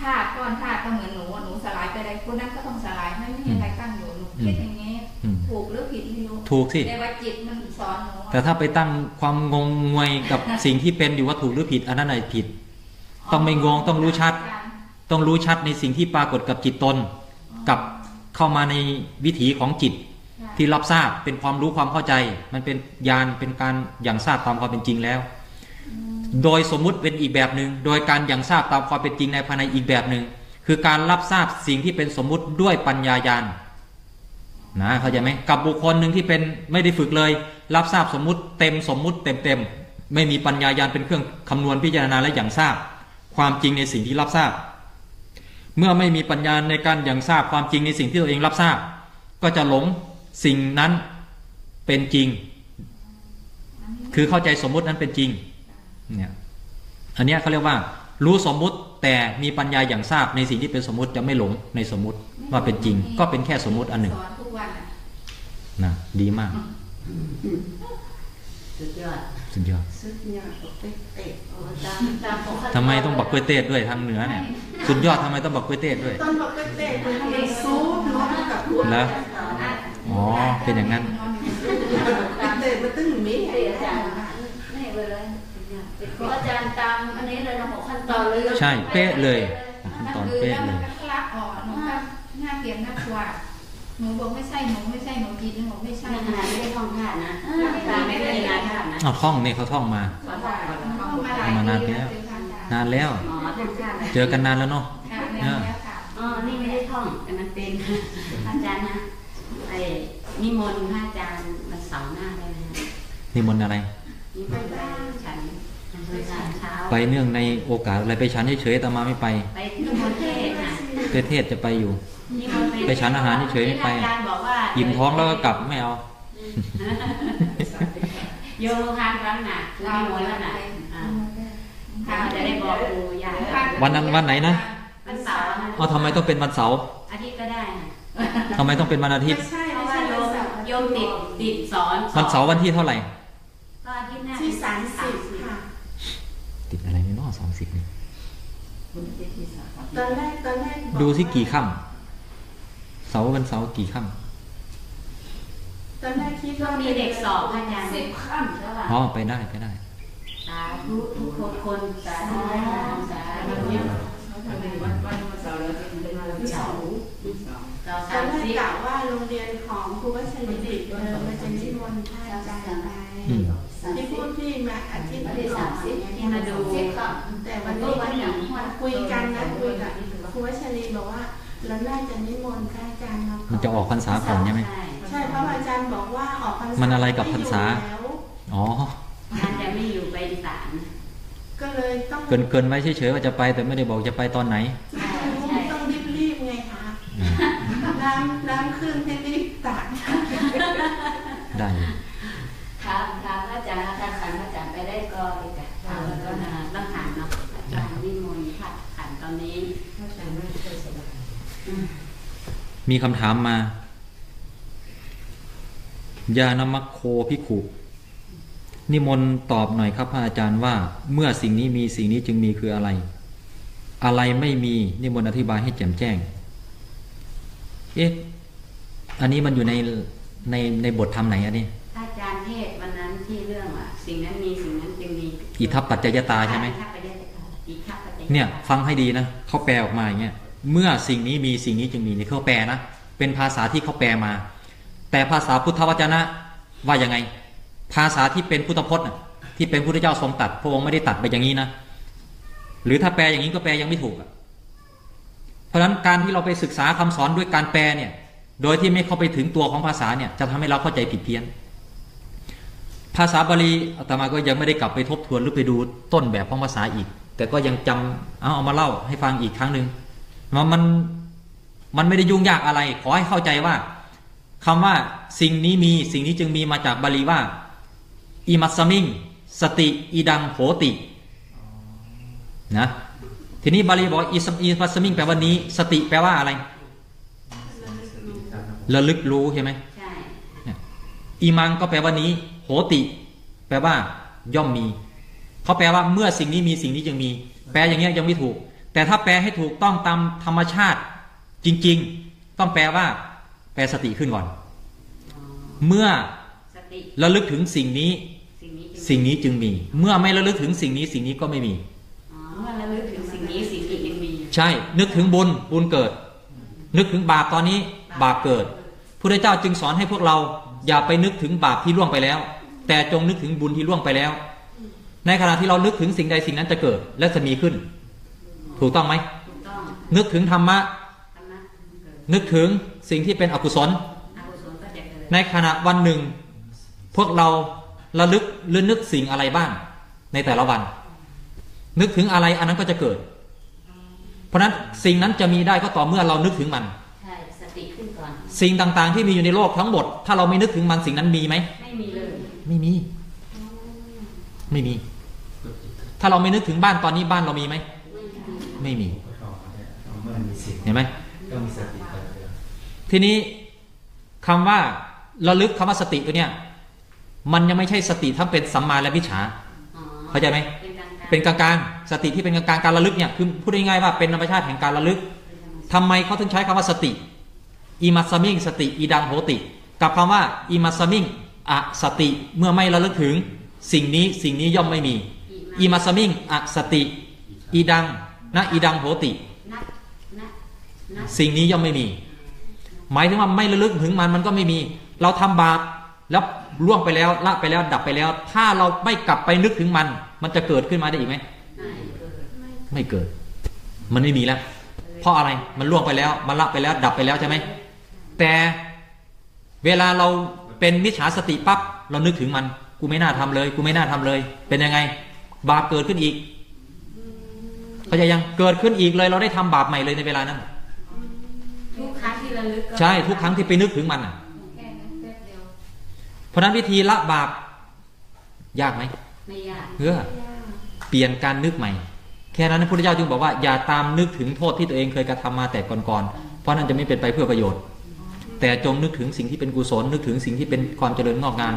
ธาตุก้อนธาตุก็เหมือนหนูอะหนูสลายไปอะไรคนนั้นก็ต้องสลายไม่มีอะไรตั้งอยู่หนูคิดอย่างนี้อืมถูกหรือผิดไม่รู้ถูกสิแต่ว่าจิตมันสอนหนูแต่ถ้าไปตั้งความงงงวยกับสิ่งที่เป็นอยู่ว่าถูกหรือผิดอันนั้นไหนผิด ต้องไม่งงต้องรู้ชัด ต้องรู้ชัดในสิ่งที่ปรากฏกับจิตตนกับเข้ามาในวิถีของจิตที่รับทราบเป็นความรู้ความเข้าใจ มันเป็นญาณเป็นการอย่างทราบตามความเป็นจริงแล้ว โดยสมมุติเป็นอีกแบบหนึ่งโดยการอย่างทราบตามความเป็นจริงในภายในอีกแบบหนึ่งคือการรับทราบสิ่งที่เป็นสมมุติด้วยปัญญาญาณนะเข้าใจไหมกับบุคคลหนึ่งที่เป็นไม่ได้ฝึกเลย รับทราบสมมุติเต็มสมมุติเต็มเต็มไม่มีปัญญาญาณเป็นเครื่องคำนวณพิจารณาและอย่างทราบ ความจริงในสิ่งที่รับทราบ เมื่อไม่มีปัญญาในการอย่างทราบความจริงในสิ่งที่ตัวเองรับทราบ ก็จะหลงสิ่งนั้นเป็นจริง คือเข้าใจสมมุตินั้นเป็นจริง เนี่ยอันเนี้ยเขาเรียกว่า รู้สมมุติแต่มีปัญญาอย่างทราบในสิ่งที่เป็นสมมุติจะไม่หลงในสมมุติว่าเป็นจริง ก็เป็นแค่สมมุติอันหนึ่งสอนทุกวันอะนะดีมากสุดยอดสุดยอดสุดยอดเป๊ะเตะโอ้ตามตามปกติทำไมต้องบอกกล้วยเต้ด้วยทางเหนือเนี่ย สุดยอดทำไมต้องบอกกล้วยเต้ด้วยต้นบอกเป๊ะเตะคือทำไมซูปเนาะกับพวกแล้วอ๋อเป็นอย่างนั้นเตะมันตึ้งมีเดี๋ยวอาจารย์ไม่เบอร์เลยเพราะ อาจารย์ตามอันนี้เลยนะหกขั้นตอนเลยใช่เป๊ะเลยขั้นตอนเป๊ะแล้วเลมันยก็คลักออกหนูก็หน้าเกลียดหน้ากลัวหนูบอกไม่ใช่หนูไม่ใช่หนูผิดหนูไม่ใช่ในขนาดไม่ได้ท่องธาตุนะตามไม่ได้งานธาตุนะเอาท่องเนี่ยเขาท่องมาขอท่องก่อนเข้ามาหลายมานานปีแล้วเจอกันจ้ะนานแล้วหมอท่องธาตุเจอกันนานแล้วเนาะค่ะนานแล้วค่ะอ๋อนี่ไม่ได้ท่องแต่มันเป็นอาจารย์นะไอ้นิมนต์พระอาจารย์มาเสาร์หน้าได้ไหมฮะนิมนต์อะไรนิมนต์ไปฉัน ไปฉันเช้าไปเนื่องในโอกาสอะไรไปฉันเฉยๆแต่มาไม่ไป ไปนิมนต์เทศน์น่ะเทศเทศจะไปอยู่นิมนต์ไปฉันอาหารเฉยๆไม่ไปอาจารย์บอกว่าอิ่มท้องแล้วก็กลับไม่เอาโยมทานร้านน่ะคือนิมนต์แล้วน่ะอ่าถ้าจะได้บอกครูยาวันนั้นวันไหนนะวันเสาร์นะเอาทำไมต้องเป็นวันเสาร์อาทิตย์ก็ได้นะทำไมต้องเป็นวันอาทิตย์ไม่ใช่เพไม่ราะว่าใช่โยวันมเสาร์โยมติดติดสอนวันเสาร์วันที่เท่าไหร่ก็อาทิตย์หน้าที่สามสิบค่ะ ติดอะไรไม่นอสามสิบนี่ตอนแรกตอนแรกบอกดูสิกี่ว่าค่ำเสาร์วันเสาร์กี่ค่ตอนแรกคิดช่วว่างนี้เด็กสอบอาจารย์สิบค่ำแล้วำอ๋อไปได้ไปได้สาธุทุกคนคนสาธุสาธุวันวันวันเสาร์เราจะเป็นวันเสาร์เสาร์ต่อตอสานมแรกสิบกะว่าโรงเรียนของครูวัชรินทร์ปิดเทอมมันจะนิมนต์พระอาจารย์ไปอืม ที่พูดที่มาอาทิตย์วันที่ที่สาสามมสิสิบบที่มาดูแต่วันนี้วันหนึ่งคุยกันนะคุยกับครูวัชรินทร์บอกว่าเราน่าจะนิมนต์พระอาจารย์มาก่มันจะออกพรรษาก่อนใช่ไหมใช่เพราะอาจารย์บอกว่าออกพรรษามันอะไรกับพรรษาไม่อยู่แล้วอ๋อท่านจะไม่อยู่ไปอีสานก็เลยต้องเกินเกินไว้เฉยๆว่าจะไปแต่ไม่ได้บอกจะไปตอนไหนต้องรีบๆไงคะน้ำน้ำขึ้นให้รีบตักได้ ถามถามพระอาจารย์ถ้าขันพระอาจารย์ไปได้ก็อีกอะถามแล้วก็นะต้องถามเนาะอาจารย์นิมนต์พระขันตอนนี้อืมมีคำถามมา ยานมัคโคพิขุนิมนต์ตอบหน่อยครับพระอาจารย์ว่า เมื่อสิ่งนี้มีสิ่งนี้จึงมีคืออะไร อะไรไม่มีนิมนต์อธิบายให้แจ่มแจ้ง เอ๊ะ อันนี้มันอยู่ในในในบทธรรมไหนอันนี้ สิ่งนั้นมีสิ่งนั้นจึงมีอิทัปปัจจยตาใช่ไหมอิทัปปัจจยตาอิทัปปัจจยตาเนี่ยฟังให้ดีนะเขาแปลออกมาอย่างเงี้ยเมื่อสิ่งนี้มีสิ่งนี้จึงมีนี่เขาแปลนะเป็นภาษาที่เขาแปลมา แต่ภาษาพุทธวจนะว่ายังไง ภาษาที่เป็นพุทธพจน์น่ะที่เป็นพุทธเจ้าทรงตัดพระองค์ไม่ได้ตัดไปอย่างนี้นะ หรือถ้าแปลอย่างนี้ก็แปลยังไม่ถูกอะเพราะฉะนั้นการที่เราไปศึกษาคำสอนด้วยการแปลเนี่ย โดยที่ไม่เข้าไปถึงตัวของภาษาเนี่ยจะทำให้เราเข้าใจผิดเพี้ยน ภาษาบาลีอาตมาก็ยังไม่ได้กลับไปทบทวนหรือไปดูต้นแบบของภาษาอีก แต่ก็ยังจำเอาเอามาเล่าให้ฟังอีกครั้งหนึ่งว่ามันมันไม่ได้ยุ่งยากอะไร ขอให้เข้าใจว่าคำว่าสิ่งนี้มีสิ่งนี้จึงมีมาจากบาลีว่าอิมัสสมิงสติอีดังโหตินะทีนี้บาลีบอกอิสอิมัสสมิงแปลว่านี้ สติแปลว่าอะไรระลึกรู้ใช่ไหมใช่อีมังก็แปลว่านี้ โหติ แปลว่า ย่อมมีเขาแปลว่าเมื่อสิ่งนี้มีสิ่งนี้จึงมี แปลอย่างเงี้ยยังไม่ถูก แต่ถ้าแปลให้ถูกต้องตามธรรมชาติ จริง ๆ ต้องแปลว่า แปลสติขึ้นก่อนอ๋อเมื่อสติระลึกถึงสิ่งนี้สิ่งนี้จึงสิ่งนี้จึงมี เมื่อไม่ระลึกถึงสิ่งนี้สิ่งนี้ก็ไม่มีอ๋อเมื่อระลึกถึงสิ่งนี้สิ่งนี้จึงมี ใช่ นึกถึงบุญบุญเกิด นึกถึงบาปตอนนี้บาปเกิดพระเจ้าจึงสอนให้พวกเราอย่าไปนึกถึงบาปที่ล่วงไปแล้ว แต่จงนึกถึงบุญที่ล่วงไปแล้ว ในขณะที่เรานึกถึงสิ่งใดสิ่งนั้นจะเกิดและจะมีขึ้น ถูกต้องไหมถูกต้องนึกถึงธรรมะธรรมะเกิดนึกถึงสิ่งที่เป็นอกุศลอกุศลก็จะเกิดในขณะวันหนึ่ง พวกเราระลึกหรือนึกสิ่งอะไรบ้าง ในแต่ละวัน นึกถึงอะไรอันนั้นก็จะเกิด เพราะฉะนั้นสิ่งนั้นจะมีได้ก็ต่อเมื่อเรานึกถึงมันใช่สติขึ้นก่อนสิ่งต่างๆที่มีอยู่ในโลกทั้งหมด ถ้าเราไม่นึกถึงมันสิ่งนั้นมีไหมไม่มีเลย ไม่มี ไม่มี ถ้าเราไม่นึกถึงบ้านตอนนี้บ้านเรามีไหม ไม่มีไม่มีก็เข้ามาเนี่ยเมื่อมีสิ่งเห็นไหมก็มีสติปัญญาทีนี้คำว่าระลึกคำว่าสติตัวเนี้ยมันยังไม่ใช่สติทั้งเป็นสัมมาและมิจฉาอ๋อเข้าใจไหมเป็นกลางๆเป็นกลางๆสติที่เป็นกลางๆการระลึกเนี่ยคือพูดง่ายๆว่าเป็นธรรมชาติแห่งการระลึกทำไมเขาถึงใช้คำว่าสติอิมัสมิงสติอีดังโหติ กับคำว่าอิมัสมิง อะสติเมื่อไม่ระลึกถึง สิ่งนี้สิ่งนี้ย่อมไม่มีอิมัสมิงอะสติอีดังนะอีดังโหตินับนับนับสิ่งนี้ย่อมไม่มี หมายถึงว่าไม่ระลึกถึงมันมันก็ไม่มี เราทำบาปแล้วล่วงไปแล้วละไปแล้วดับไปแล้ว ถ้าเราไม่กลับไปนึกถึงมัน มันจะเกิดขึ้นมาได้อีกไหมไม่เกิดไม่เกิดมันไม่มีแล้ว เพราะอะไรมันล่วงไปแล้ว มันละไปแล้วดับไปแล้วใช่ไหมแต่เวลาเรา เป็นมิจฉาสติปั๊บเรานึกถึงมัน กูไม่น่าทำเลย กูไม่น่าทำเลย เป็นยังไง บาปเกิดขึ้นอีกเข้าใจยังเกิดขึ้นอีกเลย เราได้ทำบาปใหม่เลยในเวลานั้นทุกครั้งที่ระลึกก็ใช่ทุกครั้งที่ไปนึกถึงมันอะแค่นั้นแป๊บเดียวเพราะฉะนั้นวิธีละบาป ยากไหมไม่ยากเพื่อเปลี่ยนการนึกใหม่ แค่นั้นพระพุทธเจ้าจึงบอกว่าอย่าตามนึกถึงโทษที่ตัวเองเคยกระทำมาแต่ก่อนๆเพราะนั่นจะไม่เป็นไปเพื่อประโยชน์ แต่จงนึกถึงสิ่งที่เป็นกุศลนึกถึงสิ่งที่เป็นความเจริญงอกงาม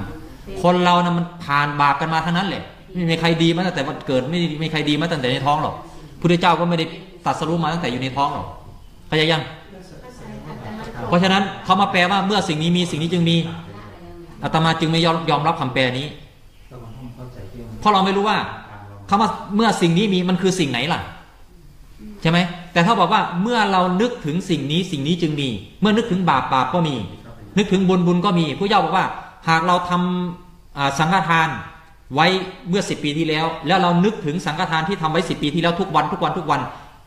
คนเรานะมันผ่านบาปกันมาทั้งนั้นแหละไม่มีใครดีมาตั้งแต่วันเกิดไม่มีใครดีมาตั้งแต่ในท้องหรอกพุทธเจ้าก็ไม่ได้ตรัดสรู้มาตั้งแต่อยู่ในท้องหรอกเข้าใจยัง เพราะฉะนั้นเขามาแปลว่าเมื่อสิ่งนี้มีสิ่งนี้จึงมีอาตมาจึงไม่ยอมยอมรับคำแปลนี้ก็มันต้องเข้าใจที่มันเพราะเราไม่รู้ว่าคำว่าเมื่อสิ่งนี้มีมันคือสิ่งไหนล่ะ ใช่ไหมแต่ถ้าบอกว่าเมื่อเรานึกถึงสิ่งนี้สิ่งนี้จึงมี เมื่อนึกถึงบาปบาปก็มี นึกถึงบุญบุญก็มีผู้เจ้าบอกว่า หากเราทำอ่าสังฆทานไว้เมื่อสิปีที่แล้ว แล้วเรานึกถึงสังฆทานที่ทำไว้สิปีที่แล้วทุกวันทุกวันทุกวัน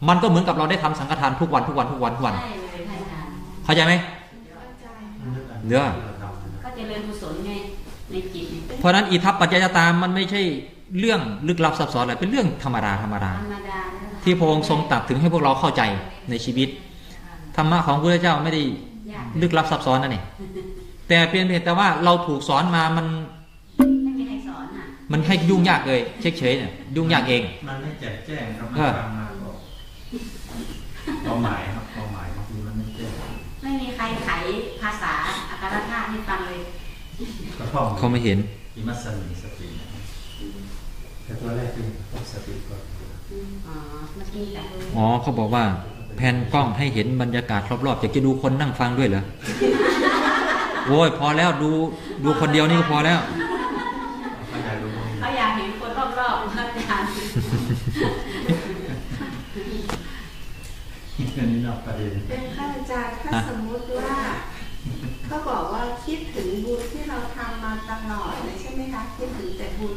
มันก็เหมือนกับเราได้ทำสังฆทานทุกวันทุกวันทุกวันทุกวันใช่เลยท่านอาจารย์เข้าใจไหมเนื้อก็เจริญกุศลไงในจิตเพราะฉะนั้นอิทัปปัจจยตามันไม่ใช่เรื่องลึกลับซับซ้อนอะไรเป็นเรื่องธรรมดาธรรมดาธรรมดานะคะ ที่พระองค์ทรงตรัสถึงให้พวกเราเข้าใจในชีวิต ธรรมะของพระพุทธเจ้าไม่ได้ยากลึกลับซับซ้อนนั่นเองแต่เพียงแต่ว่าเราถูกสอนมามันไม่มีใครสอนอะมันให้ยุ่งยากเลยเฉยๆเนี่ยยุ่งยากเอง มันไม่แจกแจ้งเราไม่เออฟังมาก็ความหมายครับความหมายบางทีมันไม่แจ้งไม่มีใครไขภาษาอักขระธาตุให้ฟังเลยก็ท่องเขาไม่เห็นอิมัสสมิสติแต่ตัวแรกคือต้องสติก่อน อ๋อเมื่อกี้แต่อ๋อเขาบอกว่าแผนกล้องให้เห็นบรรยากาศรอบๆอยากจะดูคนนั่งฟังด้วยเหรอโว้ยพอแล้วดูดูคนเดียวนี่ก็พอแล้วเขาอยากรู้เขาอยากเห็นคนรอบๆอาจารย์อันนี้นอกประเด็นเป็นข้าอาจารย์ถ้าฮะสมมุติว่าเขาบอกว่าคิดถึงบุญที่เราทำมาตลอดเลยใช่ไหมคะคิดถึงแต่บุญ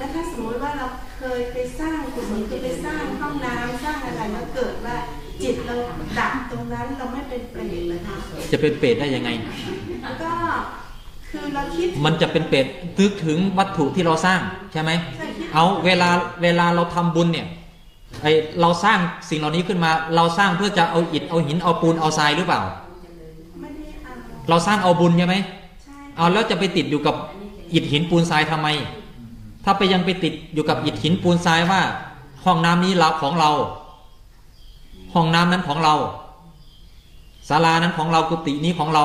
แล้วถ้าสมมติว่าเราเคยไปสร้างกุศลคือไปสร้างห้องน้ำสร้างอะไรแล้วเกิดว่าจิตเราดับตรงนั้นเราไม่เป็นเปรตเลยค่ะจะเป็นเปรตได้ยังไง ก็คือเราคิดมันจะเป็นเปรตนึกถึงวัตถุที่เราสร้างใช่ไหมใช่คิดเอาเวลาเวลาเราทำบุญเนี่ยไอเราสร้างสิ่งเหล่านี้ขึ้นมา เราสร้างเพื่อจะเอาอิฐเอาหินเอาปูนเอาทรายหรือเปล่าไม่ได้เอาเราสร้างเอาบุญใช่ไหมใช่เอาแล้วจะไปติดอยู่กับอิฐหินปูนทรายทำไม ถ้าไปยังไปติดอยู่กับอิฐหินปูนทรายว่า ห้องน้ำนี้เราของเรา ห้องน้ำนั้นของเราศาลานั้นของเรากุฏินี้ของเรา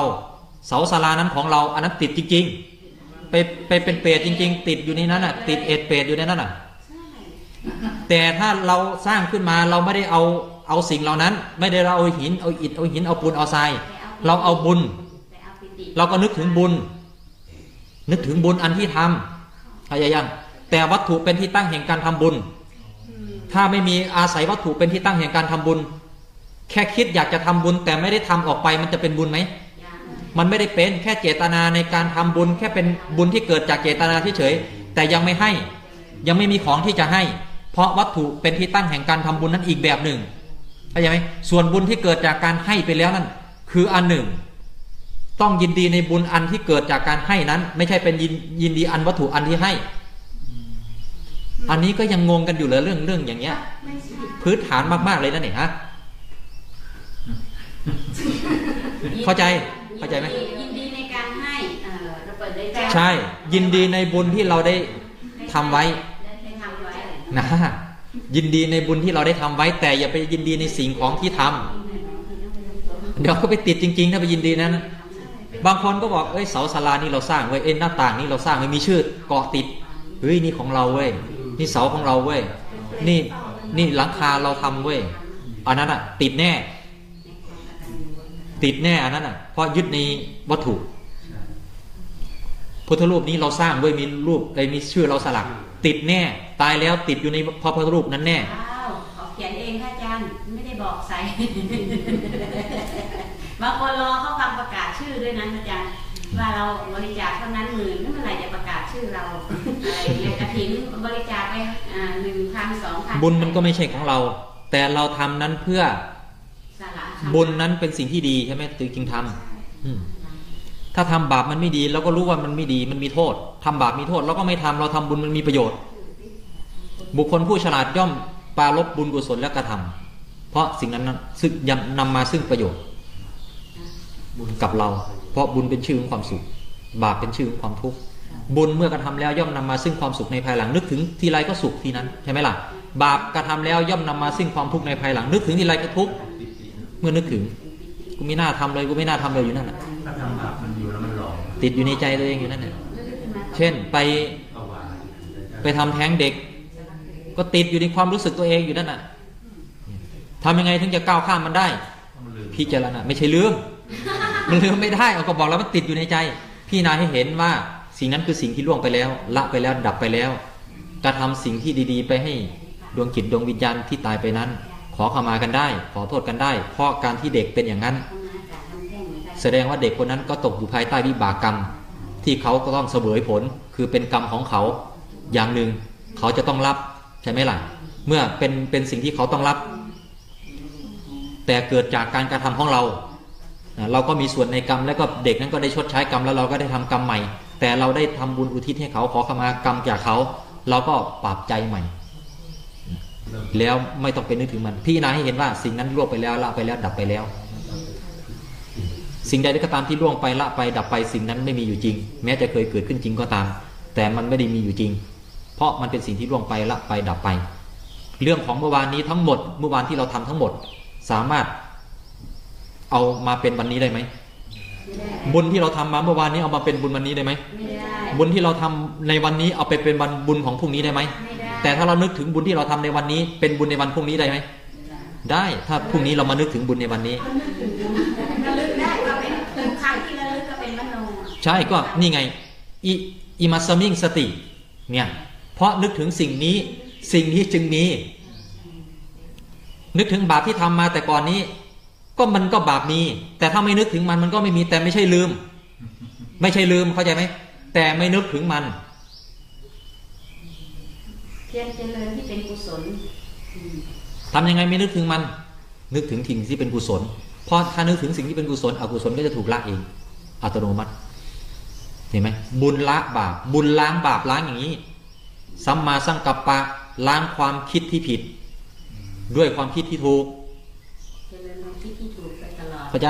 เสาศาลานั้นของเรา อันนั้นติดจริง ๆ ไปไปเป็นเปรตจริง ๆ ติดอยู่ในนั้นน่ะ ติดเอ็ดเปรตอยู่ในนั้นน่ะแต่ถ้าเราสร้างขึ้นมาเราไม่ได้เอาเอาสิ่งเหล่านั้น ไม่ได้เราเอาหินเอาอิฐเอาหินเอาปูนเอาทราย เราเอาบุญเอาปิติเราก็นึกถึงบุญ นึกถึงบุญอันที่ทำพยายาม แต่วัตถุเป็นที่ตั้งแห่งการทำบุญ ถ้าไม่มีอาศัยวัตถุเป็นที่ตั้งแห่งการทำบุญ แค่คิดอยากจะทำบุญ แต่ไม่ได้ทำออกไปมันจะเป็นบุญไหม มันไม่ได้เป็นแค่เจตนาในการทำบุญ แค่เป็นบุญที่เกิดจากเจตนาเฉยๆแต่ยังไม่ให้ ยังไม่มีของที่จะให้ เพราะวัตถุเป็นที่ตั้งแห่งการทำบุญนั้นอีกแบบหนึ่งเข้าใจไหมส่วนบุญที่เกิดจากการให้ไปแล้วนั่นคืออันหนึ่ง ต้องยินดีในบุญอันที่เกิดจากการให้นั้น ไม่ใช่เป็นยินยินดีอันวัตถุอันที่ให้ อันนี้ก็ยังงงกันอยู่เลยเรื่องเรื่องอย่างเงี้ยไม่ใช่พื้นฐานมากๆเลยนะเนี่ยฮะเข้าใจเข้าใจไหมยินดีในการให้เออเราเปิดได้แจ้งใช่ ยินดีในบุญที่เราได้ทำไว้ได้ทำไว้นะยินดีในบุญที่เราได้ทำไว้ แต่อย่าไปยินดีในสิ่งของที่ทำเดี๋ยวก็ไปติดจริง ๆ ถ้าไปยินดีนั้นบางคนก็บอกเอ้ยเสาศาลานี่เราสร้างไว้ยเอ้ยหน้าต่างนี่เราสร้างไว้มีชื่อเกาะติดเฮ้ยนี่ของเราเว้ย นี่เสาของเราเว้ยนี่นี่หลังคาเราทำเว้ยอันนั้นอะ ติดแน่ ติดแน่อันนั้นอะ เพราะยึดในวัตถุพุทธรูปนี้เราสร้างด้วยมีรูปไอ้ยมีชื่อเราสลัก ติดแน่ ตายแล้วติดอยู่ในพระพุทธรูปนั้นแน่อ้าวขอเขียนเองค่ะอาจารย์ไม่ได้บอกใส่บางคนรอเขาฟังประกาศชื่อด้วยนะอาจารย์ว่าเราบริจาคเท่านั้นหมื่นเมื่อไหร่จะประกาศชื่อเราอะไรอย่างเงี้ยก ระถิ่นบริจาคไปหนึ่งพันสองพันบุญมันก็ไม่ใช่ของเรา แต่เราทำนั้นเพื่อสาระบุญนั้นเป็นสิ่งที่ดีใช่ไหมจึงทำอืมถ้าทำบาปมันไม่ดีเราก็รู้ว่ามันไม่ดีมันมีโทษทำบาปมีโทษเราก็ไม่ทำเราทำบุญมันมีประโยชน์ บุคคลผู้ฉลาดย่อมปรารบบุญกุศลและกระทำเพราะสิ่งนั้นนั้นซึ่งยำนำมาซึ่งประโยชน์กับเรา เพราะบุญเป็นชื่อของความสุข บาปเป็นชื่อของความทุกข์ บุญเมื่อกระทำแล้วย่อมนำมาซึ่งความสุขในภายหลังนึกถึงทีไรก็สุขทีนั้นใช่ไหมล่ะ บาปกระทำแล้วย่อมนำมาซึ่งความทุกข์ในภายหลัง นึกถึงทีไรก็ทุกข์เมื่อนึกถึงกูไม่น่าทำเลยกูไม่น่าทำเลยอยู่นั่นน่ะถ้าทำบาปมันอยู่แล้วมันหลอกติดอยู่ในใจตัวเองอยู่นั่นน่ะเช่นไปเอาวาไปทำแท้งเด็ก ก็ติดอยู่ในความรู้สึกตัวเองอยู่นั่นน่ะทำยังไงถึงจะก้าวข้ามมันได้ต้องลืมพิจารณาไม่ใช่ลืม มันลืมไม่ได้เอาก็บอกแล้วมันติดอยู่ในใจ พี่นายให้เห็นว่า สิ่งนั้นคือสิ่งที่ล่วงไปแล้ว ละไปแล้วดับไปแล้วกระทำสิ่งที่ดีๆ ไปให้ดวงจิตดวงวิญญาณที่ตายไปนั้น ขอขมากันได้ ขอโทษกันได้ เพราะการที่เด็กเป็นอย่างนั้น แสดงว่าเด็กคนนั้นก็ตกอยู่ภายใต้วิบากกรรม ที่เขาก็ต้องเสวยผลคือเป็นกรรมของเขาอย่างหนึ่ง เขาจะต้องรับใช่ไหมล่ะเมื่อเป็นเป็นสิ่งที่เขาต้องรับ แต่เกิดจากการกระทำของเรา เราก็มีส่วนในกรรมแล้วก็เด็กนั้นก็ได้ชดใช้กรรมแล้วเราก็ได้ทำกรรมใหม่ แต่เราได้ทำบุญอุทิศให้เขาขอขมากรรมจากเขาเราก็ปรับใจใหม่ แล้วไม่ต้องไปนึกถึงมัน พี่นาให้เห็นว่าสิ่งนั้นล่วงไปแล้วละไปแล้วดับไปแล้ว สิ่งใดก็ตามที่ล่วงไปละไปดับไปสิ่งนั้นไม่มีอยู่จริง แม้จะเคยเกิดขึ้นจริงก็ตาม แต่มันไม่ได้มีอยู่จริง เพราะมันเป็นสิ่งที่ล่วงไปละไปดับไป เรื่องของเมื่อวานนี้ทั้งหมด เมื่อวานที่เราทำทั้งหมด สามารถเอามาเป็นวันนี้ได้ไหม บุญที่เราทำมาเมื่อวานนี้เอามาเป็นบุญวันนี้ได้ไหมไม่ได้บุญที่เราทำในวันนี้เอาไปเป็นวันบุญของพรุ่งนี้ได้ไหมไม่ได้แต่ถ้าเรานึกถึงบุญที่เราทำในวันนี้ เป็นบุญในวันพรุ่งนี้ได้ไหมได้ถ้าพรุ่งนี้เรามานึกถึงบุญในวันนี้ระลึกได้ก็เป็นทุกครั้งที่ระลึกก็เป็นมโนใช่ก็นี่ไงอิอิมัสมิงสติเนี่ยเพราะนึกถึงสิ่งนี้สิ่งนี้จึงมีนึกถึงบาปที่ทำมาแต่ก่อนนี้ ก็มันก็บาปมี แต่ถ้าไม่นึกถึงมันมันก็ไม่มีแต่ไม่ใช่ลืม ไม่ใช่ลืมเข้าใจไหมแต่ไม่นึกถึงมันเพียรเจริญที่เป็นกุศลทำยังไงไม่นึกถึงมัน นึกถึงสิ่งที่เป็นกุศลเพราะถ้านึกถึงสิ่งที่เป็นกุศลอกุศลก็จะถูกละเองอัตโนมัติเห็นไหมบุญละบาปบุญล้างบาปล้างอย่างนี้สัมมาสังกัปปะล้างความคิดที่ผิด ด้วยความคิดที่ถูกเจริญค วามคิดที่ถูกไปตลอดเข้าใจ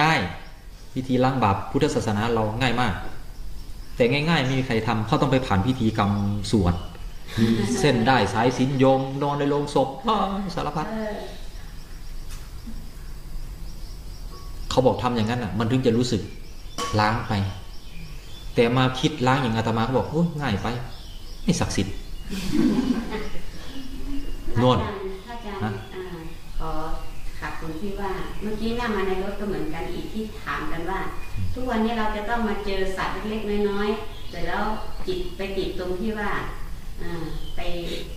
ง่ายๆวิธีล้างบาปพุทธศาสนาเราง่ายมาก แต่ง่ายๆไม่มีใครทำเขาต้องไปผ่านพิธีกรรมสวดมีเส้นได้สายสินโยม นอนในโรงศพอ้าวสารพัดเออเขาบอกทำอย่างนั้นอะ มันถึงจะรู้สึกล้างไป แต่มาคิดล้างอย่างอาตมาเขาบอกโอ้ยง่ายไป ไม่ศักดิ์สิทธิ์โน่นถ้าอาจารย์ ฮะ อ่าขอ ขับคุณที่ว่าเมื่อกี้นั่งมาในรถก็เหมือนกันอีกที่ถามกันว่า ทุกวันนี้เราจะต้องมาเจอสัตว์เล็กๆน้อยๆแต่แล้วจิตไปติดตรงที่ว่าอไป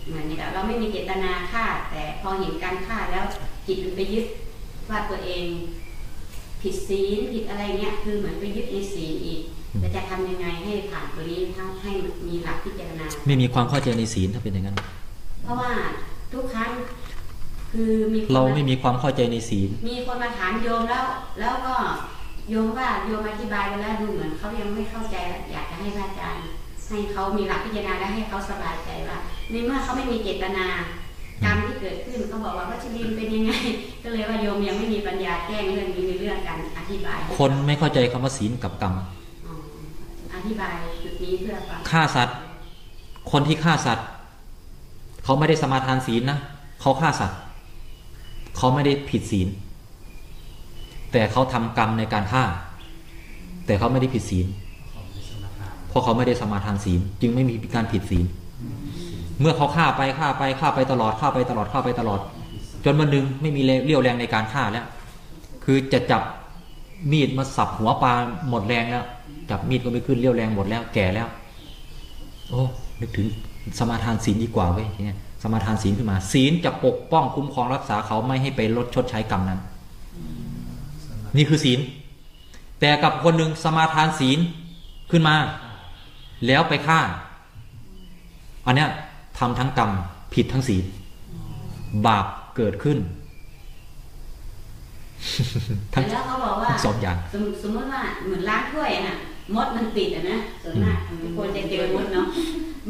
เหมือนกับเราไม่มีเจตนาฆ่า แต่พอเห็นการฆ่าแล้วจิตมันไปยึดว่าตัวเอง ผิดศีลผิดอะไรเงี้ยคือเหมือนไปยึดในศีลอีกแต่จะทำยังไงให้ผ่านตัวนี้ทั้งให้มีหลักพิจารณา ไม่มีความเข้าใจในศีลถ้าเป็นอย่างนั้น เพราะว่าทุกครั้ง คือมีคนเราไม่มีความเข้าใจในศีล มีคนมาถามโยมแล้ว แล้วก็โยมว่าโยมอธิบายไปแล้วดูเหมือนเขายังไม่เข้าใจแล้วอยากจะให้พระอาจารย์ให้เขามีหลักพิจารณาและให้เขาสบายใจว่าในเมื่อเขาไม่มีเจตนากรรมที่เกิดขึ้นเขาบอกว่าวัชรินทร์เป็นยังไง ก็เลยว่าโยมยังไม่มีปัญญาแก้งเรื่องนี้ในเรื่องการอธิบาย คนไม่เข้าใจคำว่าศีลกับกรรมอ๋ออธิบายจุดนี้เพื่อฟังฆ่าสัตว์ คนที่ฆ่าสัตว์ เขาไม่ได้สมาทานศีลนะเขาฆ่าสัตว์ เขาไม่ได้ผิดศีล แต่เขาทำกรรมในการฆ่า แต่เขาไม่ได้ผิดศีลเพราะเขาไม่ได้สมาทานศีล จึงไม่มีการผิดศีล เมื่อเขาฆ่าไปฆ่าไปฆ่าไปตลอดฆ่าไปตลอดฆ่าไปตลอด จนวันหนึ่งไม่มีเรี่ยวแรงในการฆ่าแล้ว คือจะจับมีดมาสับหัวปลาหมดแรงแล้ว จับมีดก็ไม่ขึ้นเรี่ยวแรงหมดแล้วแก่แล้ว โอ้นึกถึงสมาทานศีลดีกว่าเว้ยเนี่ย สมาทานศีลขึ้นมา ศีลจะปกป้องคุ้มครองรักษาเขาไม่ให้ไปลดชดใช้กรรมนั้น นี่คือศีล แต่กับคนหนึ่งสมาทานศีลขึ้นมา แล้วไปฆ่า อันเนี้ยทำทั้งกรรมผิดทั้งศีล บาปเกิดขึ้นทั้งแล้วเขาบอกว่าทั้งสองอย่างสมมติสมมติว่าเหมือนล้างถ้วยอะน่ะ มดมันติดอะนะส่วนมากคนจะเจอมดเนาะ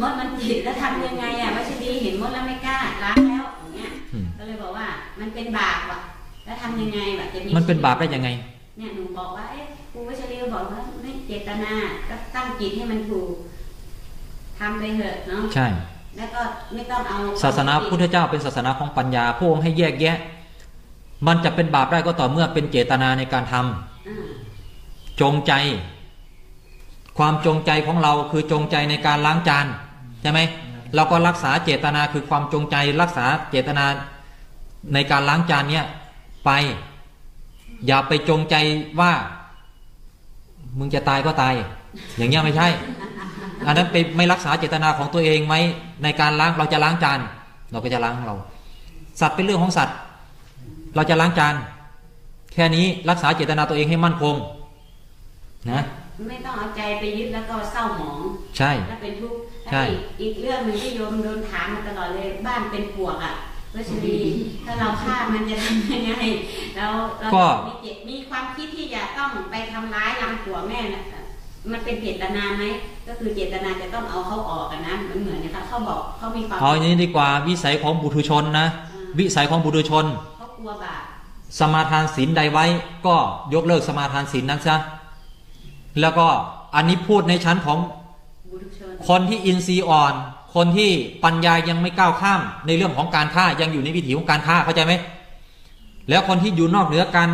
มดมันติดแล้วทำยังไงอะวัชรีเห็นมดแล้วไม่กล้าล้างแล้วอย่างเงี้ยอืมก็เลยบอกว่ามันเป็นบาปว่ะแล้วทำยังไงแบบจะมีมันเป็นบาปได้ยังไงเนี่ยหนูบอกว่าเอ๊ะครูวัชรีก็บอกว่าไม่เจตนาก็ตั้งจิตให้มันถูกทำไปเถอะเนาะใช่ แล้วก็ไม่ต้องเอาศาสนาพุทธเจ้าเป็นศาสนาของปัญญาพระองค์ให้แยกแยะ มันจะเป็นบาปได้ก็ต่อเมื่อเป็นเจตนาในการทำอ่าจงใจ ความจงใจของเราคือจงใจในการล้างจานใช่ไหมเราก็รักษาเจตนาคือความจงใจรักษาเจตนาในการล้างจานเนี่ยไป อย่าไปจงใจว่า มึงจะตายก็ตาย อย่างเงี้ยไม่ใช่ อันนั้นไปไม่รักษาเจตนาของตัวเองไหมในการล้างเราจะล้างจานเราก็จะล้างของเรา สัตว์เป็นเรื่องของสัตว์ เราจะล้างจานแค่นี้รักษาเจตนาตัวเองให้มั่นคง นะ ไม่ต้องเอาใจไปยึดแล้วก็เศร้าหมองใช่แล้วเป็นทุกข์ใช่แล้วอีกอีกเรื่องหนึ่งที่โยมโดนถามมาตลอดเลยบ้านเป็นปวกอะวัชรีถ้าเราฆ่ามันจะทำยังไงแล้วเราก็มีเจตมีความคิดที่จะต้องไปทำร้ายรังผัวแม่นะมันเป็นเจตนาไหมก็คือเจตนาจะต้องเอาเขาออกกันนะมันเหมือนนะคะเขาบอกเขามีความเอาอย่างนี้ดีกว่าวิสัยของบุตุชนนะวิสัยของบุตุชนเขากลัวบาปสมาทานศีลใดไว้ ก็ยกเลิกสมาทานศีลนั้นซะ แล้วก็อันนี้พูดในชั้นของคนที่อินทรีย์อ่อน คนที่ปัญญายังไม่ก้าวข้ามในเรื่องของการฆ่ายังอยู่ในวิถีของการฆ่าเข้าใจไหมแล้วคนที่อยู่นอกเหนือการ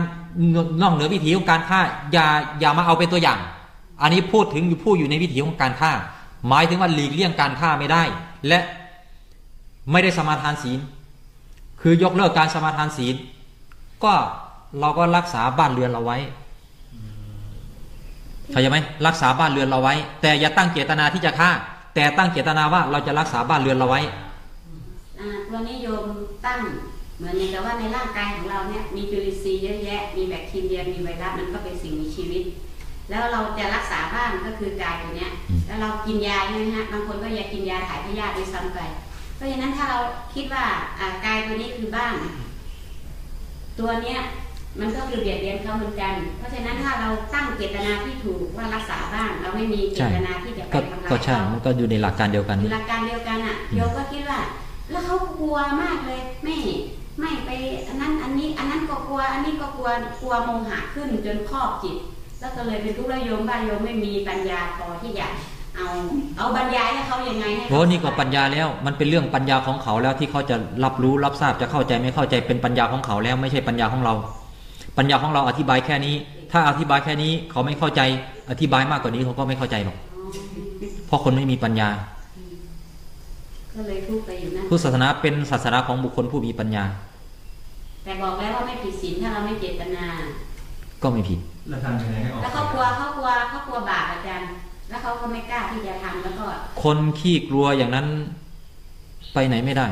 นอกเหนือวิถีของการฆ่าอย่าอย่ามาเอาเป็นตัวอย่าง อันนี้พูดถึงอยู่ผู้อยู่ในวิถีของการฆ่า หมายถึงว่าหลีกเลี่ยงการฆ่าไม่ได้ และไม่ได้สมาทานศีล คือยกเลิกการสมาทานศีล ก็เราก็รักษาบ้านเรือนเราไว้ เข้าใจไหมรักษาบ้านเรือนเราไว้ แต่อย่าตั้งเจตนาที่จะฆ่า แต่ตั้งเจตนาว่าเราจะรักษาบ้านเรือนเราไว้อ่าตัวนี้โยมตั้งเหมือนอย่างกับว่าในร่างกายของเราเนี่ยมีจุลินทรีย์เยอะแยะ มีแบคทีเรียมีไวรัสมันก็เป็นสิ่งมีชีวิต แล้วเราจะรักษาบ้านก็คือกายตัวเนี้ยอืมแล้วเรากินยาใช่ไหมฮะบางคนก็อยากกินยาถ่ายพยาธิด้วยซ้ำไปเพราะฉะนั้นถ้าเราคิดว่าอ่ากายตัวนี้คือบ้าน ตัวเนี้ย มันก็คือเบียดเบียนเขาเหมือนกัน เพราะฉะนั้นถ้าเราตั้งเจตนาที่ถูกว่ารักษาบ้านเราไม่มีเจตนาที่จะไปก็ทำร้ายก็ใช่เขามันก็อยู่ในหลักการเดียวกันหลักการเดียวกันอะโยมก็คิดว่า แล้วเขากลัวมากเลยไม่ไม่ไปอันนั้นอันนี้อันนั้นก็กลัวอันนี้ก็กลัวกลัวโมหะขึ้นจนครอบจิต แล้วก็เลยเป็นทุกข์แล้วโยมว่าโยมไม่มีปัญญาพอที่จะเอาเอาบรรยายให้เขายังไงให้โอ้เขานี่ก็ปัญญาแล้ว มันเป็นเรื่องปัญญาของเขาแล้วที่เขาจะรับรู้รับทราบจะเข้าใจไม่เข้าใจเป็นปัญญาของเขาแล้วไม่ใช่ปัญญาของเรา ปัญญาของเราอธิบายแค่นี้ ถ้าอธิบายแค่นี้เขาไม่เข้าใจ อธิบายมากกว่านี้เขาก็ไม่เข้าใจหรอกอ๋อเพราะคนไม่มีปัญญา ก็ก็เลยทุกข์ไปอยู่นั่นพุทธศาสนาเป็นศาสนาของบุคคลผู้มีปัญญา แต่บอกแล้วว่าไม่ผิดศีลถ้าเราไม่เจตนา ก็ไม่ผิด แล้วทำยังไงให้ออกแล้วเขากลัวเขากลัวเขากลัวบาปอาจารย์ แล้วเขาก็ไม่กล้าที่จะทำแล้วก็ คนขี้กลัวอย่างนั้นไปไหนไม่ได้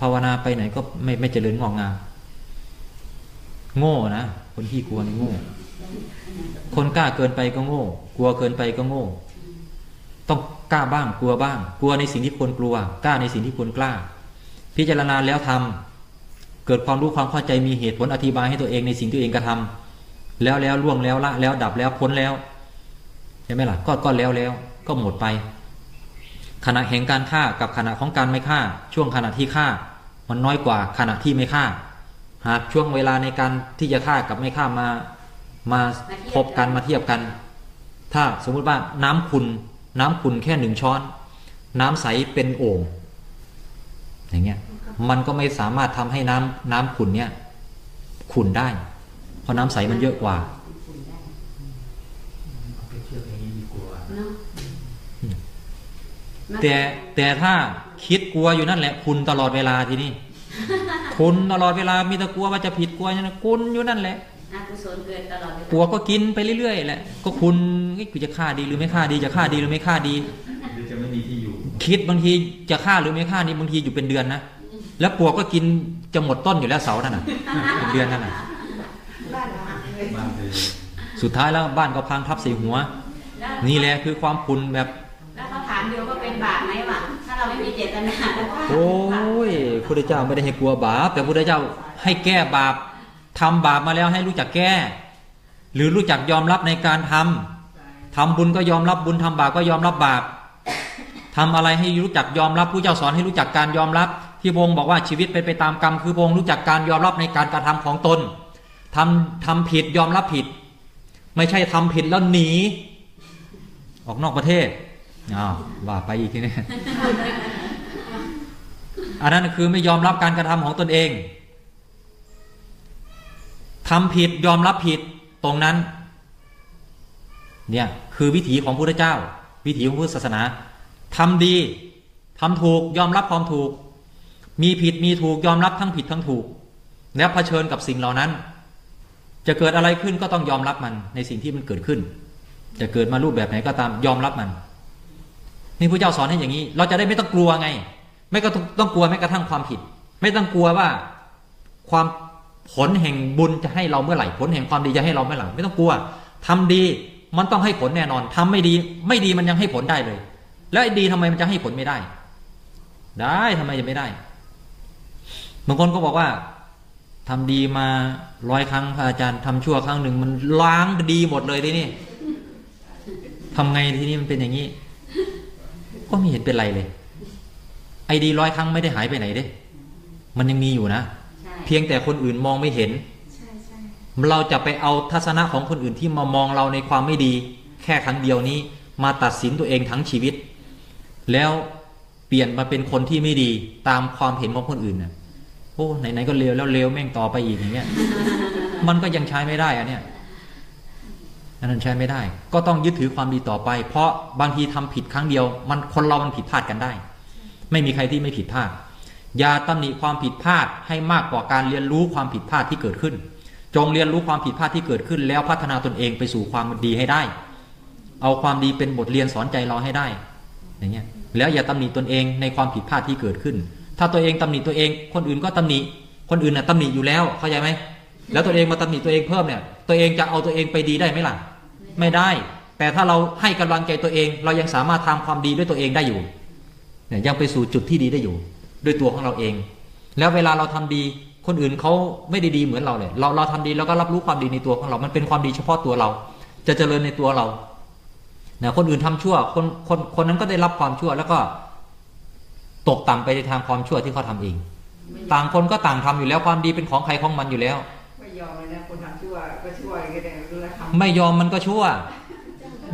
ภาวนาไปไหนก็ไม่ไม่เจริญงอกงาม โง่นะคนขี้กลัวนี่โง่ คนกล้าเกินไปก็โง่ กลัวเกินไปก็โง่ ต้องกล้าบ้างกลัวบ้าง กลัวในสิ่งที่ควรกลัว กล้าในสิ่งที่ควรกล้า พิจารณาแล้วทำเกิดความรู้ความเข้าใจมีเหตุผลอธิบายให้ตัวเองในสิ่งที่ตัวเองกระทำแล้วแล้วล่วงแล้วละแล้วดับแล้วพ้นแล้วใช่ไหมล่ะก็ก็แล้วแล้วก็หมดไป ขณะแห่งการฆ่ากับขณะของการไม่ฆ่า ช่วงขณะที่ฆ่า มันน้อยกว่าขณะที่ไม่ฆ่า หากช่วงเวลาในการที่จะฆ่ากับไม่ฆ่ามามาพบกันมาเทียบกัน ถ้าสมมุติว่าน้ำขุนน้ำขุนแค่หนึ่งช้อน น้ำใสเป็นโอ่งอย่างเงี้ยมันก็ไม่สามารถทำให้น้ำน้ำขุนเนี้ยขุนได้ เพราะน้ำใสมันเยอะกว่าเอาไปเทียบอย่างนี้ดีกว่าเนาะแต่แต่ถ้าคิดกลัวอยู่นั่นแหละคุณตลอดเวลาทีนี้ คุณตลอดเวลามีแต่กลัวว่าจะผิดกลัวอย่างนั้นคุณอยู่นั่นแหละอกุศลเกิดตลอดเวลากลัวก็กินไปเรื่อยๆแหละก็คุณเอ้ยกูจะฆ่าดีหรือไม่ฆ่าดีจะฆ่าดีหรือไม่ฆ่าดีหรือจะไม่มีที่อยู่ คิดบางทีจะฆ่าหรือไม่ฆ่านี่บางทีอยู่เป็นเดือนนะแล้วปลวกก็กินจะหมดต้นอยู่แล้วเสานั่นน่ะเป็นเดือนนั่นน่ะบ้านเราเลยบ้านเลยสุดท้ายแล้วบ้านก็พังทับใส่หัวแล้วนี่แหละคือความคุณแบบแล้วเขาถามเดียวว่าเป็นบาปไหมวะถ้าเรา ไม่มีเจตนาโอ้ยพระเจ้าไม่ได้ให้กลัวบาป แต่พระเจ้าให้แก้บาปทำบาปมาแล้วให้รู้จักแก้ หรือรู้จักยอมรับในการทำทำบุญก็ยอมรับบุญทำบาปก็ยอมรับบาปทำอะไรให้รู้จักยอมรับผู้เจ้าสอนให้รู้จักการยอมรับ ที่พงบอกว่าชีวิตเป็นไปตามกรรมคือพงรู้จักการยอมรับในการกระทำของตนทำทำผิดยอมรับผิด ไม่ใช่ทำผิดแล้วหนี ออกนอกประเทศ อ้าวว่าไปอีกทีนี้อันนั้นคือไม่ยอมรับการกระทำของตนเองทำผิดยอมรับผิดตรงนั้น เนี่ยคือวิถีของพระพุทธเจ้า วิถีของพุทธศาสนาทำดีทำถูกยอมรับความถูก มีผิดมีถูกยอมรับทั้งผิดทั้งถูก แล้วเผชิญกับสิ่งเหล่านั้น จะเกิดอะไรขึ้นก็ต้องยอมรับมันในสิ่งที่มันเกิดขึ้น จะเกิดมารูปแบบไหนก็ตามยอมรับมัน นี่พระเจ้าสอนให้อย่างนี้ เราจะได้ไม่ต้องกลัวไง ไม่ก็ต้องกลัวแม้กระทั่งความผิด ไม่ต้องกลัวว่าความผลแห่งบุญจะให้เราเมื่อไหร่ผลแห่งความดีจะให้เราเมื่อไหร่ไม่ต้องกลัวทำดีมันต้องให้ผลแน่นอนทำไม่ดี ไม่ดีมันยังให้ผลได้เลย แล้วไอ้ดีทำไมมันจะให้ผลไม่ได้ ได้ทำไมจะไม่ได้บางคนก็บอกว่าทำดีมาร้อยครั้งพระอาจารย์ทำชั่วครั้งหนึ่งมันล้างดีหมดเลยทีนี่ทำไงทีนี้มันเป็นอย่างนี้ ก็ไม่เห็นเป็นไรเลยไอดีร้อยครั้งไม่ได้หายไปไหนเด้ มันยังมีอยู่นะใช่เพียงแต่คนอื่นมองไม่เห็นใช่ใช่เราจะไปเอาทัศนะของคนอื่นที่มามองเราในความไม่ดี แค่ครั้งเดียวนี้ มาตัดสินตัวเองทั้งชีวิต แล้วเปลี่ยนมาเป็นคนที่ไม่ดีตามความเห็นของคนอื่นน่ะโอ้ไหนๆก็เลวแล้วเลวแม่งต่อไปอีกอย่างเงี้ยมันก็ยังใช้ไม่ได้อะเนี่ย อันนั้นใช้ไม่ได้ ก็ต้องยึดถือความดีต่อไป เพราะบางทีทำผิดครั้งเดียว มันคนเรามันผิดพลาดกันได้ ไม่มีใครที่ไม่ผิดพลาด อย่าตำหนิความผิดพลาดให้มากกว่าการเรียนรู้ความผิดพลาดที่เกิดขึ้น จงเรียนรู้ความผิดพลาดที่เกิดขึ้น แล้วพัฒนาตนเองไปสู่ความดีให้ได้ เอาความดีเป็นบทเรียนสอนใจเราให้ได้ อย่างเงี้ย แล้วอย่าตำหนิตนเองในความผิดพลาดที่เกิดขึ้น ถ้าตัวเองตำหนิตัวเอง คนอื่นก็ตำหนิ คนอื่นน่ะตำหนิอยู่แล้ว เข้าใจไหม แล้วตัวเองมาตำหนิตัวเองเพิ่มเนี่ย ตัวเองจะเอาตัวเองไปดีได้ไหมล่ะ ไม่ได้ แต่ถ้าเราให้กำลังใจตัวเอง เรายังสามารถทำความดีด้วยตัวเองได้อยู่เนี่ยยังไปสู่จุดที่ดีได้อยู่ ด้วยตัวของเราเอง แล้วเวลาเราทำดีคนอื่นเขาไม่ได้ดีเหมือนเราเลยเราเราทำดีแล้วก็รับรู้ความดีในตัวของเรา มันเป็นความดีเฉพาะตัวเรา จะเจริญในตัวเรานะคนอื่นทำชั่วคนคนคนนั้นก็ได้รับความชั่ว แล้วก็ตกต่ำไปในทางความชั่วที่เขาทำเอง ต่างคนก็ต่างทำอยู่แล้วความดีเป็นของใครของมันอยู่แล้วไม่ยอมเลยนะ ไม่ยอมมันก็ชั่ว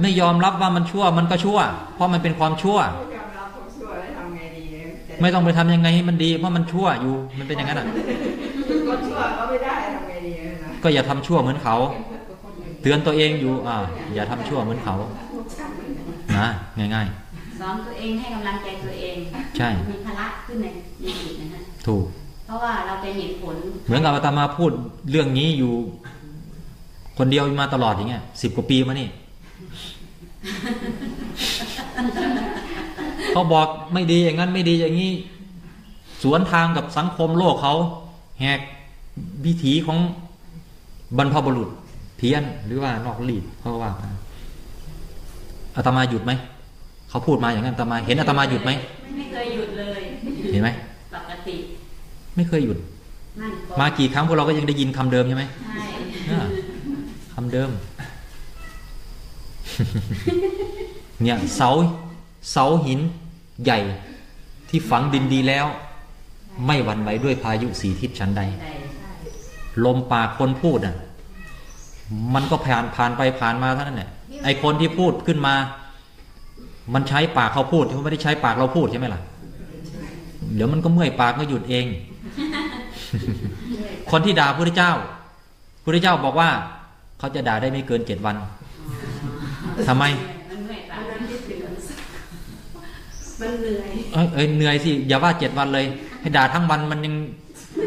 ไม่ยอมรับว่ามันชั่วมันก็ชั่ว เพราะมันเป็นความชั่ว ไม่ยอมรับความชั่วแล้วทำไงดีจะไม่ต้องไปทำยังไงให้มันดี เพราะมันชั่วอยู่มันเป็นอย่างนั้นอะคนชั่วก็ไม่ได้ทำไงดีนะก็อย่าทำชั่วเหมือนเขา เตือนตัวเองอยู่อ่าอย่าทำชั่วเหมือนเขานะง่ายสอนตัวเองให้กำลังใจตัวเอง ใช่มีภาระขึ้นในในจิตนะฮะถูก เพราะว่าเราไปเห็นผล เหมือนกับอาตมาพูดเรื่องนี้อยู่ คนเดียวมาตลอดอย่างเงี้ยสิบกว่าปีมานี่เขาบอกไม่ดีอย่างนั้นไม่ดีอย่างนี้ สวนทางกับสังคมโลกเขาแหกวิถีของบรรพบุรุษเพี้ยนหรือว่านอกรีดเขาก็ว่ามาอาตมาหยุดไหมเขาพูดมาอย่างนั้นอาตมาเห็นอาตมาหยุดไหมไม่เคยหยุดเลยเห็นไหมปกติ ไม่เคยหยุดมั่นคงมากี่ครั้งพวกเราก็ยังได้ยินคำเดิมใช่ไหมใช่อ่าคำเดิม เนี่ยเสาเสาหินใหญ่ที่ฝังดินดีแล้ว ไม่หวั่นไหวด้วยพายุสีทิศชั้นใดใช่ลมปากคนพูดอะมันก็ผ่านผ่านไปผ่านมาเท่านั้นแหละไอคนที่พูดขึ้นมา มันใช้ปากเขาพูดเขาไม่ได้ใช้ปากเราพูดใช่ไหมล่ะ เดี๋ยวมันก็เมื่อยปากก็หยุดเอง คนที่ด่าพระพุทธเจ้าพระพุทธเจ้าบอกว่า เขาจะด่าได้ไม่เกินเจ็ดวันทำไมมันเมื่อยปาอักนนั้นคิดถึงมันเหนื่อยเอ้ยเอ้ยเหนื่อยสิอย่าว่าเจ็ดวันเลย ให้ด่าทั้งวันมันยัง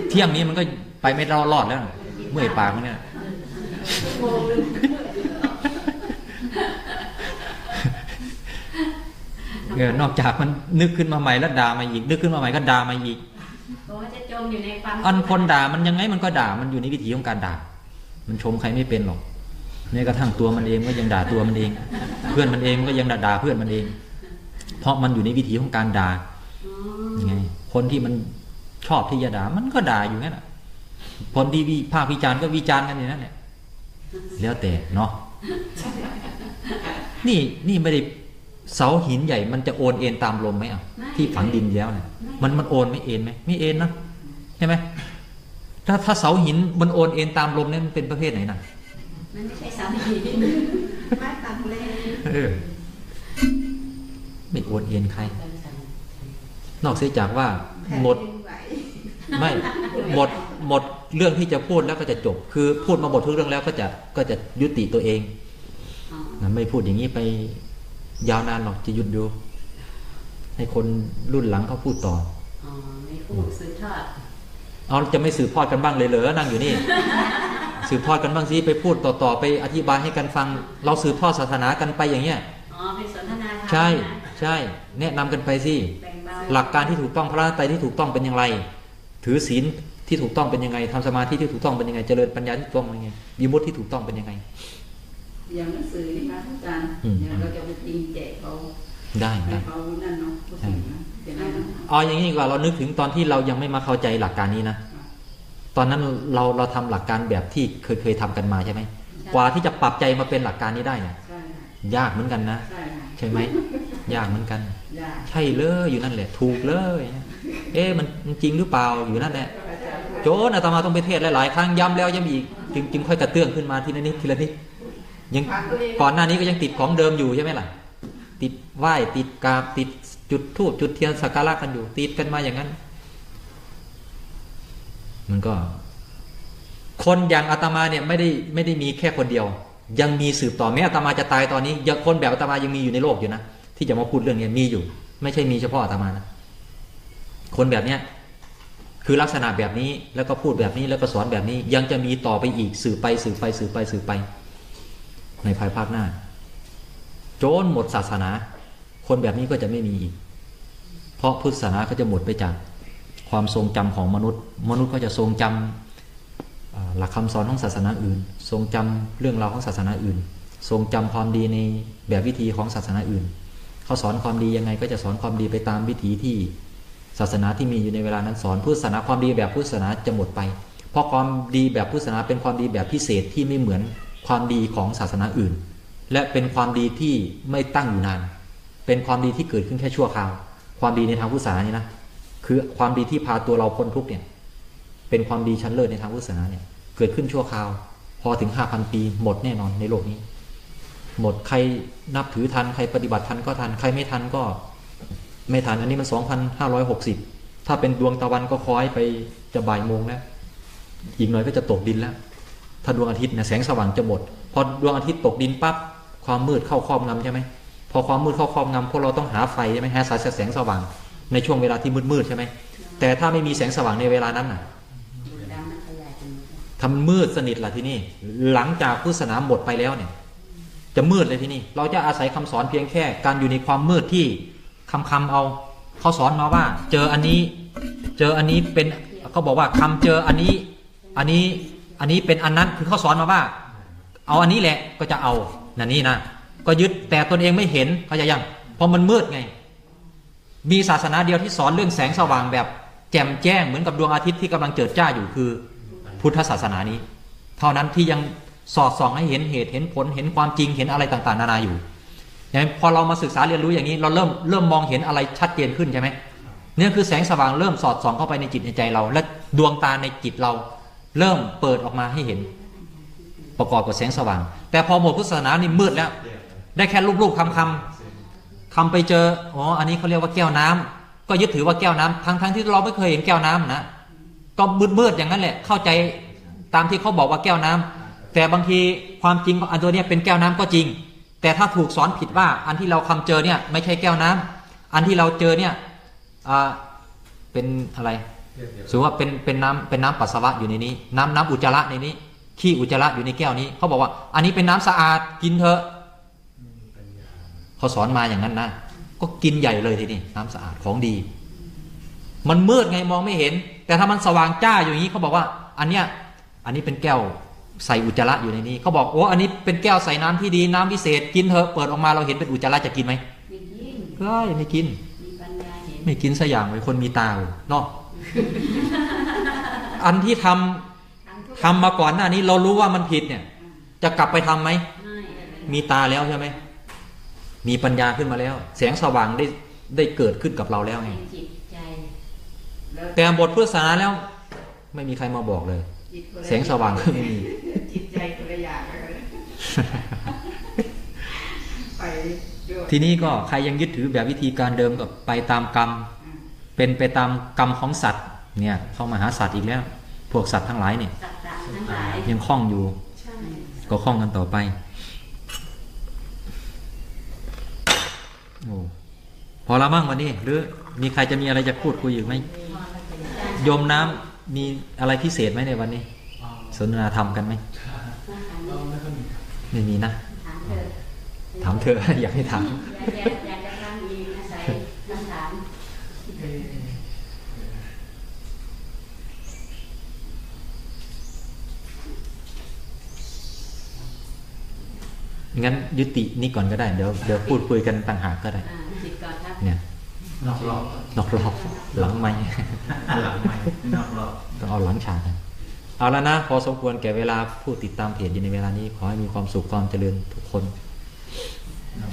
เที่ยงนี้มันก็ไปไม่รอดแล้ว เมื่อยปากมันเนี่ยโมงนึงเออนอกจากมันนึกขึ้นมาใหม่แล้วด่ามาอีก นึกขึ้นมาใหม่ก็ด่ามาอีกเพราะว่าจะจมอยู่ในความอันคนด่ามันยังไงมันก็ด่ามันอยู่ในวิถีของการด่า มันชมใครไม่เป็นหรอกแม้กระทั่งตัวมันเองก็ยังด่าตัวมันเอง เพื่อนมันเองก็ยังด่าเพื่อนมันเอง เพราะมันอยู่ในวิถีของการด่าไงคนที่มันชอบที่จะด่ามันก็ด่าอยู่งั้นแหะคนที่วิพากษ์วิจารณ์ก็วิจารณ์กันอย่างนั้นแหละแล้วแต่เนาะนี่นี่ไม่ได้เสาหินใหญ่ มันจะโอนเอ็นตามลมไหมอะที่ฝังดินแล้วเนี่ยมันมันโอนไม่เอ็นไหมไม่เอ็นนะใช่ไหม ถ้าถ้าเสาหินมันโอนเอ็นตามลมเนี่ยมันเป็นประเภทไหนน่ะมันไม่ใช่สามีไม้ตัดเลนเออไม่โอนเอ็นใคร นอกเสียจากว่าแผ่นหมดดินไหวไม่หมดหมดเรื่องที่จะพูดแล้วก็จะจบ คือพูดมาหมดทุกเรื่องแล้วก็จะก็จะยุติตัวเองอ๋อนะไม่พูดอย่างนี้ไปยาวนานหรอกจะหยุดดูให้คนรุ่นหลังเขาพูดต่ออ๋อไม่พูดสืบทอด เอาจะไม่สืบทอดกันบ้างเลยเหรอนั่งอยู่นี่ สืบทอดกันบ้างสิไปพูดต่อๆไปอธิบายให้กันฟัง เราสืบทอดศาสนากันไปอย่างเงี้ยอ๋อเป็นสนทนาธรรมใช่นะใช่แนะนำกันไปสิแบ่งเบาหลักการที่ถูกต้องพระรัตนตรัยที่ถูกต้องเป็นอย่างไร ถือศีลที่ถูกต้องเป็นยังไงทำสมาธิที่ถูกต้องเป็นยังไงเจริญปัญญาที่ถูกต้องเป็นยังไงวิมุตติที่ถูกต้องเป็นยังไงอย่างหนังสือนี่นะอาจารย์อืมเดี๋ยวเราจะไปตีแจกเขาได้ให้ได้เขานั่นเนาะผู้สิ่งนะ เดี๋ยวนั้นนะเอาอย่างนี้ดีกว่าเรานึกถึงตอนที่เรายังไม่มาเข้าใจหลักการนี้นะตอนนั้นเราเราทำหลักการแบบที่เคยเคยทำกันมาใช่ไหมกว่าที่จะปรับใจมาเป็นหลักการนี้ได้เนี่ยใช่ค่ะยากเหมือนกันนะใช่ค่ะใช่ไหมยากเหมือนกันยากใช่เลยอยู่นั่นแหละ ถูกเลย เอ๊ะมันมันจริงหรือเปล่าอยู่นั่นแหละโจนอาตมาต้องไปเทศหลายๆครั้งย้ำแล้วย้ำอีกจึงจึงค่อยกระเตื้องขึ้นมาทีละนิดทีละนิดยังก่อนหน้านี้ก็ยังติดของเดิมอยู่ใช่ไหมล่ะ ติดไหว้ติดกราบติด จุดธูปจุดเทียนสักการะกันอยู่ติดกันมาอย่างนั้น มันก็ คนอย่างอาตมาเนี่ยไม่ได้ไม่ได้มีแค่คนเดียว ยังมีสืบต่อแม้อาตมาจะตายตอนนี้ยังคนแบบอาตมายังมีอยู่ในโลกอยู่นะที่จะมาพูดเรื่องนี้มีอยู่ ไม่ใช่มีเฉพาะอาตมานะคนแบบเนี้ยคือลักษณะแบบนี้แล้วก็พูดแบบนี้แล้วก็สอนแบบนี้ ยังจะมีต่อไปอีกสื่อไปสื่อไปสื่อไปสื่อไป ในภายภาคหน้า โจนหมดศาสนา คนแบบนี้ก็จะไม่มีอีก เพราะพุทธศาสนาเขาจะหมดไปจากความทรงจำของมนุษย์ มนุษย์ก็จะทรงจำอ่าหลักคำสอนของศาสนาอื่น ทรงจำเรื่องราวของศาสนาอื่น ทรงจำความดีในแบบวิธีของศาสนาอื่น เขาสอนความดียังไงก็จะสอนความดีไปตามวิถีที่ศาสนาที่มีอยู่ในเวลานั้นสอนพุทธศาสนาความดีแบบพุทธศาสนาจะหมดไป เพราะความดีแบบพุทธศาสนาเป็นความดีแบบพิเศษที่ไม่เหมือนความดีของศาสนาอื่น และเป็นความดีที่ไม่ตั้งอยู่นาน เป็นความดีที่เกิดขึ้นแค่ชั่วคราว ความดีในทางพุทธศาสนานี่นะคือความดีที่พาตัวเราพ้นทุกเนี่ยเป็นความดีชั้นเลิศในทางพุทธศาสนาเนี่ยเกิดขึ้นชั่วคราว พอถึงห้าพันปี หมดแน่นอนในโลกนี้ หมดใครนับถือทันใครปฏิบัติทันก็ทันใครไม่ทันก็ ไม่ทันอันนี้มัน2,560ถ้าเป็นดวงตะวันก็คล้อยไปจะบ่ายโมงแล้วอีกหน่อยก็จะตกดินแล้ว ถ้าดวงอาทิตย์เนี่ยแสงสว่างจะหมด พอดวงอาทิตย์ตกดินปั๊บความมืดเข้าครอบงำใช่ไหม พอความมืดเข้าครอบงำพวกเราต้องหาไฟใช่ไหมหาสายแสงสว่างในช่วงเวลาที่มืดๆใช่ไหมแต่ถ้าไม่มีแสงสว่างในเวลานั้นน่ะทำมืดสนิทล่ะที่นี่ หลังจากพุทธศาสนาหมดไปแล้วเนี่ย จะมืดเลยที่นี่ เราจะอาศัยคำสอนเพียงแค่ การอยู่ในความมืดที่คำคำเอาเขาสอนมาว่า เจออันนี้ เจออันนี้เป็นเขาบอกว่าคำเจออันนี้ อันนี้อันนี้เป็นอันนั้นคือเขาสอนมาว่า เอาอันนี้แหละก็จะเอานั่นนี่นะ ก็ยึดแต่ตนเองไม่เห็นเขาใจยังเพราะมันมืดไง มีศาสนาเดียวที่สอนเรื่องแสงสว่างแบบแจ่มแจ้งเหมือนกับดวงอาทิตย์ที่กำลังเจิดจ้าอยู่คือ พุทธศาสนานี้ เท่านั้นที่ยังสอดส่องให้เห็นเหตุเห็นผลเห็นความจริงเห็นอะไรต่าง ๆ นานาอยู่อย่างพอเรามาศึกษาเรียนรู้อย่างนี้เราเริ่มเริ่มมองเห็นอะไรชัดเจนขึ้นใช่ไหมเนี่ยคือแสงสว่างเริ่มสอดส่องเข้าไปในจิตในใจเรา และดวงตาในจิตเรา เริ่มเปิดออกมาให้เห็น ประกอบกับแสงสว่าง แต่พอหมดพุทธศาสนานี่มืดแล้ว ได้แค่รูปๆคำๆคำไปเจออ๋ออันนี้เขาเรียกว่าแก้วน้ำก็ยึดถือว่าแก้วน้ำทั้งๆที่เราไม่เคยเห็นแก้วน้ำนะก็มืดๆอย่างนั้นแหละ เข้าใจตามที่เขาบอกว่าแก้วน้ำแต่บางทีความจริงของอันตัวเนี้ยเป็นแก้วน้ำก็จริง แต่ถ้าถูกสอนผิดว่า อันที่เราคำเจอเนี่ย ไม่ใช่แก้วน้ำอันที่เราเจอเนี่ยอ่าเป็นอะไรสมมติว่าเป็นเป็นน้ำเป็นน้ำปัสสาวะอยู่ในนี้ น้ำน้ำอุจจาระในนี้ขี้อุจจาระอยู่ในแก้วนี้เขาบอกว่า อันนี้เป็นน้ำสะอาดกินเถอะ เขาสอนมาอย่างนั้นนะ ก็กินใหญ่เลยทีนี้น้ำสะอาดของดี มันมืดไงมองไม่เห็น แต่ถ้ามันสว่างจ้าอยู่อย่างนี้เขาบอกว่า อันเนี้ยอันนี้เป็นแก้วใส่อุจจาระอยู่ในนี้เขาบอกโอ้อันนี้เป็นแก้วใส่น้ำที่ดีน้ำพิเศษกินเถอะเปิดออกมาเราเห็นเป็นอุจจาระจะกินไหมไม่กินก็ไม่กินมีปัญญาเห็นไม่กินสักอย่างเลยคนมีตาเนาะอันที่ทำทำมาก่อนหน้านี้เรารู้ว่ามันผิดเนี่ย จะกลับไปทำไหมไม่มีตาแล้วใช่ไหม มีปัญญาขึ้นมาแล้ว แสงสว่างได้ได้เกิดขึ้นกับเราแล้วไงในจิตใจแล้วแต่บทพุทธศาสนาแล้ว ไม่มีใครมาบอกเลยจิตคนละแสงสว่างก็ไม่มีจิตใจคนละอย่างกันเลยไปด้วยทีนี้ก็ใครยังยึดถือแบบวิธีการเดิมก็ไปตามกรรม เป็นไปตามกรรมของสัตว์ เนี่ย เข้ามาหาสัตว์อีกแล้ว พวกสัตว์ทั้งหลายเนี่ยสัตว์ทั้งหลายยังคล้องอยู่ใช่ก็คล้องกันต่อไป โอ้พอละมั่งวันนี้หรือมีใครจะมีอะไรจะพูดคุยอยู่ไหมโยมน้ำมีอะไรพิเศษไหมในวันนี้สนทนาธรรมกันไหมไม่มีนะ ถามเธอถามเธออยากให้ถาม อยากจะอยากจะทำอีกอาศัยคำถาม งั้นยุตินี้ก่อนก็ได้เดี๋ยวเดี๋ยวพูดคุยกันต่างหากก็ได้อ่าจิตก่อนครับเนี่ยนอกรอบนอกรอบหลังไม่หลังไม่นอกรอบต้องเอาหลังฉากกันเอาแล้วนะ พอสมควรแก่เวลาผู้ติดตามเพจอยู่ในเวลานี้ ขอให้มีความสุขความเจริญทุกคนนอก